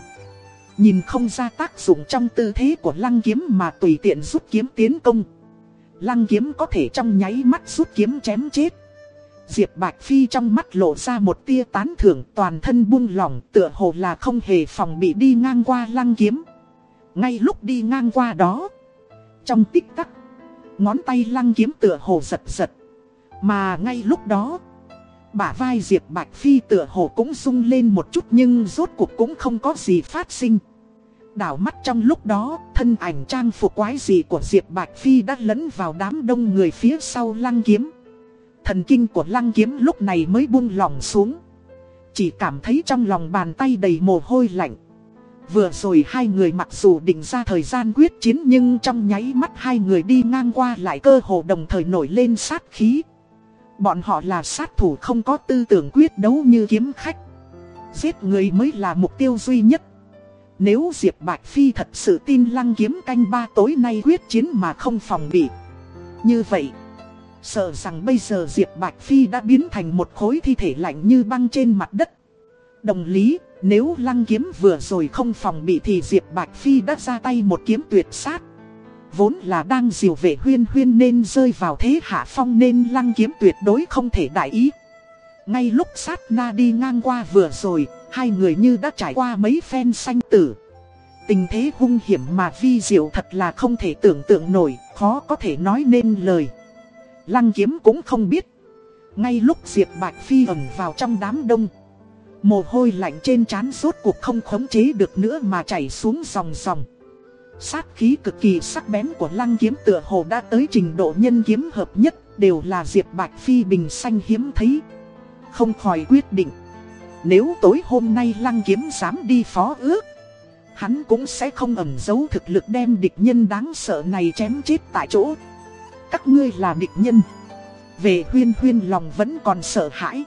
Nhìn không ra tác dụng trong tư thế của lăng kiếm mà tùy tiện rút kiếm tiến công Lăng kiếm có thể trong nháy mắt rút kiếm chém chết Diệp Bạch Phi trong mắt lộ ra một tia tán thưởng toàn thân buông lỏng tựa hồ là không hề phòng bị đi ngang qua lăng kiếm. Ngay lúc đi ngang qua đó, trong tích tắc, ngón tay lăng kiếm tựa hồ giật giật. Mà ngay lúc đó, bả vai Diệp Bạch Phi tựa hồ cũng rung lên một chút nhưng rốt cuộc cũng không có gì phát sinh. Đảo mắt trong lúc đó, thân ảnh trang phục quái gì của Diệp Bạch Phi đã lẫn vào đám đông người phía sau lăng kiếm. Thần kinh của lăng kiếm lúc này mới buông lỏng xuống. Chỉ cảm thấy trong lòng bàn tay đầy mồ hôi lạnh. Vừa rồi hai người mặc dù định ra thời gian quyết chiến nhưng trong nháy mắt hai người đi ngang qua lại cơ hồ đồng thời nổi lên sát khí. Bọn họ là sát thủ không có tư tưởng quyết đấu như kiếm khách. Giết người mới là mục tiêu duy nhất. Nếu Diệp Bạch Phi thật sự tin lăng kiếm canh ba tối nay quyết chiến mà không phòng bị. Như vậy, sợ rằng bây giờ Diệp Bạch Phi đã biến thành một khối thi thể lạnh như băng trên mặt đất. Đồng lý, nếu lăng kiếm vừa rồi không phòng bị thì Diệp Bạch Phi đã ra tay một kiếm tuyệt sát. Vốn là đang diều vệ huyên huyên nên rơi vào thế hạ phong nên lăng kiếm tuyệt đối không thể đại ý. Ngay lúc sát na đi ngang qua vừa rồi, hai người như đã trải qua mấy phen sanh tử. Tình thế hung hiểm mà vi diệu thật là không thể tưởng tượng nổi, khó có thể nói nên lời. Lăng kiếm cũng không biết. Ngay lúc Diệp Bạch Phi ẩn vào trong đám đông. Mồ hôi lạnh trên trán rốt cuộc không khống chế được nữa mà chảy xuống dòng dòng. Sát khí cực kỳ sắc bén của lăng kiếm tựa hồ đã tới trình độ nhân kiếm hợp nhất, đều là Diệp Bạch Phi bình xanh hiếm thấy. Không khỏi quyết định, nếu tối hôm nay lăng kiếm dám đi phó ước, hắn cũng sẽ không ẩn giấu thực lực đem địch nhân đáng sợ này chém chết tại chỗ. Các ngươi là địch nhân. Về huyên huyên lòng vẫn còn sợ hãi.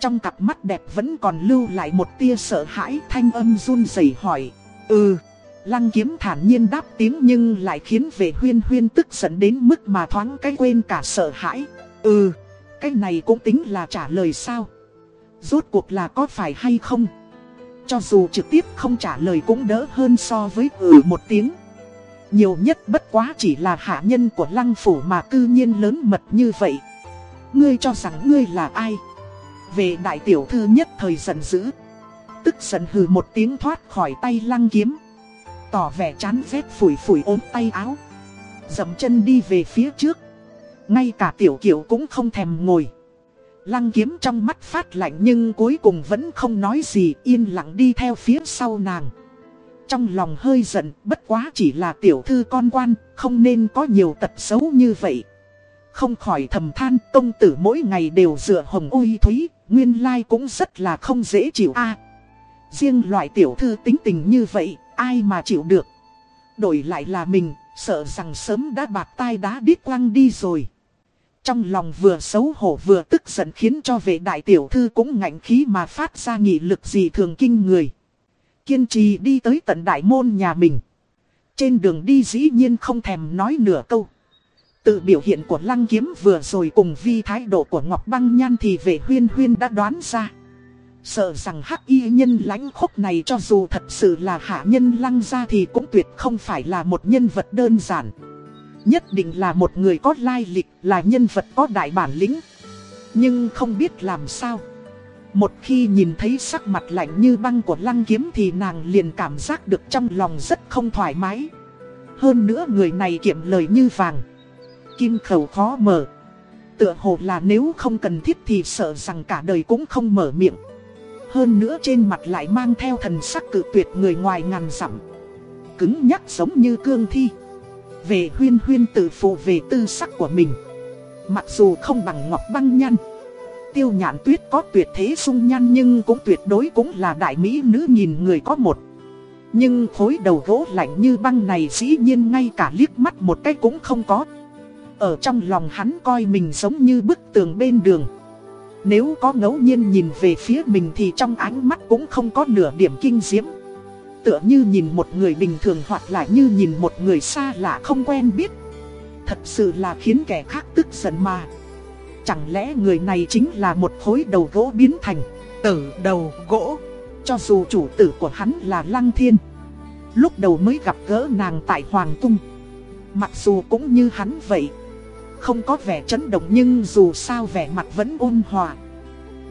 Trong cặp mắt đẹp vẫn còn lưu lại một tia sợ hãi thanh âm run rẩy hỏi. Ừ. Lăng kiếm thản nhiên đáp tiếng nhưng lại khiến về huyên huyên tức giận đến mức mà thoáng cái quên cả sợ hãi. Ừ, cái này cũng tính là trả lời sao? Rốt cuộc là có phải hay không? Cho dù trực tiếp không trả lời cũng đỡ hơn so với ừ một tiếng. Nhiều nhất bất quá chỉ là hạ nhân của lăng phủ mà cư nhiên lớn mật như vậy. Ngươi cho rằng ngươi là ai? Về đại tiểu thư nhất thời giận dữ. Tức giận hừ một tiếng thoát khỏi tay lăng kiếm. Tỏ vẻ chán ghét phủi phủi ốm tay áo. Dậm chân đi về phía trước. Ngay cả tiểu kiểu cũng không thèm ngồi. Lăng kiếm trong mắt phát lạnh nhưng cuối cùng vẫn không nói gì, yên lặng đi theo phía sau nàng. Trong lòng hơi giận, bất quá chỉ là tiểu thư con quan, Không nên có nhiều tật xấu như vậy. Không khỏi thầm than công tử mỗi ngày đều dựa hồng uy thúy Nguyên lai cũng rất là không dễ chịu a Riêng loại tiểu thư tính tình như vậy ai mà chịu được. Đổi lại là mình, sợ rằng sớm đã bạc tai đá đít quăng đi rồi. Trong lòng vừa xấu hổ vừa tức giận khiến cho vệ đại tiểu thư cũng ngạnh khí mà phát ra nghị lực gì thường kinh người. Kiên trì đi tới tận đại môn nhà mình. Trên đường đi dĩ nhiên không thèm nói nửa câu. Tự biểu hiện của lăng kiếm vừa rồi cùng vi thái độ của Ngọc Băng Nhan thì về huyên huyên đã đoán ra. Sợ rằng hắc y nhân lãnh khốc này cho dù thật sự là hạ nhân lăng ra thì cũng tuyệt không phải là một nhân vật đơn giản. Nhất định là một người có lai lịch, là nhân vật có đại bản lĩnh. Nhưng không biết làm sao. Một khi nhìn thấy sắc mặt lạnh như băng của lăng kiếm thì nàng liền cảm giác được trong lòng rất không thoải mái. Hơn nữa người này kiệm lời như vàng. Kim khẩu khó mở. Tựa hồ là nếu không cần thiết thì sợ rằng cả đời cũng không mở miệng. Hơn nữa trên mặt lại mang theo thần sắc cự tuyệt người ngoài ngàn dặm. Cứng nhắc giống như cương thi. Về huyên huyên tự phụ về tư sắc của mình. Mặc dù không bằng ngọc băng nhăn Tiêu nhạn tuyết có tuyệt thế sung nhăn nhưng cũng tuyệt đối cũng là đại mỹ nữ nhìn người có một. Nhưng khối đầu gỗ lạnh như băng này dĩ nhiên ngay cả liếc mắt một cái cũng không có. Ở trong lòng hắn coi mình giống như bức tường bên đường. Nếu có ngẫu nhiên nhìn về phía mình thì trong ánh mắt cũng không có nửa điểm kinh diễm. Tựa như nhìn một người bình thường hoặc là như nhìn một người xa lạ không quen biết. Thật sự là khiến kẻ khác tức giận mà. Chẳng lẽ người này chính là một khối đầu gỗ biến thành tử đầu gỗ? Cho dù chủ tử của hắn là Lăng Thiên, Lúc đầu mới gặp gỡ nàng tại Hoàng Cung, Mặc dù cũng như hắn vậy không có vẻ chấn động nhưng dù sao vẻ mặt vẫn ôn hòa.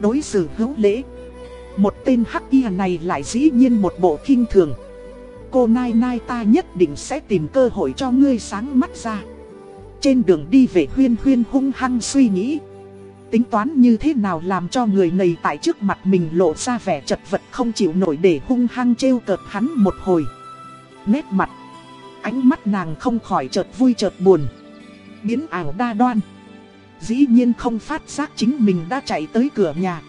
Đối xử hữu lễ. Một tên hắc y này lại dĩ nhiên một bộ khinh thường. Cô Nai Nai ta nhất định sẽ tìm cơ hội cho ngươi sáng mắt ra. Trên đường đi về huyên huyên hung hăng suy nghĩ. Tính toán như thế nào làm cho người này tại trước mặt mình lộ ra vẻ chật vật không chịu nổi để hung hăng trêu cợt hắn một hồi. Nét mặt. Ánh mắt nàng không khỏi chợt vui chợt buồn biến ảo đa đoan. Dĩ nhiên không phát giác chính mình đã chạy tới cửa nhà.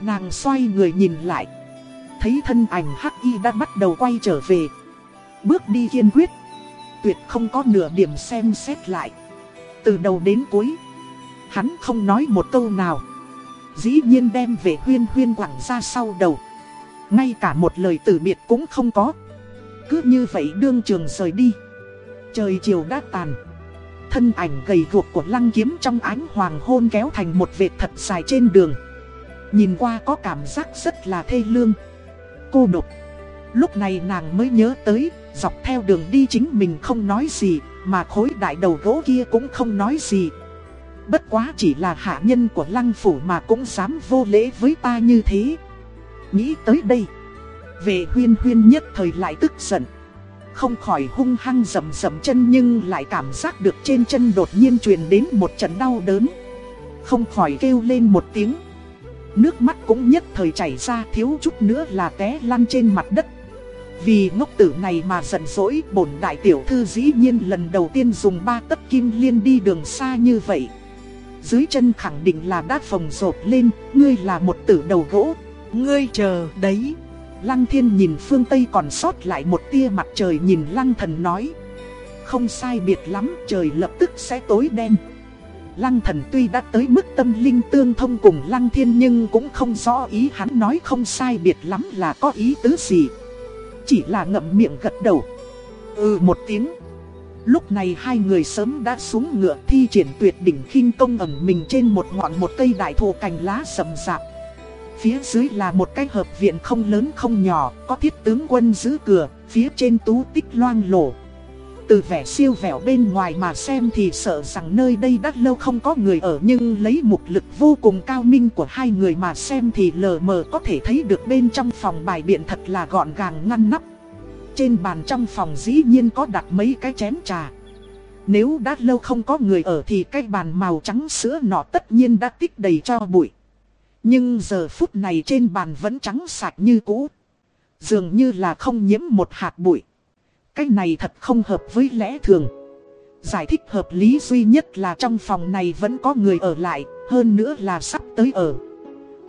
Nàng xoay người nhìn lại. Thấy thân ảnh Hắc Y đã bắt đầu quay trở về. Bước đi kiên quyết. Tuyệt không có nửa điểm xem xét lại. Từ đầu đến cuối. Hắn không nói một câu nào Dĩ nhiên đem về huyên huyên quẳng ra sau đầu Ngay cả một lời từ biệt cũng không có Cứ như vậy đương trường rời đi Trời chiều đã tàn Thân ảnh gầy guộc của lăng kiếm trong ánh hoàng hôn kéo thành một vệt thật dài trên đường. Nhìn qua có cảm giác rất là thê lương. Cô độc. Lúc này nàng mới nhớ tới, Dọc theo đường đi chính mình không nói gì, Mà khối đại đầu gỗ kia cũng không nói gì. Bất quá chỉ là hạ nhân của lăng phủ mà cũng dám vô lễ với ta như thế. Nghĩ tới đây. Về huyên huyên nhất thời lại tức giận. Không khỏi hung hăng rầm rầm chân nhưng lại cảm giác được trên chân đột nhiên truyền đến một trận đau đớn. Không khỏi kêu lên một tiếng. Nước mắt cũng nhất thời chảy ra thiếu chút nữa là té lăn trên mặt đất. Vì ngốc tử này mà giận dỗi bổn đại tiểu thư dĩ nhiên lần đầu tiên dùng ba tấc kim liên đi đường xa như vậy. Dưới chân khẳng định là đã phồng rộp lên, ngươi là một tử đầu gỗ. Ngươi chờ đấy. Lăng thiên nhìn phương Tây còn sót lại một tia mặt trời nhìn lăng thần nói Không sai biệt lắm, trời lập tức sẽ tối đen Lăng thần tuy đã tới mức tâm linh tương thông cùng lăng thiên nhưng cũng không rõ ý hắn nói không sai biệt lắm là có ý tứ gì. Chỉ là ngậm miệng gật đầu. Ừ một tiếng. Lúc này hai người sớm đã xuống ngựa thi triển tuyệt đỉnh khinh công ẩn mình trên một ngọn một cây đại thụ cành lá sầm rạp. Phía dưới là một cái hợp viện không lớn không nhỏ, có thiết tướng quân giữ cửa, phía trên tú tích loang lổ, từ vẻ siêu vẻo bên ngoài mà xem thì sợ rằng nơi đây đã lâu không có người ở nhưng lấy mục lực vô cùng cao minh của hai người mà xem thì lờ mờ có thể thấy được bên trong phòng bài biện thật là gọn gàng ngăn nắp. Trên bàn trong phòng dĩ nhiên có đặt mấy cái chén trà. Nếu đã lâu không có người ở thì cái bàn màu trắng sữa nọ tất nhiên đã tích đầy cho bụi. Nhưng giờ phút này trên bàn vẫn trắng sạch như cũ. Dường như là không nhiễm một hạt bụi. Cái này thật không hợp với lẽ thường. Giải thích hợp lý duy nhất là trong phòng này vẫn có người ở lại, hơn nữa là sắp tới ở.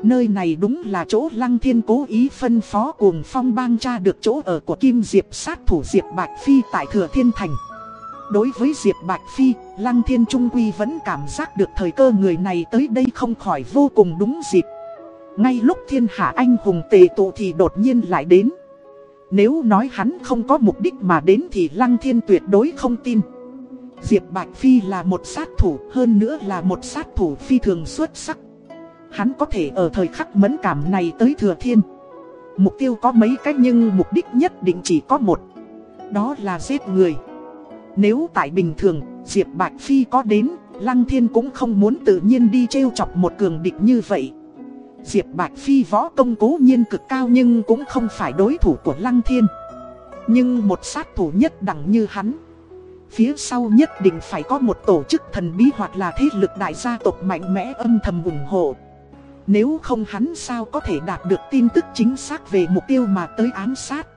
Nơi này đúng là chỗ Lăng Thiên cố ý phân phó cuồng phong bang cha được chỗ ở của Kim Diệp sát thủ Diệp Bạch Phi tại Thừa Thiên Thành. Đối với Diệp Bạch Phi, Lăng Thiên Trung Quy vẫn cảm giác được thời cơ người này tới đây không khỏi vô cùng đúng dịp. Ngay lúc thiên hạ anh hùng tề tụ thì đột nhiên lại đến. Nếu nói hắn không có mục đích mà đến thì Lăng Thiên tuyệt đối không tin. Diệp Bạch Phi là một sát thủ, hơn nữa là một sát thủ phi thường xuất sắc. Hắn có thể ở thời khắc mẫn cảm này tới Thừa Thiên. Mục tiêu có mấy cách nhưng mục đích nhất định chỉ có một. Đó là giết người. Nếu tại bình thường, Diệp Bạch Phi có đến, Lăng Thiên cũng không muốn tự nhiên đi trêu chọc một cường địch như vậy. Diệp Bạch Phi võ công cố nhiên cực cao nhưng cũng không phải đối thủ của Lăng Thiên. Nhưng một sát thủ nhất đẳng như hắn. Phía sau nhất định phải có một tổ chức thần bí hoặc là thế lực đại gia tộc mạnh mẽ âm thầm ủng hộ. Nếu không hắn sao có thể đạt được tin tức chính xác về mục tiêu mà tới ám sát.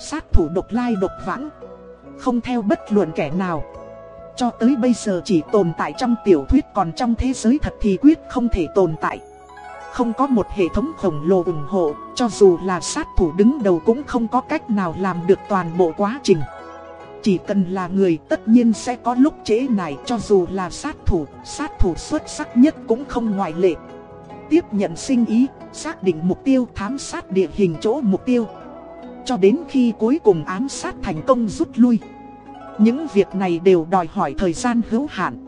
Sát thủ độc lai độc vãng. Không theo bất luận kẻ nào. Cho tới bây giờ chỉ tồn tại trong tiểu thuyết còn trong thế giới thật thì quyết không thể tồn tại. Không có một hệ thống khổng lồ ủng hộ, cho dù là sát thủ đứng đầu cũng không có cách nào làm được toàn bộ quá trình. Chỉ cần là người tất nhiên sẽ có lúc chế này cho dù là sát thủ, sát thủ xuất sắc nhất cũng không ngoại lệ. Tiếp nhận sinh ý, xác định mục tiêu, thám sát địa hình chỗ mục tiêu. Cho đến khi cuối cùng ám sát thành công rút lui. Những việc này đều đòi hỏi thời gian hữu hạn.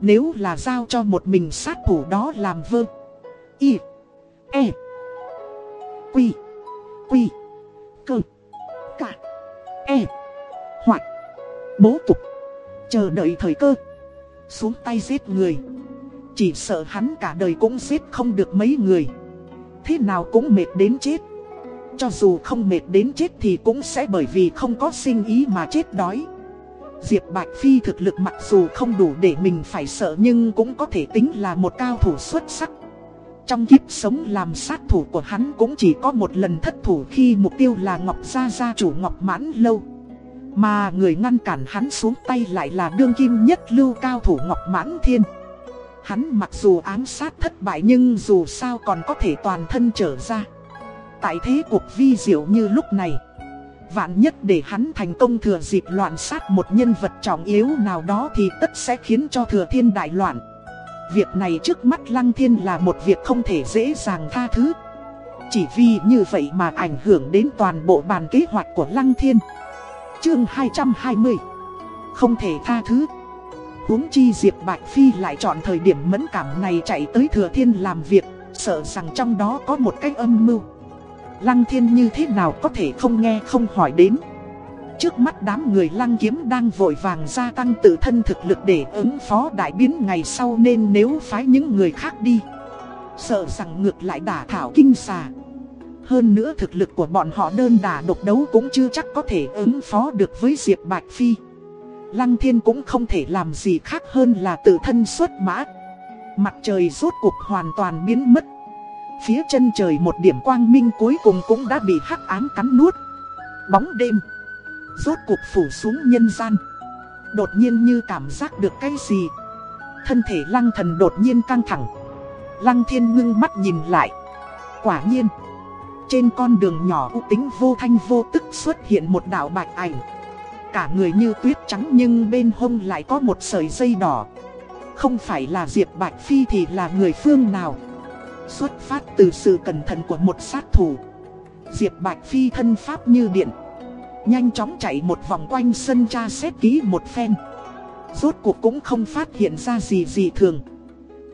Nếu là giao cho một mình sát thủ đó làm vơ, Y E Quy Quy, Cơ, Cả E Hoặc Bố cục, Chờ đợi thời cơ, Xuống tay giết người Chỉ sợ hắn cả đời cũng giết không được mấy người Thế nào cũng mệt đến chết cho dù không mệt đến chết thì cũng sẽ bởi vì không có sinh ý mà chết đói Diệp Bạch Phi thực lực mặc dù không đủ để mình phải sợ nhưng cũng có thể tính là một cao thủ xuất sắc trong kiếp sống làm sát thủ của hắn cũng chỉ có một lần thất thủ khi mục tiêu là Ngọc Gia Gia chủ Ngọc Mãn Lâu. Mà người ngăn cản hắn xuống tay lại là đương kim nhất lưu cao thủ Ngọc Mãn Thiên. Hắn mặc dù ám sát thất bại nhưng dù sao còn có thể toàn thân trở ra. Tại thế cuộc vi diệu như lúc này. Vạn nhất để hắn thành công thừa dịp loạn sát một nhân vật trọng yếu nào đó thì tất sẽ khiến cho thừa thiên đại loạn. Việc này trước mắt Lăng Thiên là một việc không thể dễ dàng tha thứ. Chỉ vì như vậy mà ảnh hưởng đến toàn bộ bàn kế hoạch của Lăng Thiên. Chương 220 Không thể tha thứ. Huống chi Diệp Bạch Phi lại chọn thời điểm mẫn cảm này chạy tới Thừa Thiên làm việc, Sợ rằng trong đó có một cách âm mưu. Lăng Thiên như thế nào có thể không nghe không hỏi đến. Trước mắt đám người lăng kiếm đang vội vàng gia tăng tự thân thực lực để ứng phó đại biến ngày sau nên nếu phái những người khác đi, Sợ rằng ngược lại đả thảo kinh xà. Hơn nữa thực lực của bọn họ đơn đả độc đấu cũng chưa chắc có thể ứng phó được với Diệp Bạch Phi. Lăng thiên cũng không thể làm gì khác hơn là tự thân xuất mã. Mặt trời rốt cuộc hoàn toàn biến mất. Phía chân trời một điểm quang minh cuối cùng cũng đã bị hắc ám cắn nuốt. Bóng đêm. Rốt cuộc phủ xuống nhân gian. Đột nhiên như cảm giác được cái gì? Thân thể lăng thần đột nhiên căng thẳng. Lăng thiên ngưng mắt nhìn lại. Quả nhiên. Trên con đường nhỏ u tính vô thanh vô tức xuất hiện một đạo bạch ảnh. Cả người như tuyết trắng nhưng bên hông lại có một sợi dây đỏ. Không phải là Diệp Bạch Phi thì là người phương nào? Xuất phát từ sự cẩn thận của một sát thủ. Diệp Bạch Phi thân pháp như điện, Nhanh chóng chạy một vòng quanh sân tra xét kỹ một phen. Rốt cuộc cũng không phát hiện ra gì gì thường.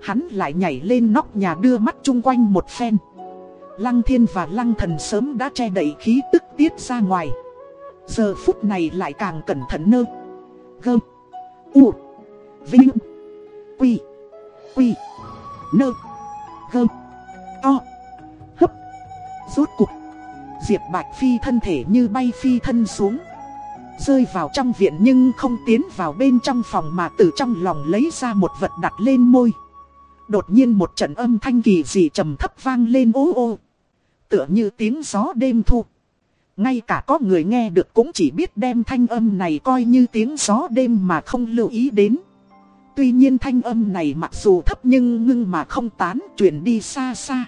Hắn lại nhảy lên nóc nhà đưa mắt chung quanh một phen. Lăng thiên và lăng thần sớm đã che đậy khí tức tiết ra ngoài. Giờ phút này lại càng cẩn thận nơ. Gơ, U, Vinh, Quy Quy, Nơ. Gơ To. Hấp. Rốt cục Diệp Bạch Phi thân thể như bay phi thân xuống. Rơi vào trong viện nhưng không tiến vào bên trong phòng mà từ trong lòng lấy ra một vật đặt lên môi. Đột nhiên một trận âm thanh kỳ dị trầm thấp vang lên ô ô. Tựa như tiếng gió đêm thu. Ngay cả có người nghe được cũng chỉ biết đem thanh âm này coi như tiếng gió đêm mà không lưu ý đến. Tuy nhiên thanh âm này mặc dù thấp nhưng ngưng mà không tán truyền đi xa xa.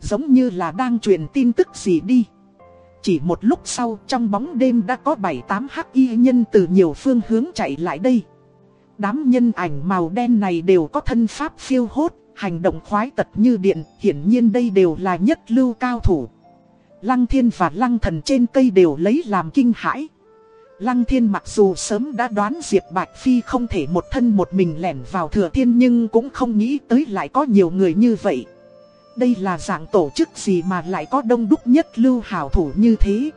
Giống như là đang truyền tin tức gì đi. Chỉ một lúc sau trong bóng đêm đã có 7-8 hắc y nhân từ nhiều phương hướng chạy lại đây. Đám nhân ảnh màu đen này đều có thân pháp phiêu hốt, hành động khoái tật như điện, hiển nhiên đây đều là nhất lưu cao thủ. Lăng thiên và lăng thần trên cây đều lấy làm kinh hãi. Lăng thiên mặc dù sớm đã đoán Diệp Bạch Phi không thể một thân một mình lẻn vào thừa thiên nhưng cũng không nghĩ tới lại có nhiều người như vậy. Đây là dạng tổ chức gì mà lại có đông đúc nhất lưu hảo thủ như thế.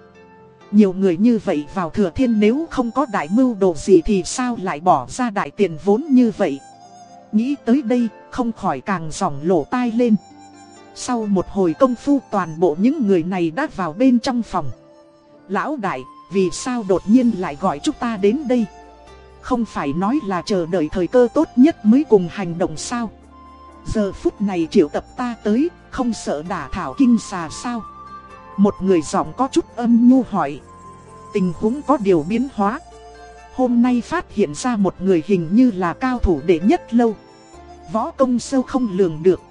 Nhiều người như vậy vào thừa thiên nếu không có đại mưu đồ gì thì sao lại bỏ ra đại tiền vốn như vậy. Nghĩ tới đây không khỏi càng dòng lỗ tai lên. Sau một hồi công phu toàn bộ những người này đã vào bên trong phòng. Lão đại, vì sao đột nhiên lại gọi chúng ta đến đây? Không phải nói là chờ đợi thời cơ tốt nhất mới cùng hành động sao? Giờ phút này triệu tập ta tới, không sợ đả thảo kinh xà sao? Một người giọng có chút âm nhu hỏi. Tình huống có điều biến hóa. Hôm nay phát hiện ra một người hình như là cao thủ đệ nhất lâu. Võ công sâu không lường được.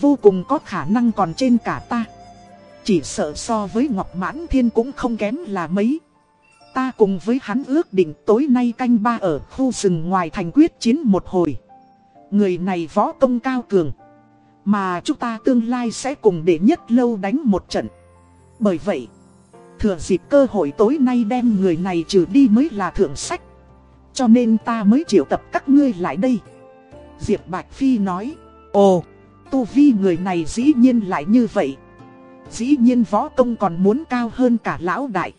Vô cùng có khả năng còn trên cả ta Chỉ sợ so với Ngọc Mãn Thiên cũng không kém là mấy Ta cùng với hắn ước định tối nay canh ba ở khu rừng ngoài thành quyết chiến một hồi Người này võ công cao cường, Mà chúng ta tương lai sẽ cùng để nhất lâu đánh một trận Bởi vậy, Thừa dịp cơ hội tối nay đem người này trừ đi mới là thượng sách Cho nên ta mới triệu tập các ngươi lại đây Diệp Bạch Phi nói, Ồ, tu vi người này dĩ nhiên lại như vậy. Dĩ nhiên võ công còn muốn cao hơn cả lão đại.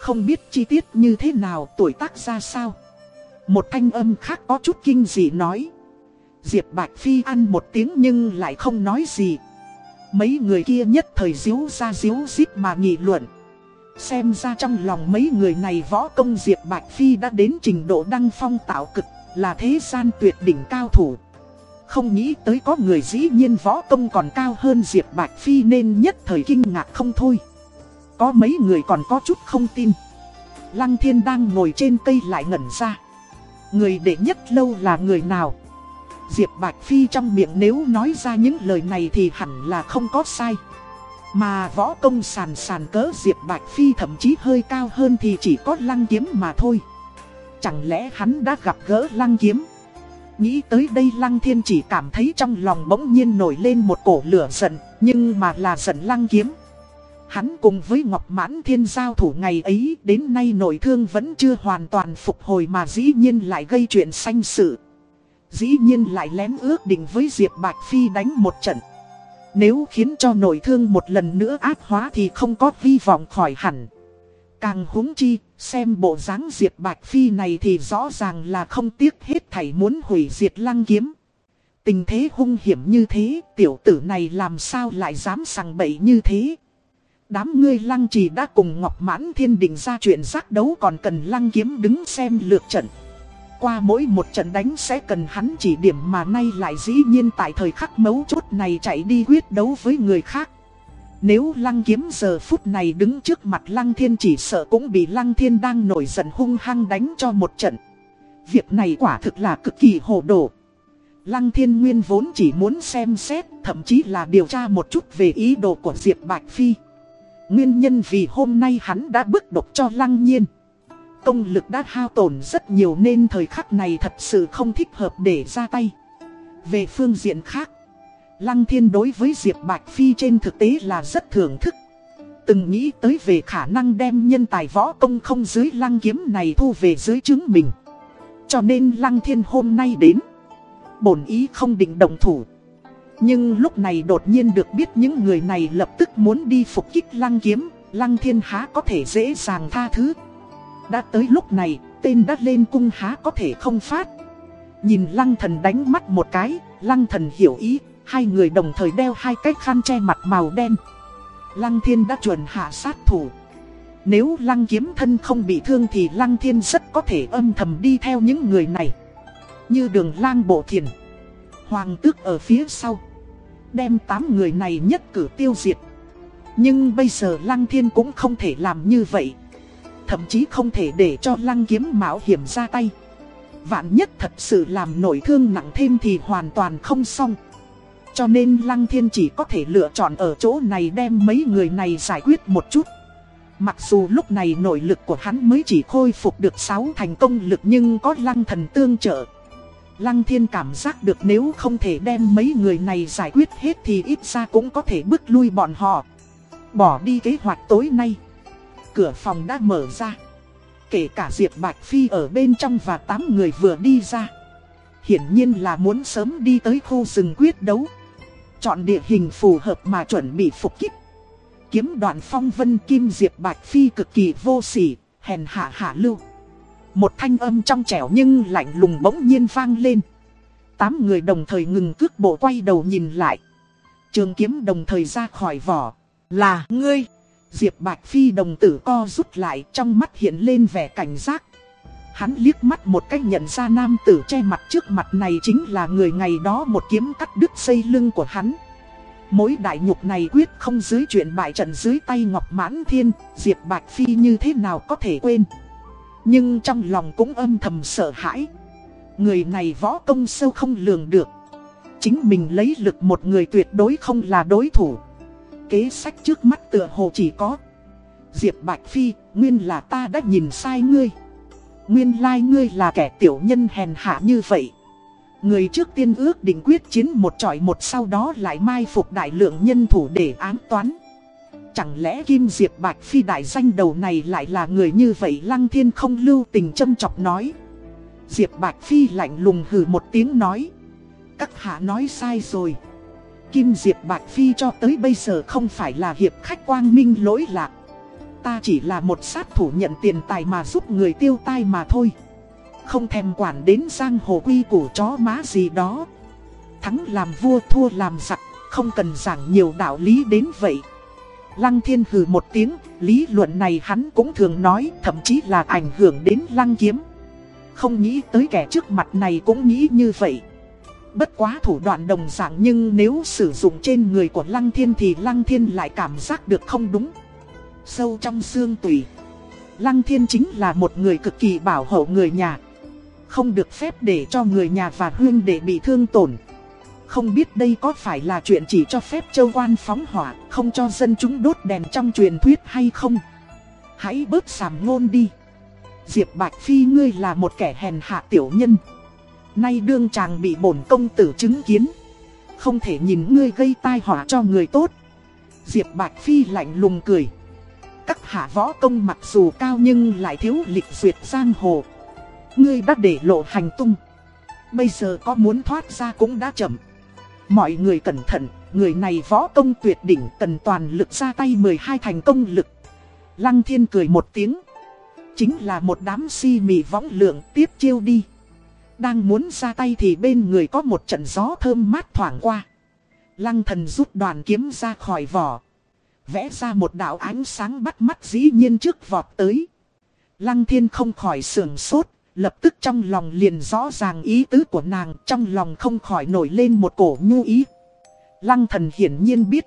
Không biết chi tiết như thế nào tuổi tác ra sao. Một thanh âm khác có chút kinh dị nói. Diệp Bạch Phi ăn một tiếng nhưng lại không nói gì. Mấy người kia nhất thời díu ra díu dít mà nghị luận. Xem ra trong lòng mấy người này võ công Diệp Bạch Phi đã đến trình độ đăng phong tạo cực, là thế gian tuyệt đỉnh cao thủ. Không nghĩ tới có người dĩ nhiên võ công còn cao hơn Diệp Bạch Phi nên nhất thời kinh ngạc không thôi. Có mấy người còn có chút không tin. Lăng thiên đang ngồi trên cây lại ngẩn ra. Người đệ nhất lâu là người nào? Diệp Bạch Phi trong miệng nếu nói ra những lời này thì hẳn là không có sai. Mà võ công sàn sàn cỡ Diệp Bạch Phi thậm chí hơi cao hơn thì chỉ có lăng kiếm mà thôi. Chẳng lẽ hắn đã gặp gỡ lăng kiếm? Nghĩ tới đây Lăng Thiên chỉ cảm thấy trong lòng bỗng nhiên nổi lên một cổ lửa giận, nhưng mà là giận Lăng Kiếm. Hắn cùng với Ngọc Mãn Thiên giao thủ ngày ấy đến nay nội thương vẫn chưa hoàn toàn phục hồi mà dĩ nhiên lại gây chuyện sanh sự. Dĩ nhiên lại lén ước định với Diệp Bạch Phi đánh một trận. Nếu khiến cho nội thương một lần nữa ác hóa thì không có vi vọng khỏi hẳn. Càng húng chi, xem bộ dáng Diệp Bạch Phi này thì rõ ràng là không tiếc hết thảy muốn hủy diệt lăng kiếm. Tình thế hung hiểm như thế, tiểu tử này làm sao lại dám sằng bậy như thế. Đám ngươi lăng trì đã cùng Ngọc Mãn Thiên đình ra chuyện giác đấu còn cần lăng kiếm đứng xem lượt trận. Qua mỗi một trận đánh sẽ cần hắn chỉ điểm mà nay lại dĩ nhiên tại thời khắc mấu chốt này chạy đi quyết đấu với người khác. Nếu lăng kiếm giờ phút này đứng trước mặt lăng thiên chỉ sợ cũng bị lăng thiên đang nổi giận hung hăng đánh cho một trận. Việc này quả thực là cực kỳ hồ đồ. Lăng thiên nguyên vốn chỉ muốn xem xét, thậm chí là điều tra một chút về ý đồ của Diệp Bạch Phi. Nguyên nhân vì hôm nay hắn đã bức độc cho lăng nhiên. Công lực đã hao tổn rất nhiều nên thời khắc này thật sự không thích hợp để ra tay. Về phương diện khác, Lăng Thiên đối với Diệp Bạch Phi trên thực tế là rất thưởng thức. Từng nghĩ tới về khả năng đem nhân tài võ công không dưới lăng kiếm này thu về dưới chứng mình. Cho nên Lăng Thiên hôm nay đến. Bổn ý không định động thủ. Nhưng lúc này đột nhiên được biết những người này lập tức muốn đi phục kích Lăng kiếm. Lăng Thiên há có thể dễ dàng tha thứ. Đã tới lúc này, tên đã lên cung há có thể không phát. Nhìn Lăng Thần đánh mắt một cái, Lăng Thần hiểu ý Hai người đồng thời đeo hai cái khăn che mặt màu đen Lăng thiên đã chuẩn hạ sát thủ Nếu lăng kiếm thân không bị thương thì lăng thiên rất có thể âm thầm đi theo những người này Như đường lang bộ thiền Hoàng tước ở phía sau Đem tám người này nhất cử tiêu diệt Nhưng bây giờ lăng thiên cũng không thể làm như vậy Thậm chí không thể để cho lăng kiếm mạo hiểm ra tay Vạn nhất thật sự làm nổi thương nặng thêm thì hoàn toàn không xong cho nên Lăng Thiên chỉ có thể lựa chọn ở chỗ này đem mấy người này giải quyết một chút. Mặc dù lúc này nội lực của hắn mới chỉ khôi phục được 6 thành công lực nhưng có Lăng Thần tương trợ. Lăng Thiên cảm giác được nếu không thể đem mấy người này giải quyết hết thì ít ra cũng có thể bước lui bọn họ. Bỏ đi kế hoạch tối nay. Cửa phòng đã mở ra. Kể cả Diệp Bạch Phi ở bên trong và 8 người vừa đi ra. Hiển nhiên là muốn sớm đi tới khu rừng quyết đấu. Chọn địa hình phù hợp mà chuẩn bị phục kích. Kiếm đoạn phong vân kim diệp bạch phi cực kỳ vô sỉ, hèn hạ hạ lưu. Một thanh âm trong trẻo nhưng lạnh lùng bỗng nhiên vang lên. Tám người đồng thời ngừng cước bộ quay đầu nhìn lại. Trường kiếm đồng thời ra khỏi vỏ. Là ngươi. Diệp Bạch Phi đồng tử co rút lại trong mắt hiện lên vẻ cảnh giác. Hắn liếc mắt một cách nhận ra nam tử che mặt trước mặt này chính là người ngày đó một kiếm cắt đứt xây lưng của hắn. Mối đại nhục này quyết không dưới chuyện bại trận dưới tay Ngọc Mãn Thiên, Diệp Bạch Phi như thế nào có thể quên. Nhưng trong lòng cũng âm thầm sợ hãi. Người này võ công sâu không lường được. Chính mình lấy lực một người tuyệt đối không là đối thủ. Kế sách trước mắt tựa hồ chỉ có. Diệp Bạch Phi, nguyên là ta đã nhìn sai ngươi. Nguyên lai like ngươi là kẻ tiểu nhân hèn hạ như vậy. Người trước tiên ước định quyết chiến một trọi một sau đó lại mai phục đại lượng nhân thủ để ám toán. Chẳng lẽ Kim Diệp Bạch Phi đại danh đầu này lại là người như vậy Lăng Thiên không lưu tình châm chọc nói. Diệp Bạch Phi lạnh lùng hừ một tiếng nói. Các hạ nói sai rồi. Kim Diệp Bạch Phi cho tới bây giờ không phải là hiệp khách quang minh lỗi lạc. Ta chỉ là một sát thủ nhận tiền tài mà giúp người tiêu tai mà thôi Không thèm quản đến giang hồ quy củ chó má gì đó Thắng làm vua thua làm giặc, Không cần giảng nhiều đạo lý đến vậy Lăng thiên hừ một tiếng, Lý luận này hắn cũng thường nói, Thậm chí là ảnh hưởng đến lăng kiếm Không nghĩ tới kẻ trước mặt này cũng nghĩ như vậy Bất quá thủ đoạn đồng dạng nhưng nếu sử dụng trên người của Lăng Thiên thì Lăng Thiên lại cảm giác được không đúng sâu trong xương tủy. Lăng thiên chính là một người cực kỳ bảo hộ người nhà. Không được phép để cho người nhà và huyên để bị thương tổn. Không biết đây có phải là chuyện chỉ cho phép châu quan phóng hỏa, không cho dân chúng đốt đèn trong truyền thuyết hay không? Hãy bớt sàm ngôn đi. Diệp Bạch Phi ngươi là một kẻ hèn hạ tiểu nhân. Nay đương chàng bị bổn công tử chứng kiến Không thể nhìn ngươi gây tai họa cho người tốt Diệp Bạch Phi lạnh lùng cười Các hạ võ công mặc dù cao nhưng lại thiếu lịch duyệt giang hồ Ngươi đã để lộ hành tung Bây giờ có muốn thoát ra cũng đã chậm Mọi người cẩn thận, Người này võ công tuyệt đỉnh, cần toàn lực ra tay 12 thành công lực. Lăng thiên cười một tiếng. Chính là một đám si mì võng lượng tiếp chiêu đi. Đang muốn ra tay thì bên người có một trận gió thơm mát thoảng qua. Lăng thần rút đoàn kiếm ra khỏi vỏ. Vẽ ra một đạo ánh sáng bắt mắt dĩ nhiên trước vọt tới. Lăng thiên không khỏi sườn sốt. Lập tức trong lòng liền rõ ràng ý tứ của nàng, Trong lòng không khỏi nổi lên một cổ nhu ý. Lăng thần hiển nhiên biết.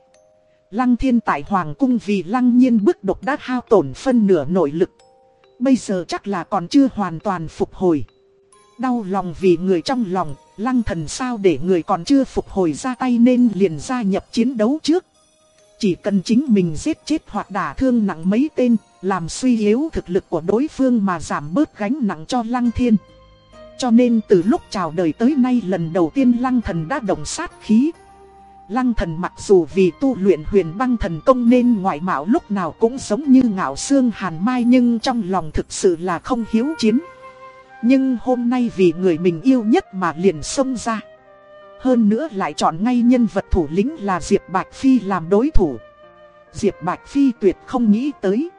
Lăng thiên tại Hoàng cung vì lăng nhiên bức độc đã hao tổn phân nửa nội lực. Bây giờ chắc là còn chưa hoàn toàn phục hồi. Đau lòng vì người trong lòng, Lăng thần sao để người còn chưa phục hồi ra tay nên liền gia nhập chiến đấu trước. Chỉ cần chính mình giết chết hoặc đả thương nặng mấy tên, Làm suy yếu thực lực của đối phương mà giảm bớt gánh nặng cho lăng thiên Cho nên từ lúc chào đời tới nay lần đầu tiên lăng thần đã động sát khí Lăng thần mặc dù vì tu luyện huyền băng thần công nên ngoại mạo lúc nào cũng giống như ngạo xương hàn mai nhưng trong lòng thực sự là không hiếu chiến. Nhưng hôm nay vì người mình yêu nhất mà liền xông ra. Hơn nữa lại chọn ngay nhân vật thủ lĩnh là Diệp Bạch Phi làm đối thủ. Diệp Bạch Phi tuyệt không nghĩ tới.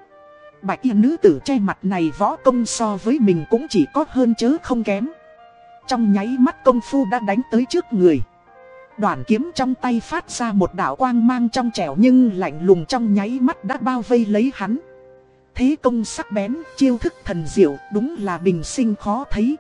Bạch y nữ tử che mặt này võ công so với mình cũng chỉ có hơn chứ không kém. Trong nháy mắt công phu đã đánh tới trước người. Đoạn kiếm trong tay phát ra một đạo quang mang trong trẻo nhưng lạnh lùng trong nháy mắt đã bao vây lấy hắn. Thế công sắc bén, chiêu thức thần diệu, đúng là bình sinh khó thấy.